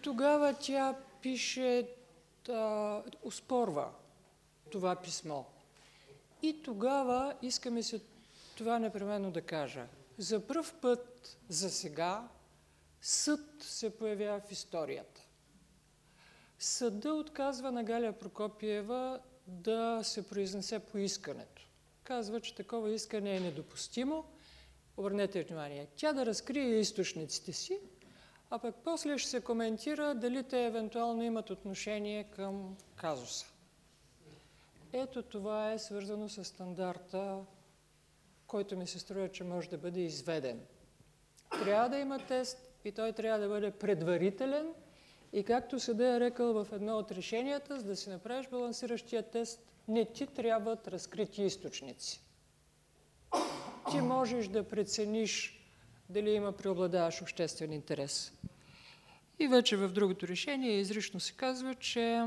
тогава тя пише, да, успорва това писмо. И тогава искаме се това непременно да кажа. За първ път, за сега, съд се появява в историята. Съда отказва на Галя Прокопиева да се произнесе по искането. Казва, че такова искане е недопустимо. Обърнете внимание. Тя да разкрие източниците си, а пък после ще се коментира дали те евентуално имат отношение към казуса. Ето това е свързано с стандарта, който ми се струва, че може да бъде изведен. Трябва да има тест и той трябва да бъде предварителен и както съда е рекал в едно от решенията, за да си направиш балансиращия тест, не ти трябват разкрити източници. Ти можеш да прецениш дали има преобладаващ обществен интерес. И вече в другото решение изрично се казва, че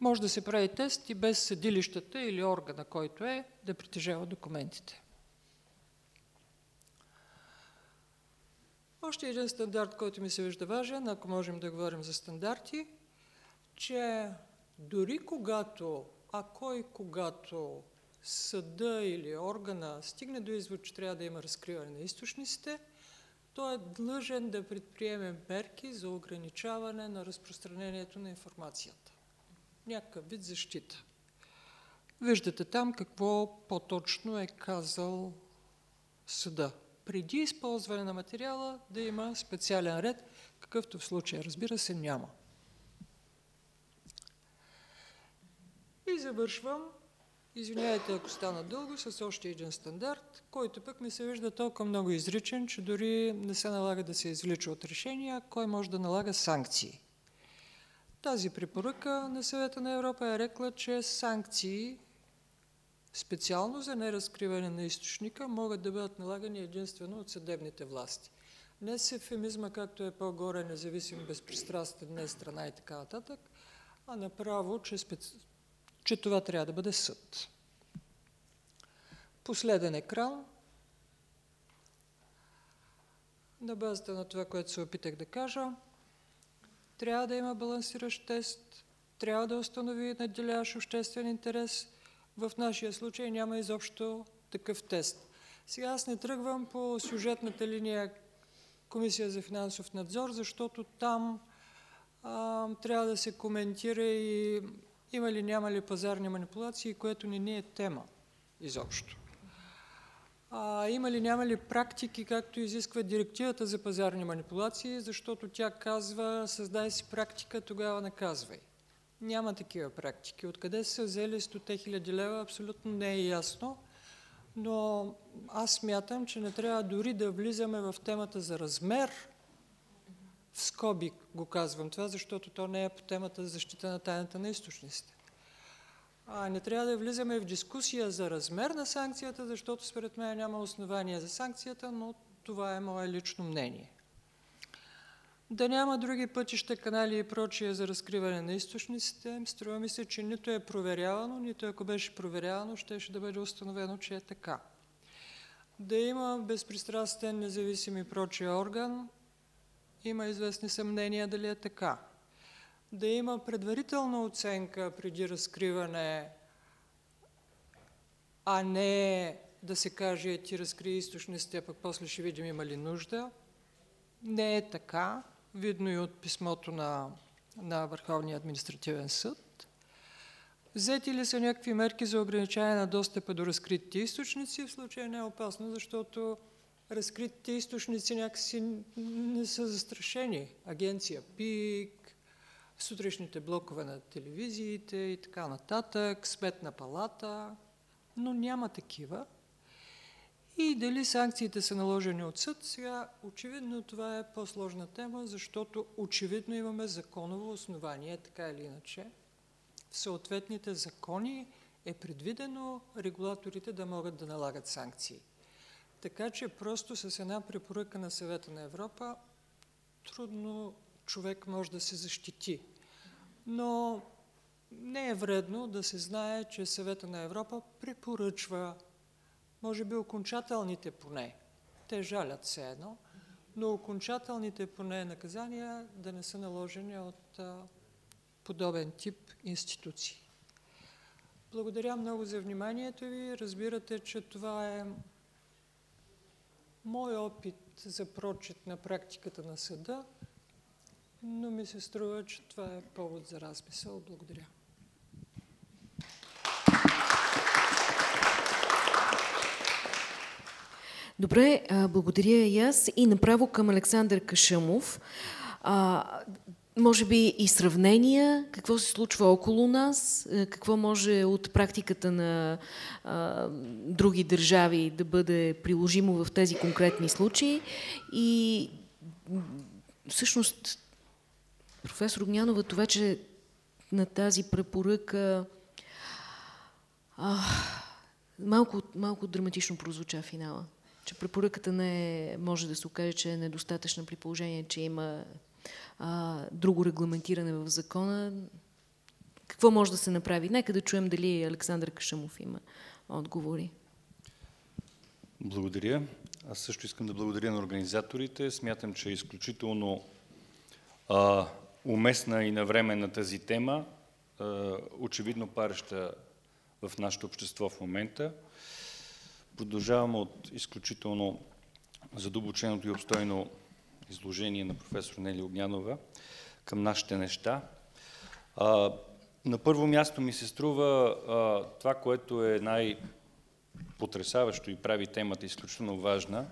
може да се прави тест и без съдилищата или органа, който е, да притежава документите. Още един стандарт, който ми се вижда важен, ако можем да говорим за стандарти, че дори когато, ако и когато съда или органа стигне до извод, че трябва да има разкриване на източниците, той е длъжен да предприеме мерки за ограничаване на разпространението на информацията някакъв вид защита. Виждате там какво по-точно е казал съда. Преди използване на материала да има специален ред, какъвто в случая, разбира се, няма. И завършвам, извинявайте ако стана дълго, с още един стандарт, който пък ми се вижда толкова много изричен, че дори не се налага да се извлича от решения, кой може да налага санкции. Тази препоръка на съвета на Европа е рекла, че санкции специално за неразкриване на източника могат да бъдат налагани единствено от съдебните власти. Не с ефемизма, както е по-горе, независим, безпристрастен, не страна и така нататък, а направо, че, специ... че това трябва да бъде съд. Последен екран. На базата на това, което се опитах да кажа, трябва да има балансиращ тест, трябва да установи надделяващ обществен интерес. В нашия случай няма изобщо такъв тест. Сега аз не тръгвам по сюжетната линия Комисия за финансов надзор, защото там а, трябва да се коментира и има ли, няма ли пазарни манипулации, което не ни е тема изобщо. А, има ли, няма ли практики, както изисква директивата за пазарни манипулации, защото тя казва, създай си практика, тогава наказвай. Няма такива практики. Откъде са взели 100 000 лева, абсолютно не е ясно. Но аз смятам, че не трябва дори да влизаме в темата за размер. В скоби го казвам това, защото то не е по темата за защита на тайната на източниците. А, не трябва да влизаме в дискусия за размер на санкцията, защото според мен няма основания за санкцията, но това е мое лично мнение. Да няма други пътища, канали и прочие за разкриване на източниците. Струва ми се, че нито е проверявано, нито ако беше проверявано, ще, ще да бъде установено, че е така. Да има безпристрастен, независим и прочие орган, има известни съмнения дали е така. Да има предварителна оценка преди разкриване, а не да се каже ти разкри източниците, а пък после ще видим има ли нужда. Не е така, видно и от писмото на, на Върховния административен съд. Взети ли са някакви мерки за ограничаване на достъпа до разкритите източници? В случая не е опасно, защото разкритите източници някакси не са застрашени. Агенция ПИК, сутрешните блокове на телевизиите и така нататък, сметна палата, но няма такива. И дали санкциите са наложени от съд, сега очевидно това е по-сложна тема, защото очевидно имаме законово основание, така или иначе. В съответните закони е предвидено регулаторите да могат да налагат санкции. Така че просто с една препоръка на съвета на Европа трудно човек може да се защити. Но не е вредно да се знае, че съвета на Европа препоръчва, може би окончателните поне, те жалят все едно, но окончателните поне наказания да не са наложени от а, подобен тип институции. Благодаря много за вниманието ви. Разбирате, че това е мой опит за прочит на практиката на съда, но ми се струва, че това е повод за размисъл. Благодаря. Добре, благодаря и аз. И направо към Александър Кашамов. Може би и сравнения, какво се случва около нас, какво може от практиката на а, други държави да бъде приложимо в тези конкретни случаи. И всъщност, професор Огнянова, това, че на тази препоръка а, малко, малко драматично прозвуча финала. Че препоръката не може да се окаже, че е недостатъчна при положение, че има а, друго регламентиране в закона. Какво може да се направи? Нека да чуем дали Александър Кашамов има отговори. Благодаря. Аз също искам да благодаря на организаторите. Смятам, че е изключително а, уместна и навременна тази тема, а, очевидно пареща в нашето общество в момента. Продължавам от изключително задълбоченото и обстойно изложение на професор Нели Огнянова към нашите неща. А, на първо място ми се струва а, това, което е най-потрясаващо и прави темата изключително важна,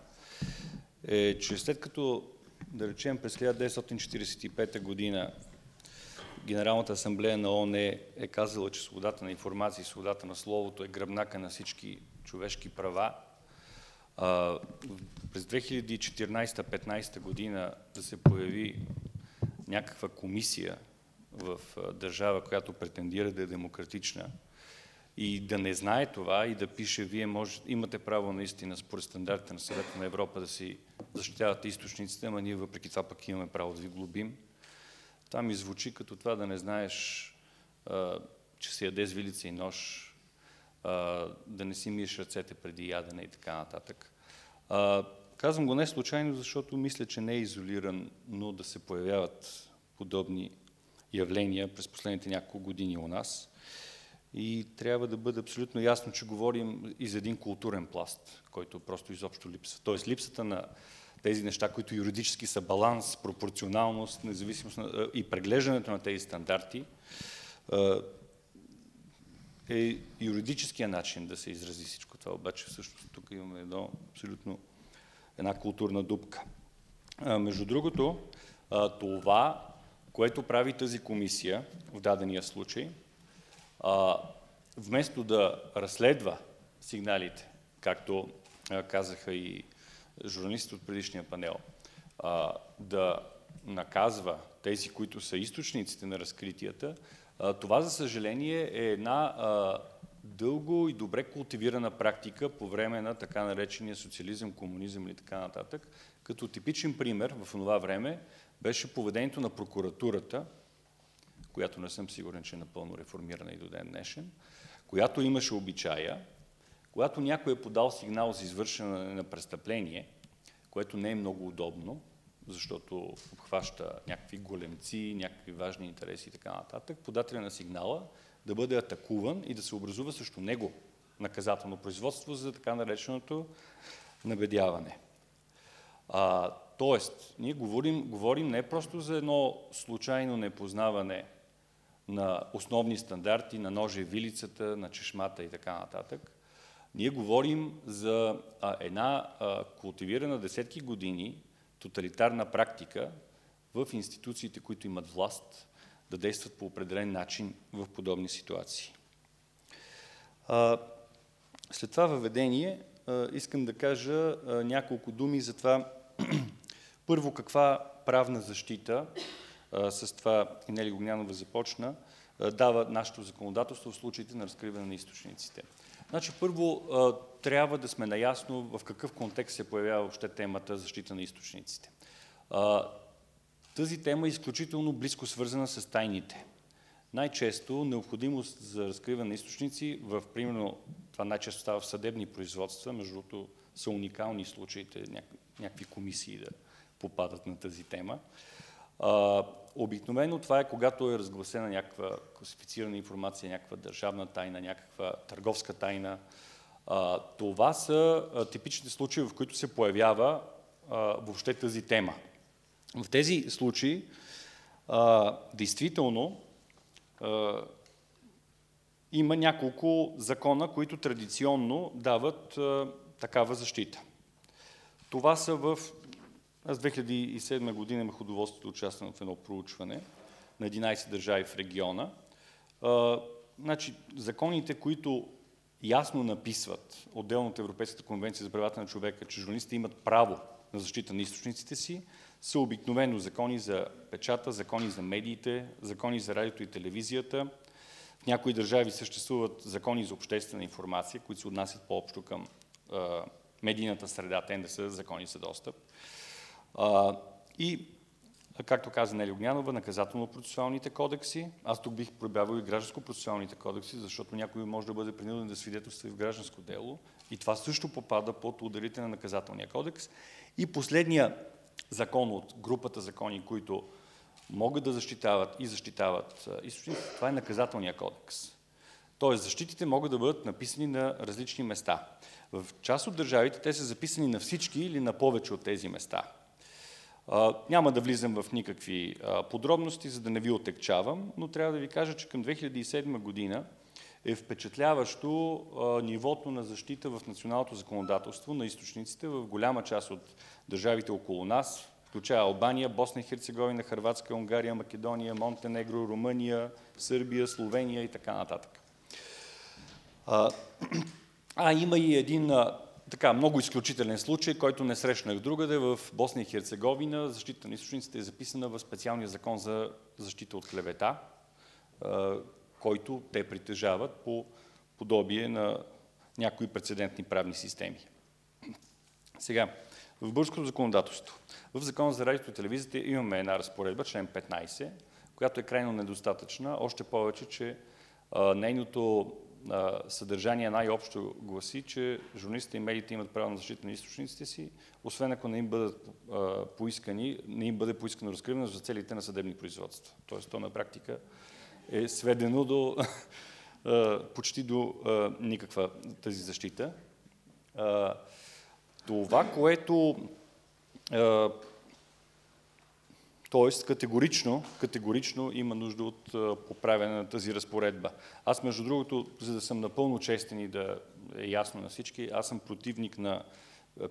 е, че след като, да речем, през 1945 година Генералната асамблея на ООН е казала, че свободата на информация и свободата на словото е гръбнака на всички човешки права, през 2014-15 година да се появи някаква комисия в държава, която претендира да е демократична и да не знае това и да пише, вие може, имате право наистина според стандартите на съвета на Европа да си защитавате източниците, ама ние въпреки това пък имаме право да ви глобим. Това ми звучи като това да не знаеш, а, че се яде с вилица и нож, да не си миеш ръцете преди ядене и така нататък. Казвам го не случайно, защото мисля, че не е изолиран, но да се появяват подобни явления през последните няколко години у нас. И трябва да бъде абсолютно ясно, че говорим и за един културен пласт, който просто изобщо липсва. Тоест липсата на тези неща, които юридически са баланс, пропорционалност, независимост и преглеждането на тези стандарти, е юридическия начин да се изрази всичко това, обаче всъщност тук имаме едно абсолютно една културна дупка. А, между другото, а, това, което прави тази комисия в дадения случай, а, вместо да разследва сигналите, както казаха и журналистите от предишния панел, да наказва тези, които са източниците на разкритията, това, за съжаление, е една дълго и добре култивирана практика по време на така наречения социализъм, комунизъм или така нататък. Като типичен пример в това време беше поведението на прокуратурата, която не съм сигурен, че е напълно реформирана и до ден днешен, която имаше обичая, когато някой е подал сигнал за извършване на престъпление, което не е много удобно, защото обхваща някакви големци, някакви важни интереси и така нататък, подателя на сигнала да бъде атакуван и да се образува срещу него наказателно производство за така нареченото набедяване. А, тоест, ние говорим, говорим не просто за едно случайно непознаване на основни стандарти, на ножа и вилицата, на чешмата и така нататък. Ние говорим за а, една а, култивирана десетки години тоталитарна практика в институциите, които имат власт, да действат по определен начин в подобни ситуации. След това въведение искам да кажа няколко думи за това (clears throat) първо каква правна защита с това и Нели Гогнянова започна, дава нашето законодателство в случаите на разкриване на източниците. Значи, първо трябва да сме наясно в какъв контекст се появява въобще темата защита на източниците. Тази тема е изключително близко свързана с тайните. Най-често необходимост за разкриване на източници, в примерно това най-често става в съдебни производства, между другото са уникални случаите, някакви комисии да попадат на тази тема. Обикновено това е когато е разгласена някаква класифицирана информация, някаква държавна тайна, някаква търговска тайна. Това са а, типичните случаи, в които се появява въобще тази тема. В тези случаи, действително, има няколко закона, които традиционно дават такава защита. Това са в аз 2007 година имах удоволствието да участвам в едно проучване на 11 държави в региона. А, значи, законите, които ясно написват отделно от Европейската конвенция за правата на човека, че журналистите имат право на защита на източниците си, са обикновено закони за печата, закони за медиите, закони за радиото и телевизията. В някои държави съществуват закони за обществена информация, които се отнасят по-общо към а, медийната среда, те да са закони за достъп. И, както каза Нели Огнянова, наказателно-процесуалните кодекси. Аз тук бих прибавил и гражданско-процесуалните кодекси, защото някой може да бъде принуден да свидетелства и в гражданско дело. И това също попада под ударите на наказателния кодекс. И последния закон от групата закони, които могат да защитават и защитават източници, това е наказателния кодекс. Тоест, защитите могат да бъдат написани на различни места. В част от държавите те са записани на всички или на повече от тези места. Няма да влизам в никакви подробности, за да не ви отекчавам, но трябва да ви кажа, че към 2007 година е впечатляващо нивото на защита в националното законодателство на източниците в голяма част от държавите около нас, включая Албания, Босна и Херцеговина, Харватска, Унгария, Македония, Монтенегро, Румъния, Сърбия, Словения и така нататък. А, (clears throat) а има и един така, много изключителен случай, който не срещнах другаде. В Босния и Херцеговина защита на източниците е записана в специалния закон за защита от клевета, който те притежават по подобие на някои прецедентни правни системи. Сега, в българското законодателство, в Закон за радиото и телевизията имаме една разпоредба, член 15, която е крайно недостатъчна, още повече, че нейното съдържание най-общо гласи, че журналистите и медиите имат право на защита на източниците си, освен ако не им бъдат а, поискани, не им бъде поискано разкриване за целите на съдебни производства. Тоест, то на практика е сведено до (laughs) а, почти до а, никаква тази защита. Това, което Тоест, категорично, категорично има нужда от поправяне на тази разпоредба. Аз, между другото, за да съм напълно честен и да е ясно на всички, аз съм противник на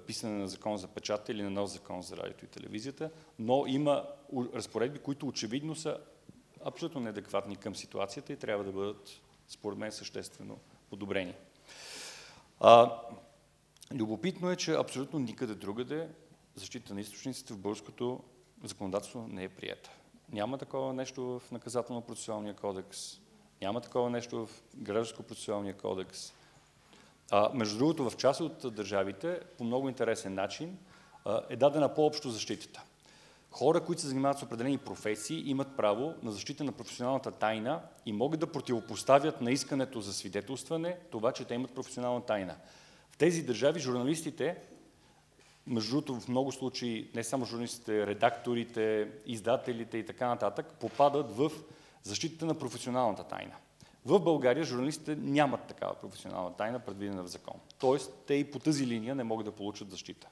писане на закон за печата или на нов закон за радиото и телевизията, но има разпоредби, които очевидно са абсолютно неадекватни към ситуацията и трябва да бъдат, според мен, съществено подобрени. А, любопитно е, че абсолютно никъде другаде защита на източниците в българското законодателство не е приета. Няма такова нещо в наказателно-процесуалния кодекс, Няма такова нещо в Гражданско-процесуалния кодекс. А, между другото, в част от държавите, по много интересен начин, а, е дадена по-общо защитата. Хора, които се занимават с определени професии, имат право на защита на професионалната тайна и могат да противопоставят на искането за свидетелстване това, че те имат професионална тайна. В тези държави журналистите, между другото в много случаи, не само журналистите, редакторите, издателите и така нататък, попадат в защитата на професионалната тайна. В България журналистите нямат такава професионална тайна, предвидена в закон. Тоест, те и по тази линия не могат да получат защита.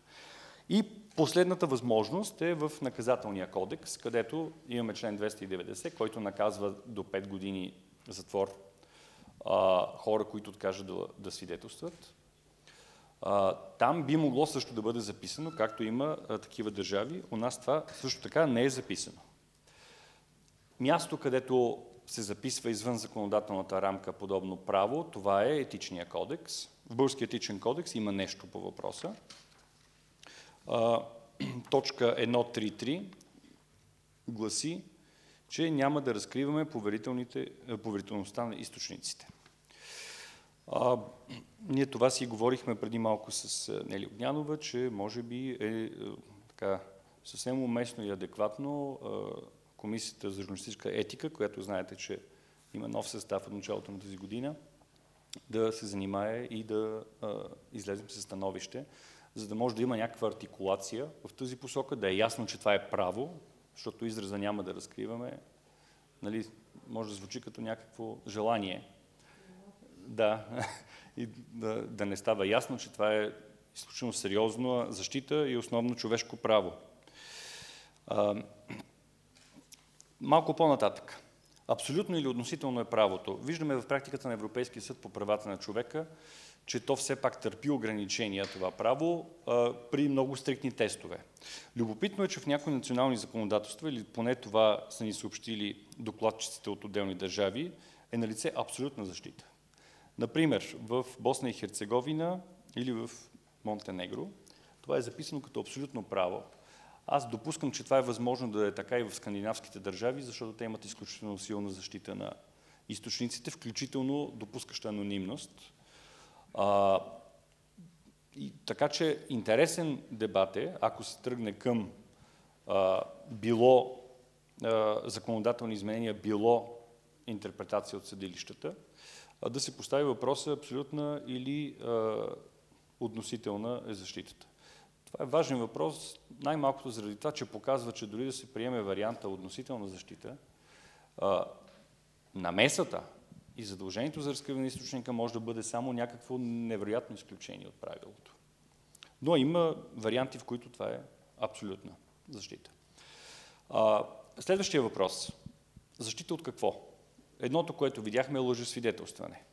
И последната възможност е в наказателния кодекс, където имаме член 290, който наказва до 5 години затвор а, хора, които откажат да, да свидетелстват. Там би могло също да бъде записано, както има такива държави. У нас това също така не е записано. Място, където се записва извън законодателната рамка подобно право, това е етичния кодекс. В Българския етичен кодекс има нещо по въпроса. (clears throat) Точка 1.3.3 гласи, че няма да разкриваме поверителността на източниците. А, ние това си говорихме преди малко с Нели Огнянова, че може би е, е така, съвсем уместно и адекватно Комисията за журналистическа етика, която знаете, че има нов състав от началото на тази година, да се занимае и да а, излезем със становище, за да може да има някаква артикулация в тази посока, да е ясно, че това е право, защото израза няма да разкриваме. Нали, може да звучи като някакво желание. Да, (laughs) и да, да не става ясно, че това е изключително сериозна защита и основно човешко право. А, Малко по-нататък. Абсолютно или относително е правото. Виждаме в практиката на Европейския съд по правата на човека, че то все пак търпи ограничения това право а, при много стриктни тестове. Любопитно е, че в някои национални законодателства, или поне това са ни съобщили докладчиците от отделни държави, е на лице абсолютна защита. Например, в Босна и Херцеговина или в Монтенегро, това е записано като абсолютно право. Аз допускам, че това е възможно да е така и в скандинавските държави, защото те имат изключително силна защита на източниците, включително допускаща анонимност. А, и, така че интересен дебат е, ако се тръгне към а, било а, законодателни изменения, било интерпретация от съдилищата, да се постави въпроса абсолютна или а, относителна е защитата. Това е важен въпрос, най-малкото заради това, че показва, че дори да се приеме варианта относителна защита, намесата и задължението за разкриване на източника може да бъде само някакво невероятно изключение от правилото. Но има варианти, в които това е абсолютна защита. Следващия въпрос. Защита от какво? Едното, което видяхме е лъжесвидетелстване.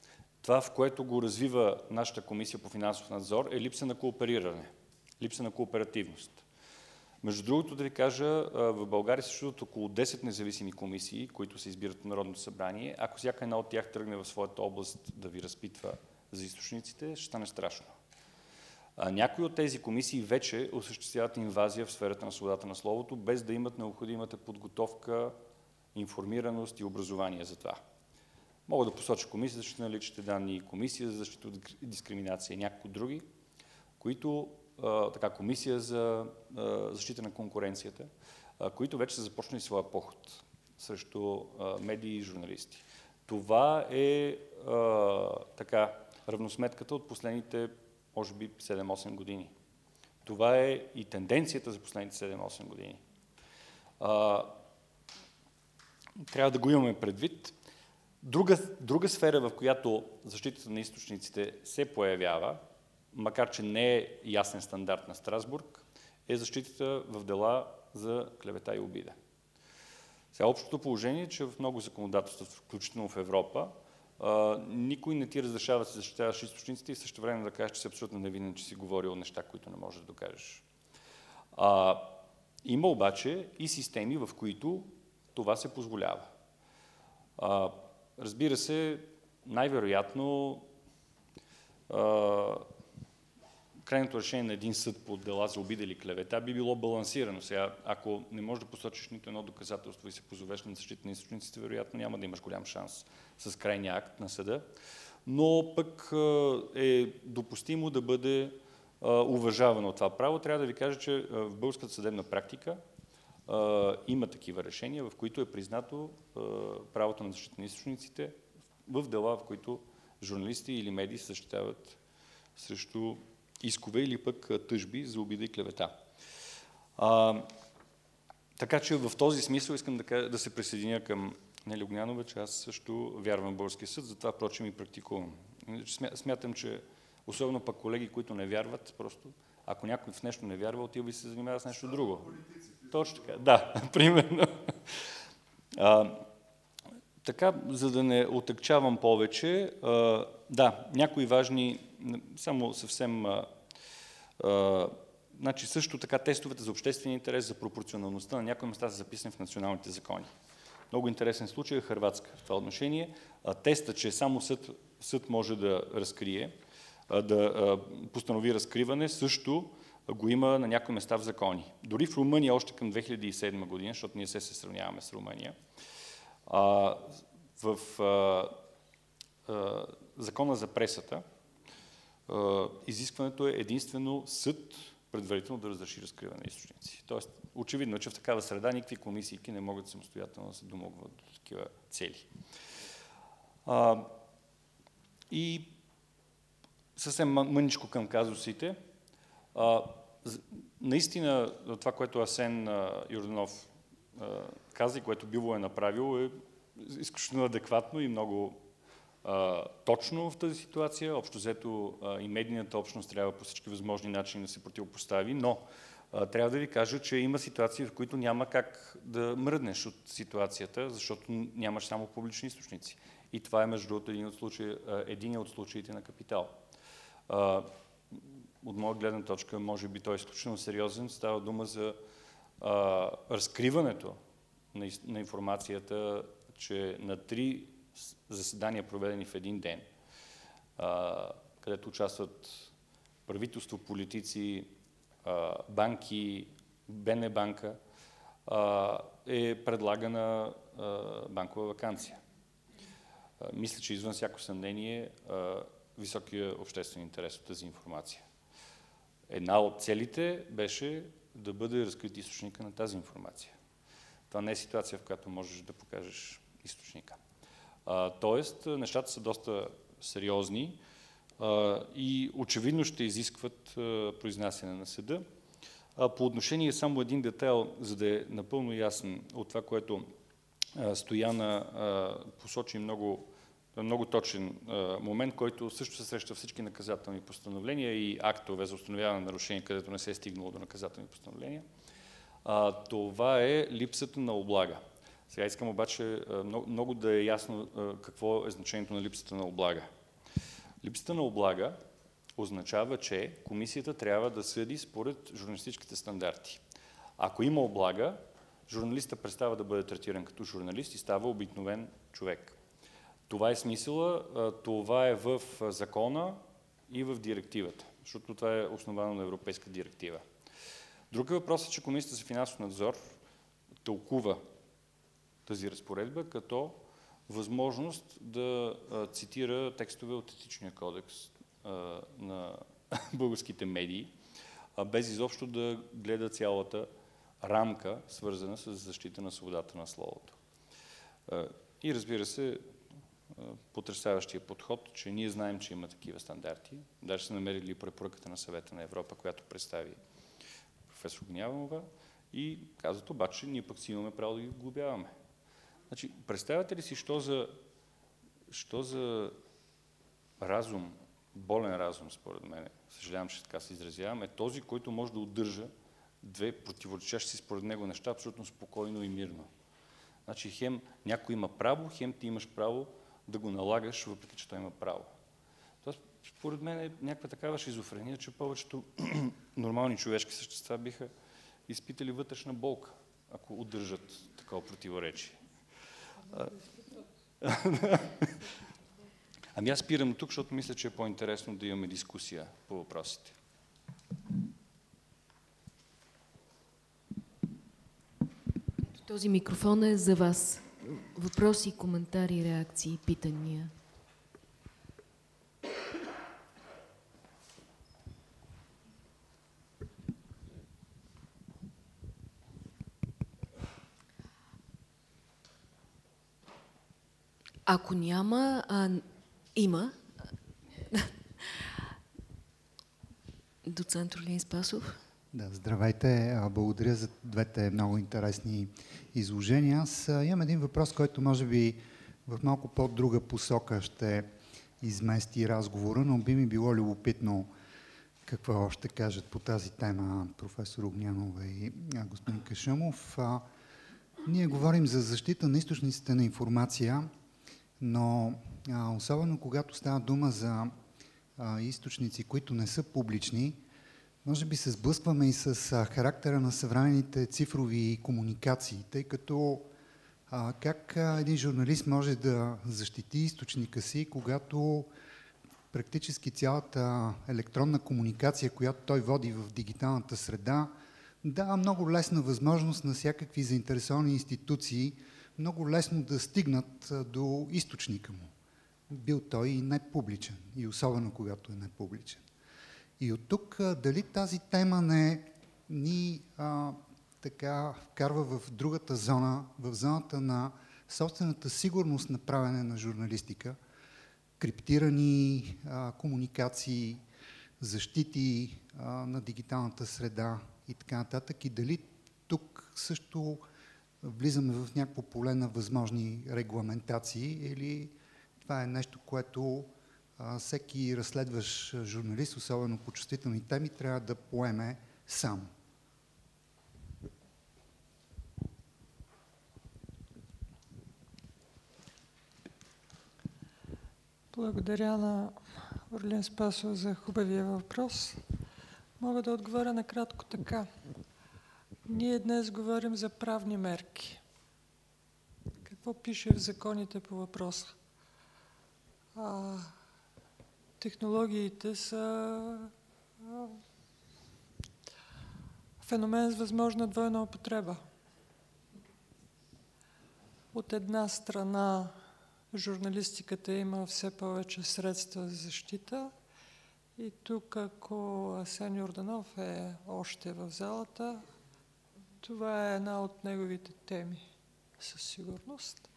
Това, в което го развива нашата комисия по финансов надзор, е липса на коопериране – липса на кооперативност. Между другото да ви кажа, в България съществуват около 10 независими комисии, които се избират от Народното събрание. Ако всяка една от тях тръгне в своята област да ви разпитва за източниците, ще стане страшно. някои от тези комисии вече осъществяват инвазия в сферата на свободата на словото, без да имат необходимата подготовка, информираност и образование за това. Мога да посоча комисия за защита на личните данни, комисия за защита от дискриминация и някои други, които така, комисия за защита на конкуренцията, които вече са започнали своя поход срещу медии и журналисти. Това е така равносметката от последните, може би, 7-8 години. Това е и тенденцията за последните 7-8 години. Трябва да го имаме предвид. Друга, друга сфера, в която защитата на източниците се появява, макар че не е ясен стандарт на Страсбург, е защитата в дела за клевета и обида. Сега общото положение е, че в много законодателства, включително в Европа, никой не ти разрешава да се защитаваш източниците и също време да кажеш, че си абсолютно невинен, че си говорил неща, които не можеш да докажеш. А, има обаче и системи, в които това се позволява. А, разбира се, най-вероятно крайното решение на един съд по дела за обида или клевета би било балансирано. Сега, ако не можеш да посочиш нито едно доказателство и се позовеш на защита на източниците, вероятно няма да имаш голям шанс с крайния акт на съда. Но пък е допустимо да бъде уважавано това право. Трябва да ви кажа, че в българската съдебна практика има такива решения, в които е признато правото на защита на източниците в дела, в които журналисти или медии защитават срещу искове или пък тъжби за обида и клевета. А, така че в този смисъл искам да, да се присъединя към Нели Огнянова, че аз също вярвам в българския съд, затова прочим и практикувам. Смятам, че особено пък колеги, които не вярват, просто ако някой в нещо не вярва, отива и се занимава с нещо друго. Точно така, да, (laughs) примерно. А, така, за да не отъкчавам повече, а, да, някои важни, само съвсем... А, а, значи също така тестовете за обществен интерес, за пропорционалността на някои места са записани в националните закони. Много интересен случай е Хрватска в това отношение. А, теста, че само съд, съд може да разкрие, а, да а, постанови разкриване, също го има на някои места в закони. Дори в Румъния още към 2007 година, защото ние се се сравняваме с Румъния, а, в а, а, закона за пресата а, изискването е единствено съд предварително да разреши разкриване на източници. Тоест, очевидно, че в такава среда никакви комисии не могат самостоятелно да се домогват до такива цели. А, и съвсем мъничко към казусите. А, наистина, това, което Асен Юрданов каза и което Било е направил, е изключително адекватно и много а, точно в тази ситуация. Общо взето и медийната общност трябва по всички възможни начини да се противопостави, но а, трябва да ви кажа, че има ситуации, в които няма как да мръднеш от ситуацията, защото нямаш само публични източници. И това е между другото един от, случаи, един от случаите на капитал. А, от моя гледна точка, може би той е изключително сериозен. Става дума за а, разкриването на, на информацията, че на три заседания, проведени в един ден, а, където участват правителство, политици, а, банки, БН банка, а, е предлагана а, банкова вакансия. А, мисля, че извън всяко съмнение високия обществен интерес от тази информация. Една от целите беше да бъде разкрит източника на тази информация. Това не е ситуация, в която можеш да покажеш източника. А, тоест, нещата са доста сериозни а, и очевидно ще изискват а, произнасяне на съда. А, по отношение само един детайл, за да е напълно ясен от това, което а, Стояна а, посочи много много точен момент, който също се среща всички наказателни постановления и актове за установяване на нарушения, където не се е стигнало до наказателни постановления. Това е липсата на облага. Сега искам обаче много, да е ясно какво е значението на липсата на облага. Липсата на облага означава, че комисията трябва да съди според журналистическите стандарти. Ако има облага, журналиста престава да бъде третиран като журналист и става обикновен човек. Това е смисъла, това е в закона и в директивата, защото това е основано на европейска директива. Друг е въпрос, че Комисията за финансов надзор тълкува тази разпоредба като възможност да цитира текстове от етичния кодекс на (laughs) българските медии, без изобщо да гледа цялата рамка, свързана с защита на свободата на словото. И разбира се, потрясаващия подход, че ние знаем, че има такива стандарти. Даже са намерили препоръката на съвета на Европа, която представи професор Гняванова и казват обаче, ние пък си имаме право да ги глобяваме. Значи, представяте ли си, що за, що за разум, болен разум, според мен, съжалявам, че така се изразявам, е този, който може да удържа две противоречащи си според него неща абсолютно спокойно и мирно. Значи, хем някой има право, хем ти имаш право да го налагаш, въпреки че той има право. Това според мен е някаква такава шизофрения, че повечето (clears throat) нормални човешки същества биха изпитали вътрешна болка, ако удържат такова противоречие. (laughs) ами аз спирам тук, защото мисля, че е по-интересно да имаме дискусия по въпросите. Този микрофон е за вас. Въпроси, коментари, реакции, питания. Ако няма, а, има. (laughs) Доцент Орлин Спасов. Да, здравейте. Благодаря за двете много интересни изложения. Аз имам един въпрос, който може би в малко по-друга посока ще измести разговора, но би ми било любопитно какво ще кажат по тази тема професор Огнянова и господин Кашамов. Ние говорим за защита на източниците на информация, но особено когато става дума за източници, които не са публични, може би се сблъскваме и с характера на съвременните цифрови комуникации, тъй като а, как един журналист може да защити източника си, когато практически цялата електронна комуникация, която той води в дигиталната среда, дава много лесна възможност на всякакви заинтересовани институции много лесно да стигнат до източника му. Бил той и непубличен, и особено когато е непубличен. И от тук дали тази тема не ни а, така вкарва в другата зона, в зоната на собствената сигурност на правене на журналистика, криптирани а, комуникации, защити а, на дигиталната среда и така нататък. И дали тук също влизаме в някакво поле на възможни регламентации или това е нещо, което всеки разследващ журналист, особено по чувствителни теми, трябва да поеме сам. Благодаря на Орлин Спасо за хубавия въпрос. Мога да отговоря накратко така. Ние днес говорим за правни мерки. Какво пише в законите по въпроса? Технологиите са феномен с възможна двойна употреба. От една страна журналистиката има все повече средства за защита и тук, ако Асен Йорданов е още в залата, това е една от неговите теми със сигурност.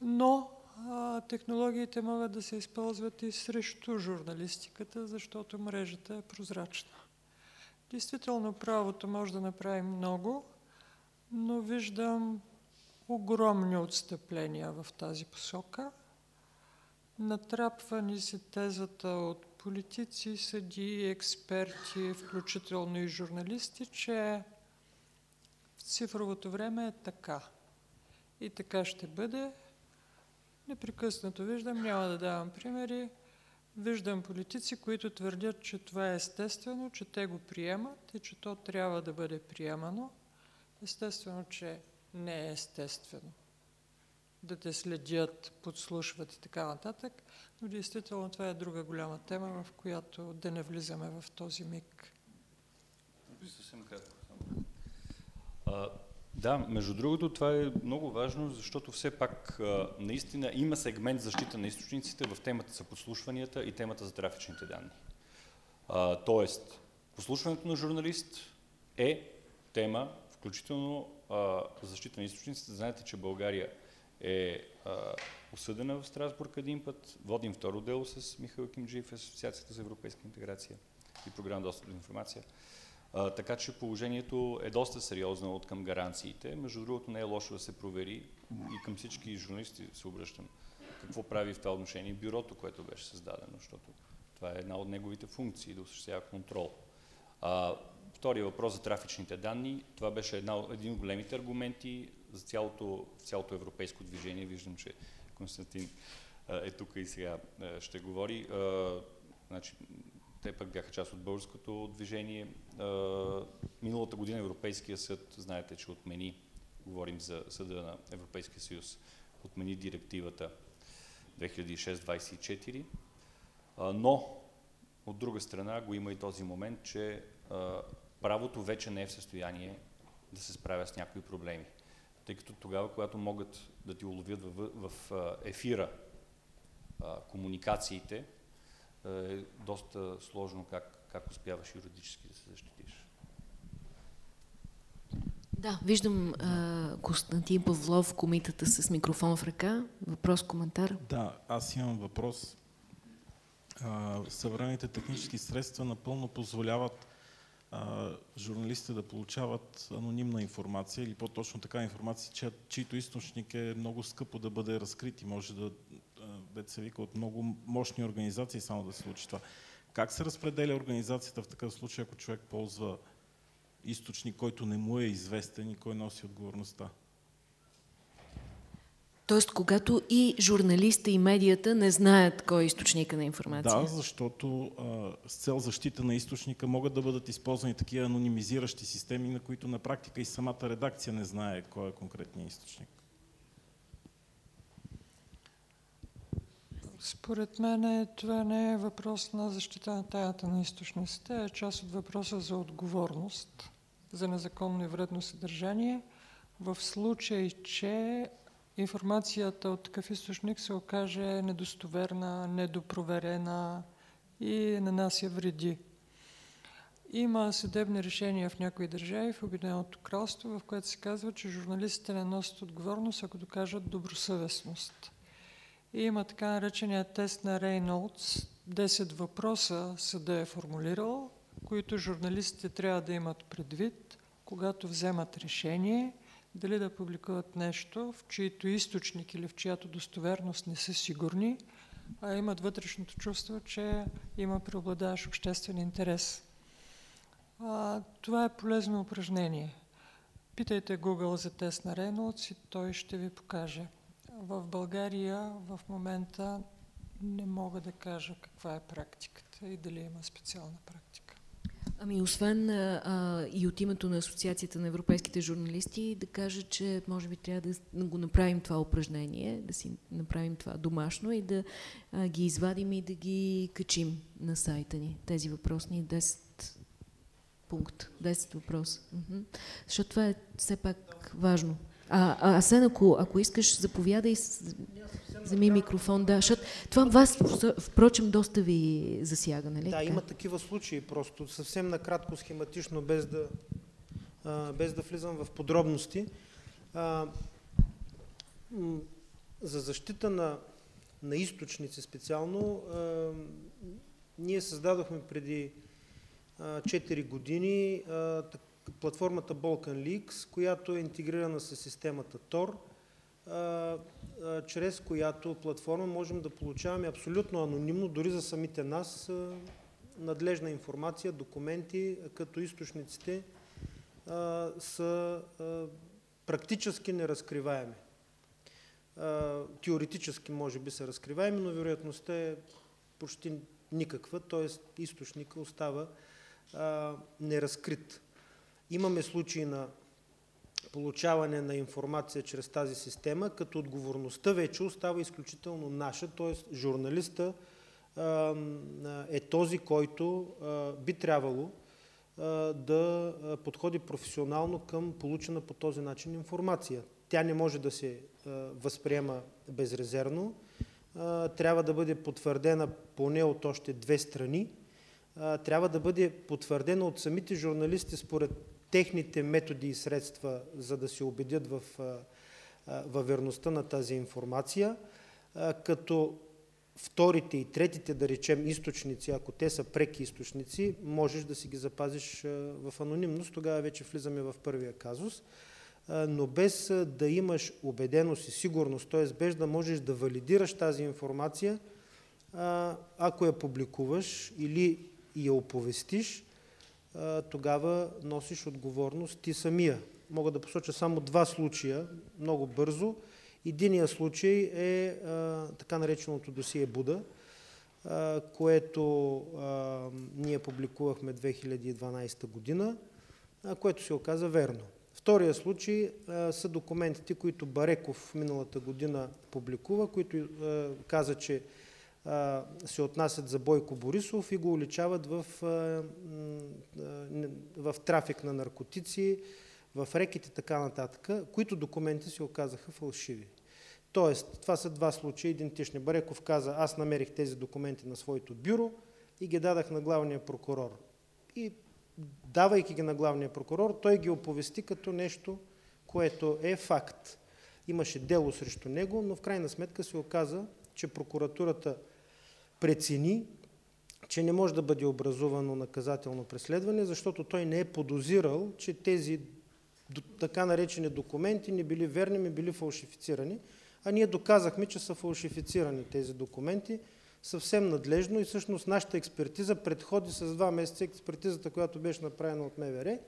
Но а, технологиите могат да се използват и срещу журналистиката, защото мрежата е прозрачна. Действително правото може да направи много, но виждам огромни отстъпления в тази посока. Натрапва ни се тезата от политици, съди, експерти, включително и журналисти, че в цифровото време е така. И така ще бъде. Непрекъснато виждам, няма да давам примери, виждам политици, които твърдят, че това е естествено, че те го приемат и че то трябва да бъде приемано. Естествено, че не е естествено да те следят, подслушват и така нататък, но действително това е друга голяма тема, в която да не влизаме в този миг. Съвсем кратко. Да, между другото това е много важно, защото все пак наистина има сегмент защита на източниците в темата за подслушванията и темата за трафичните данни. А, тоест, подслушването на журналист е тема, включително а, защита на източниците. Знаете, че България е а, осъдена в Страсбург един път. Водим второ дело с Михаил Кимджиев, Асоциацията за европейска интеграция и програма достъп до информация. Така че положението е доста сериозно от към гаранциите. Между другото не е лошо да се провери и към всички журналисти се обръщам какво прави в това отношение бюрото, което беше създадено, защото това е една от неговите функции да осъществява контрол. А, втория въпрос за трафичните данни. Това беше една, един от големите аргументи за цялото, цялото европейско движение. Виждам, че Константин е тук и сега ще говори. Значи, те пък бяха част от българското движение. Миналата година Европейския съд, знаете, че отмени, говорим за съда на Европейския съюз, отмени директивата 2006-24, но От друга страна го има и този момент, че правото вече не е в състояние да се справя с някои проблеми. Тъй като тогава, когато могат да ти уловят в, ефира комуникациите, е доста сложно как, как успяваш юридически да се защитиш. Да, виждам а, Константин Павлов, комитата с микрофон в ръка. Въпрос, коментар? Да, аз имам въпрос. А, съвременните технически средства напълно позволяват а, журналистите да получават анонимна информация или по-точно така информация, че, чието източник е много скъпо да бъде разкрит и може да, деца вика, от много мощни организации само да се случи това. Как се разпределя организацията в такъв случай, ако човек ползва източник, който не му е известен и кой носи отговорността? Тоест, когато и журналиста и медията не знаят кой е източника на информация. Да, защото а, с цел защита на източника могат да бъдат използвани такива анонимизиращи системи, на които на практика и самата редакция не знае кой е конкретният източник. Според мен това не е въпрос на защита на тайната на източниците, а е част от въпроса за отговорност за незаконно и вредно съдържание. В случай, че информацията от такъв източник се окаже недостоверна, недопроверена и нанася вреди. Има съдебни решения в някои държави, в Обединеното кралство, в което се казва, че журналистите не носят отговорност, ако докажат добросъвестност. И има така наречения тест на Рейнолдс. 10 въпроса съда е формулирал, които журналистите трябва да имат предвид, когато вземат решение дали да публикуват нещо, в чието източник или в чиято достоверност не са сигурни, а имат вътрешното чувство, че има преобладаващ обществен интерес. А, това е полезно упражнение. Питайте Google за тест на Рейнолдс и той ще ви покаже. В България в момента не мога да кажа каква е практиката и дали има специална практика. Ами освен а, и от името на Асоциацията на европейските журналисти да кажа, че може би трябва да го направим това упражнение, да си направим това домашно и да а, ги извадим и да ги качим на сайта ни. Тези въпросни 10 пункт, 10 въпроса. Защото това е все пак важно. А, а Асен, ако, ако искаш, заповядай, вземи микрофон, да, защото това вас, впрочем, доста ви засяга, нали? Да, има такива случаи, просто съвсем накратко, схематично, без да, а, без да влизам в подробности. А, за защита на, на източници специално, а, ние създадохме преди а, 4 години а, платформата Balkan Leaks, която е интегрирана с системата Tor, чрез която платформа можем да получаваме абсолютно анонимно, дори за самите нас, надлежна информация, документи, като източниците са практически неразкриваеми. Теоретически може би са разкриваеми, но вероятността е почти никаква, т.е. източника остава неразкрит. Имаме случаи на получаване на информация чрез тази система, като отговорността вече остава изключително наша, т.е. журналиста е този, който би трябвало да подходи професионално към получена по този начин информация. Тя не може да се възприема безрезервно, трябва да бъде потвърдена поне от още две страни, трябва да бъде потвърдена от самите журналисти според техните методи и средства, за да се убедят в, във верността на тази информация, като вторите и третите, да речем, източници, ако те са преки източници, можеш да си ги запазиш в анонимност, тогава вече влизаме в първия казус, но без да имаш убеденост и сигурност, т.е. без да можеш да валидираш тази информация, ако я публикуваш или я оповестиш, тогава носиш отговорност ти самия. Мога да посоча само два случая, много бързо. Единият случай е така нареченото досие Буда, което ние публикувахме 2012 година, което се оказа верно. Втория случай са документите, които Бареков миналата година публикува, които каза, че се отнасят за Бойко Борисов и го уличават в, в трафик на наркотици, в реките и така нататък, които документи се оказаха фалшиви. Тоест, това са два случая идентични. Бареков каза, аз намерих тези документи на своето бюро и ги дадах на главния прокурор. И давайки ги на главния прокурор, той ги оповести като нещо, което е факт. Имаше дело срещу него, но в крайна сметка се оказа, че прокуратурата прецени, че не може да бъде образувано наказателно преследване, защото той не е подозирал, че тези така наречени документи не били верни, ми били фалшифицирани. А ние доказахме, че са фалшифицирани тези документи съвсем надлежно и всъщност нашата експертиза предходи с два месеца експертизата, която беше направена от МВР,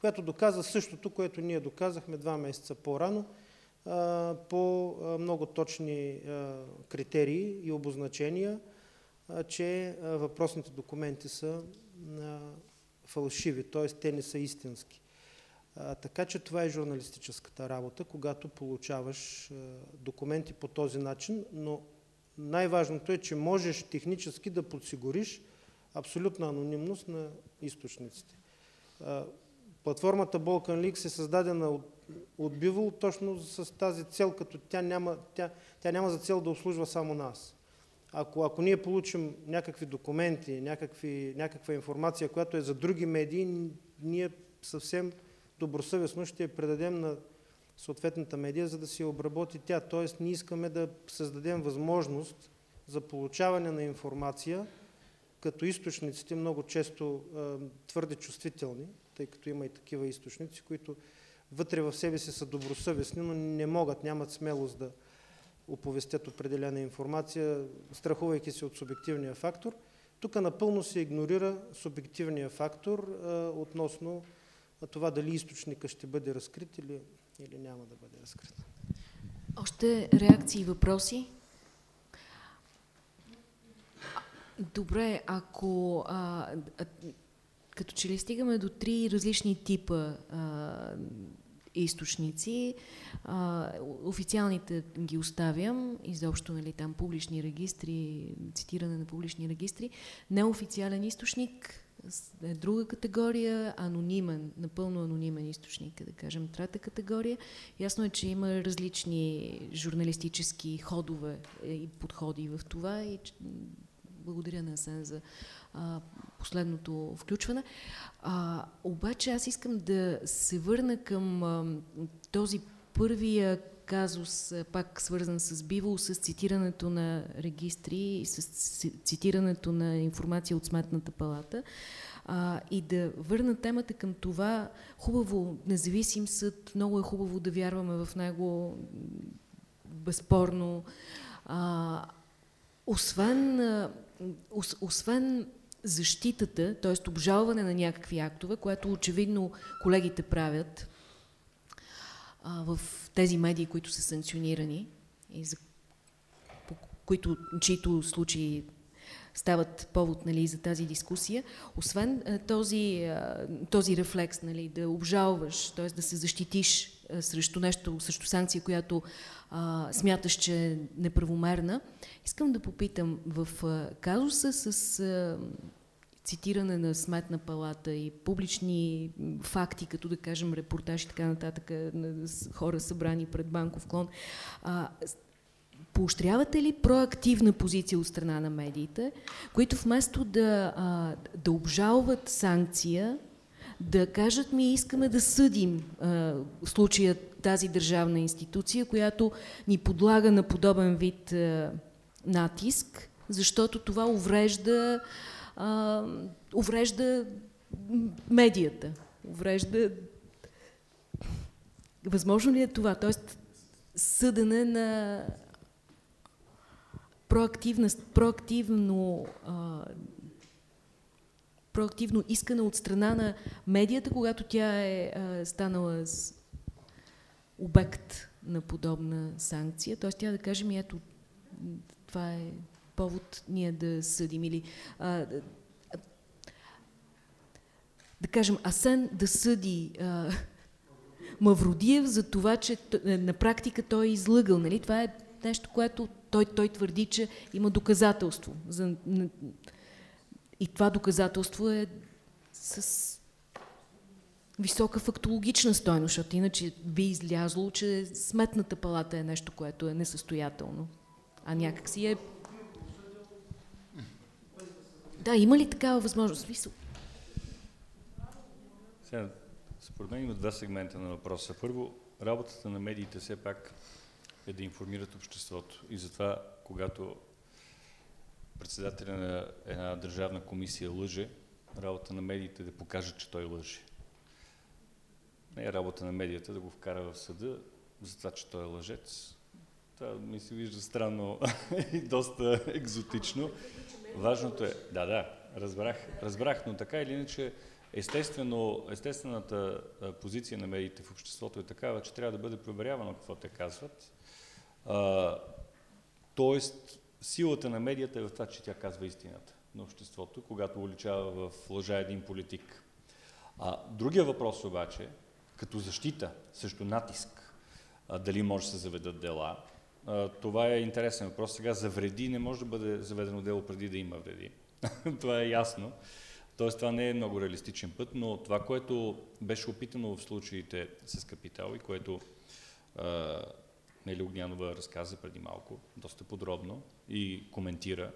която доказа същото, което ние доказахме два месеца по-рано по много точни критерии и обозначения, че въпросните документи са фалшиви, т.е. те не са истински. Така че това е журналистическата работа, когато получаваш документи по този начин, но най-важното е, че можеш технически да подсигуриш абсолютна анонимност на източниците. Платформата Balkan Leaks е създадена от, от Бивол точно с тази цел, като тя няма, тя, тя няма за цел да обслужва само нас. Ако, ако ние получим някакви документи, някакви, някаква информация, която е за други медии, ние съвсем добросъвестно ще я предадем на съответната медия, за да се обработи тя. Тоест, ние искаме да създадем възможност за получаване на информация, като източниците много често твърде чувствителни, тъй като има и такива източници, които вътре в себе си са добросъвестни, но не могат, нямат смелост да оповестят определена информация, страхувайки се от субективния фактор. Тук напълно се игнорира субективния фактор а, относно това дали източника ще бъде разкрит или, или няма да бъде разкрит. Още реакции и въпроси? Добре, ако а, а, като че ли стигаме до три различни типа а, източници. А, официалните ги оставям, изобщо нали, там публични регистри, цитиране на публични регистри. Неофициален източник е друга категория, анонимен, напълно анонимен източник, да кажем трета категория. Ясно е, че има различни журналистически ходове и подходи в това и благодаря на Асен за последното включване. А, обаче аз искам да се върна към а, този първия казус, пак свързан с Биво, с цитирането на регистри, с цитирането на информация от Сметната палата а, и да върна темата към това, хубаво, независим съд, много е хубаво да вярваме в него, безспорно. А, освен, ос, освен защитата, т.е. обжалване на някакви актове, което очевидно колегите правят а, в тези медии, които са санкционирани и за които, чието случаи стават повод нали, за тази дискусия. Освен този, този рефлекс, нали, да обжалваш, т.е. да се защитиш срещу нещо, срещу санкция, която а, смяташ, че е неправомерна, искам да попитам в казуса с а, цитиране на сметна палата и публични факти, като да кажем репортаж и така нататък, на хора събрани пред банков клон, а, Поощрявате ли проактивна позиция от страна на медиите, които вместо да, а, да обжалват санкция, да кажат ми искаме да съдим а, случая тази държавна институция, която ни подлага на подобен вид а, натиск, защото това уврежда, а, уврежда медията, уврежда... Възможно ли е това? Тоест, съдене на проактивно, а, проактивно искане от страна на медията, когато тя е а, станала с обект на подобна санкция. Т.е. тя да каже ми, ето, това е повод ние да съдим или а, да кажем, Асен да съди а, Мавродиев за това, че на практика той е излъгал. Нали? Това е нещо, което той, той твърди, че има доказателство. За, и това доказателство е с висока фактологична стойност, защото иначе би излязло, че сметната палата е нещо, което е несъстоятелно. А някак си е... Да, има ли такава възможност? Смисъл? Сега, според мен има два сегмента на въпроса. Първо, работата на медиите все пак е да информират обществото. И затова, когато председателя на една държавна комисия лъже, работа на медиите е да покажат, че той лъже. Не е работа на медията да го вкара в съда за това, че той е лъжец. Това ми се вижда странно (laughs) и доста екзотично. Важното е... Да, да, разбрах, разбрах, но така или иначе Естествено, естествената позиция на медиите в обществото е такава, че трябва да бъде проверявано какво те казват. А, тоест, силата на медията е в това, че тя казва истината на обществото, когато уличава в лъжа един политик. А, другия въпрос обаче, като защита срещу натиск, а, дали може да се заведат дела, а, това е интересен въпрос. Сега за вреди не може да бъде заведено дело преди да има вреди. (laughs) това е ясно. Тоест това не е много реалистичен път, но това, което беше опитано в случаите с Капитал и което а, Нели Огнянова разказа преди малко, доста подробно и коментира,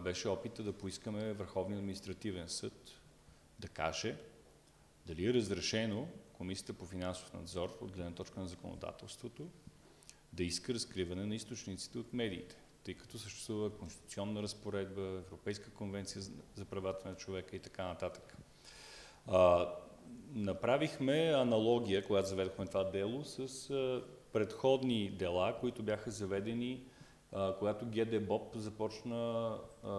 беше опита да поискаме Върховния административен съд да каже дали е разрешено Комисията по финансов надзор от гледна точка на законодателството да иска разкриване на източниците от медиите тъй като съществува конституционна разпоредба, Европейска конвенция за правата на човека и така нататък. Направихме аналогия, когато заведохме това дело, с предходни дела, които бяха заведени, а, когато ГД БОП започна а,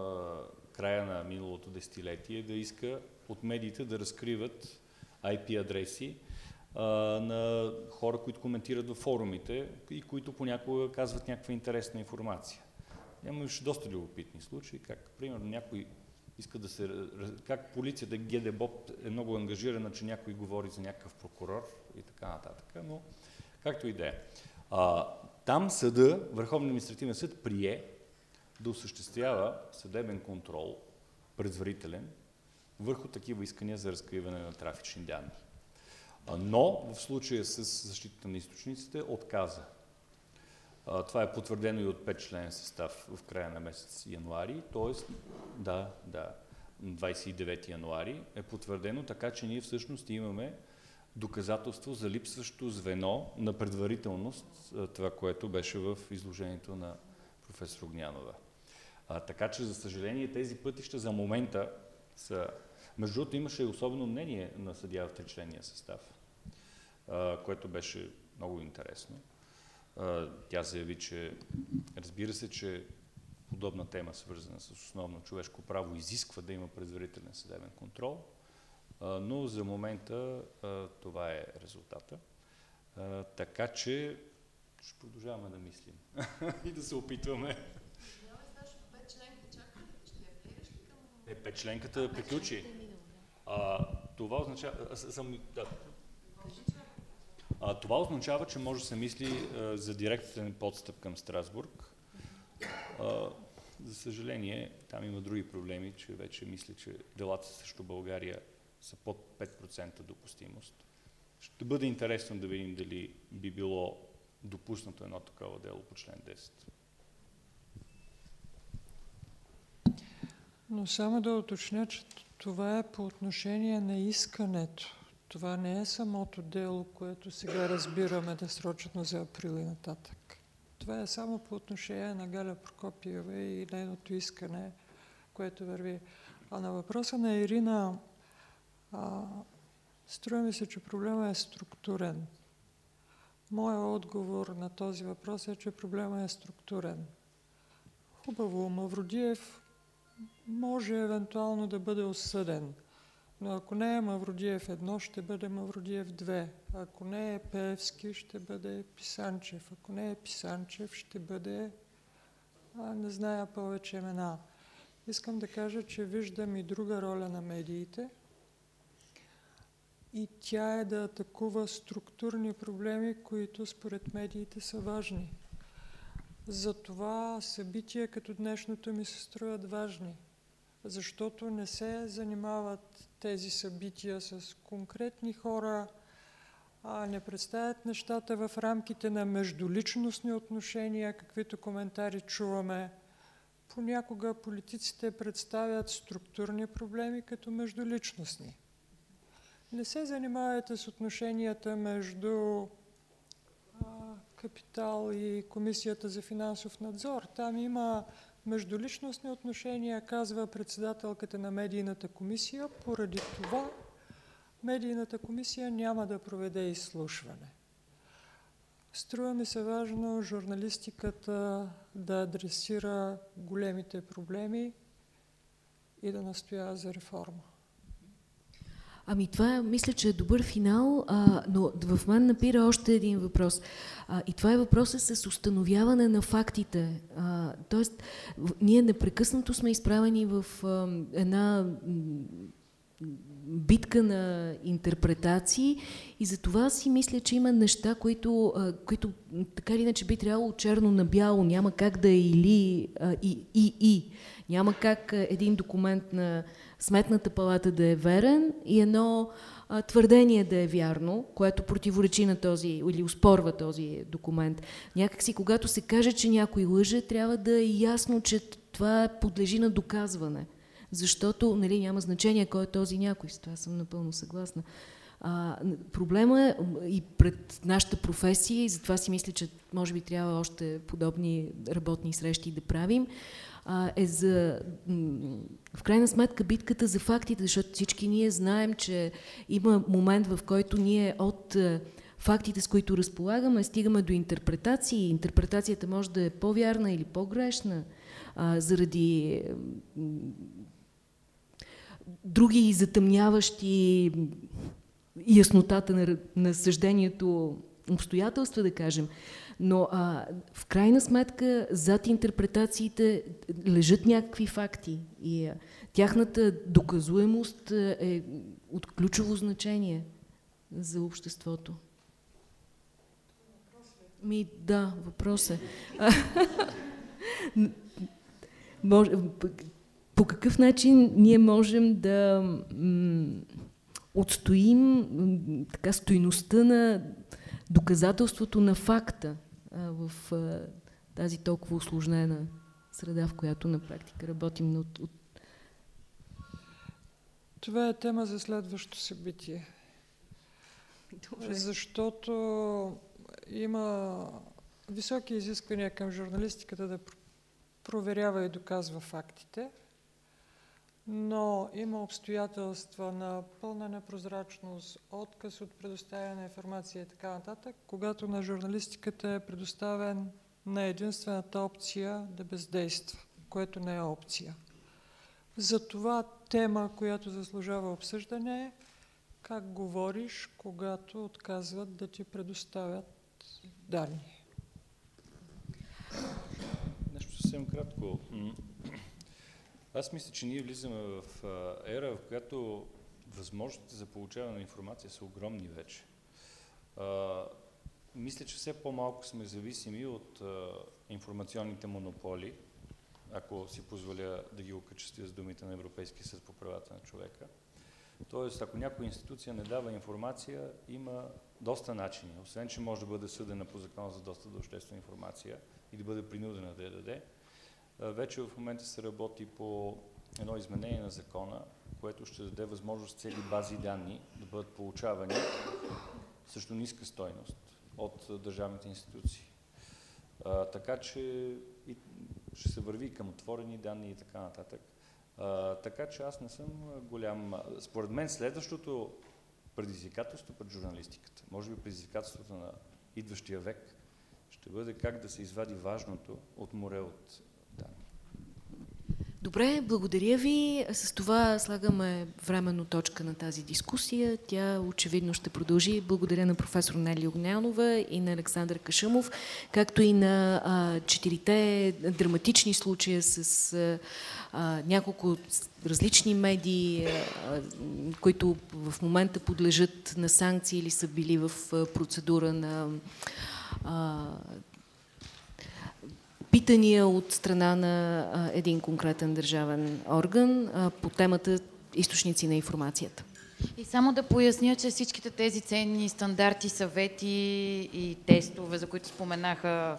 края на миналото десетилетие да иска от медиите да разкриват IP адреси на хора, които коментират във форумите и които понякога казват някаква интересна информация. Имаше доста любопитни случаи, как, примерно, някой иска да се... Как полицията ГДБОП е много ангажирана, че някой говори за някакъв прокурор и така нататък, но както и да е. Там съда, Върховния административен съд, прие да осъществява съдебен контрол, предварителен, върху такива искания за разкриване на трафични данни. Но в случая с защита на източниците отказа това е потвърдено и от 5 член състав в края на месец януари, т.е. да, да, 29 януари е потвърдено, така че ние всъщност имаме доказателство за липсващо звено на предварителност, това, което беше в изложението на професор Огнянова. А, така че, за съжаление, тези пътища за момента са... Между другото, имаше особено мнение на съдия в тричленния състав, а, което беше много интересно. Тя заяви, че разбира се, че подобна тема, свързана с основно човешко право, изисква да има предварителен съдебен контрол, но за момента това е резултата. Така че ще продължаваме да мислим (laughs) и да се опитваме. Е, петчленката приключи. А, това означава... Съм, да, а, това означава, че може да се мисли а, за директен подстъп към Страсбург. А, за съжаление, там има други проблеми, че вече мисля, че делата срещу България са под 5% допустимост. Ще бъде интересно да видим дали би било допуснато едно такова дело по член 10. Но само да уточня, че това е по отношение на искането. Това не е самото дело, което сега разбираме да срочно за април и нататък. Това е само по отношение на Галя Прокопиева и нейното искане, което върви. А на въпроса на Ирина, а, струва ми се, че проблема е структурен. Моя отговор на този въпрос е, че проблема е структурен. Хубаво, Мавродиев може евентуално да бъде осъден – но ако не е Мавродиев едно, ще бъде Мавродиев 2. Ако не е Пеевски, ще бъде Писанчев. Ако не е Писанчев, ще бъде... А, не зная повече имена. Искам да кажа, че виждам и друга роля на медиите. И тя е да атакува структурни проблеми, които според медиите са важни. Затова събития като днешното ми се строят важни, защото не се занимават тези събития с конкретни хора, а не представят нещата в рамките на междуличностни отношения, каквито коментари чуваме. Понякога политиците представят структурни проблеми като междуличностни. Не се занимавайте с отношенията между капитал и Комисията за финансов надзор. Там има междуличностни отношения, казва председателката на медийната комисия. Поради това медийната комисия няма да проведе изслушване. Струва ми се важно журналистиката да адресира големите проблеми и да настоява за реформа. Ами това мисля, че е добър финал, а, но в мен напира още един въпрос. А, и това е въпросът с установяване на фактите. А, тоест, ние непрекъснато сме изправени в а, една битка на интерпретации и за това си мисля, че има неща, които, които така или иначе би трябвало черно на бяло, няма как да е или и, и, и. Няма как един документ на Сметната палата да е верен и едно а, твърдение да е вярно, което противоречи на този или успорва този документ. Някакси, когато се каже, че някой лъже, трябва да е ясно, че това подлежи на доказване. Защото нали, няма значение кой е този някой. С това съм напълно съгласна. А, проблема е и пред нашата професия, и затова си мисля, че може би трябва още подобни работни срещи да правим, а, е за, в крайна сметка, битката за фактите, защото всички ние знаем, че има момент, в който ние от фактите, с които разполагаме, стигаме до интерпретации. Интерпретацията може да е по-вярна или по-грешна заради други затъмняващи яснотата на, на съждението обстоятелства, да кажем. Но а, в крайна сметка зад интерпретациите лежат някакви факти и а, тяхната доказуемост е от ключово значение за обществото. Ми, да, въпрос е. (laughs) по какъв начин ние можем да отстоим така стойността на доказателството на факта в тази толкова осложнена среда, в която на практика работим. От, от... Това е тема за следващото събитие. Добре. Защото има високи изисквания към журналистиката да проверява и доказва фактите но има обстоятелства на пълна непрозрачност, отказ от предоставяне на информация и така нататък, когато на журналистиката е предоставен на единствената опция да бездейства, което не е опция. Затова тема, която заслужава обсъждане е как говориш, когато отказват да ти предоставят данни. Нещо съвсем кратко. Аз мисля, че ние влизаме в ера, в която възможностите за получаване на информация са огромни вече. А, мисля, че все по-малко сме зависими от а, информационните монополи, ако си позволя да ги окачествя с думите на Европейския съд по правата на човека. Тоест, ако някоя институция не дава информация, има доста начини. Освен, че може да бъде съдена по закон за доста до обществена информация и да бъде принудена да я даде, вече в момента се работи по едно изменение на закона, което ще даде възможност цели бази данни да бъдат получавани също ниска стойност от държавните институции. А, така че и ще се върви към отворени данни и така нататък. А, така че аз не съм голям... Според мен следващото предизвикателство пред журналистиката, може би предизвикателството на идващия век, ще бъде как да се извади важното от море от Добре, благодаря ви. С това слагаме временно точка на тази дискусия. Тя очевидно ще продължи. Благодаря на професор Нели Огнянова и на Александър Кашъмов, както и на а, четирите драматични случая с а, няколко различни медии, а, които в момента подлежат на санкции или са били в процедура на а, питания от страна на един конкретен държавен орган по темата източници на информацията. И само да поясня, че всичките тези ценни стандарти, съвети и тестове, за които споменаха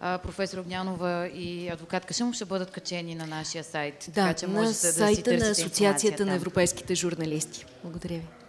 професор Огнянова и адвокат Кашъм, ще бъдат качени на нашия сайт. Да, така, че на сайта да на Асоциацията на европейските журналисти. Благодаря ви.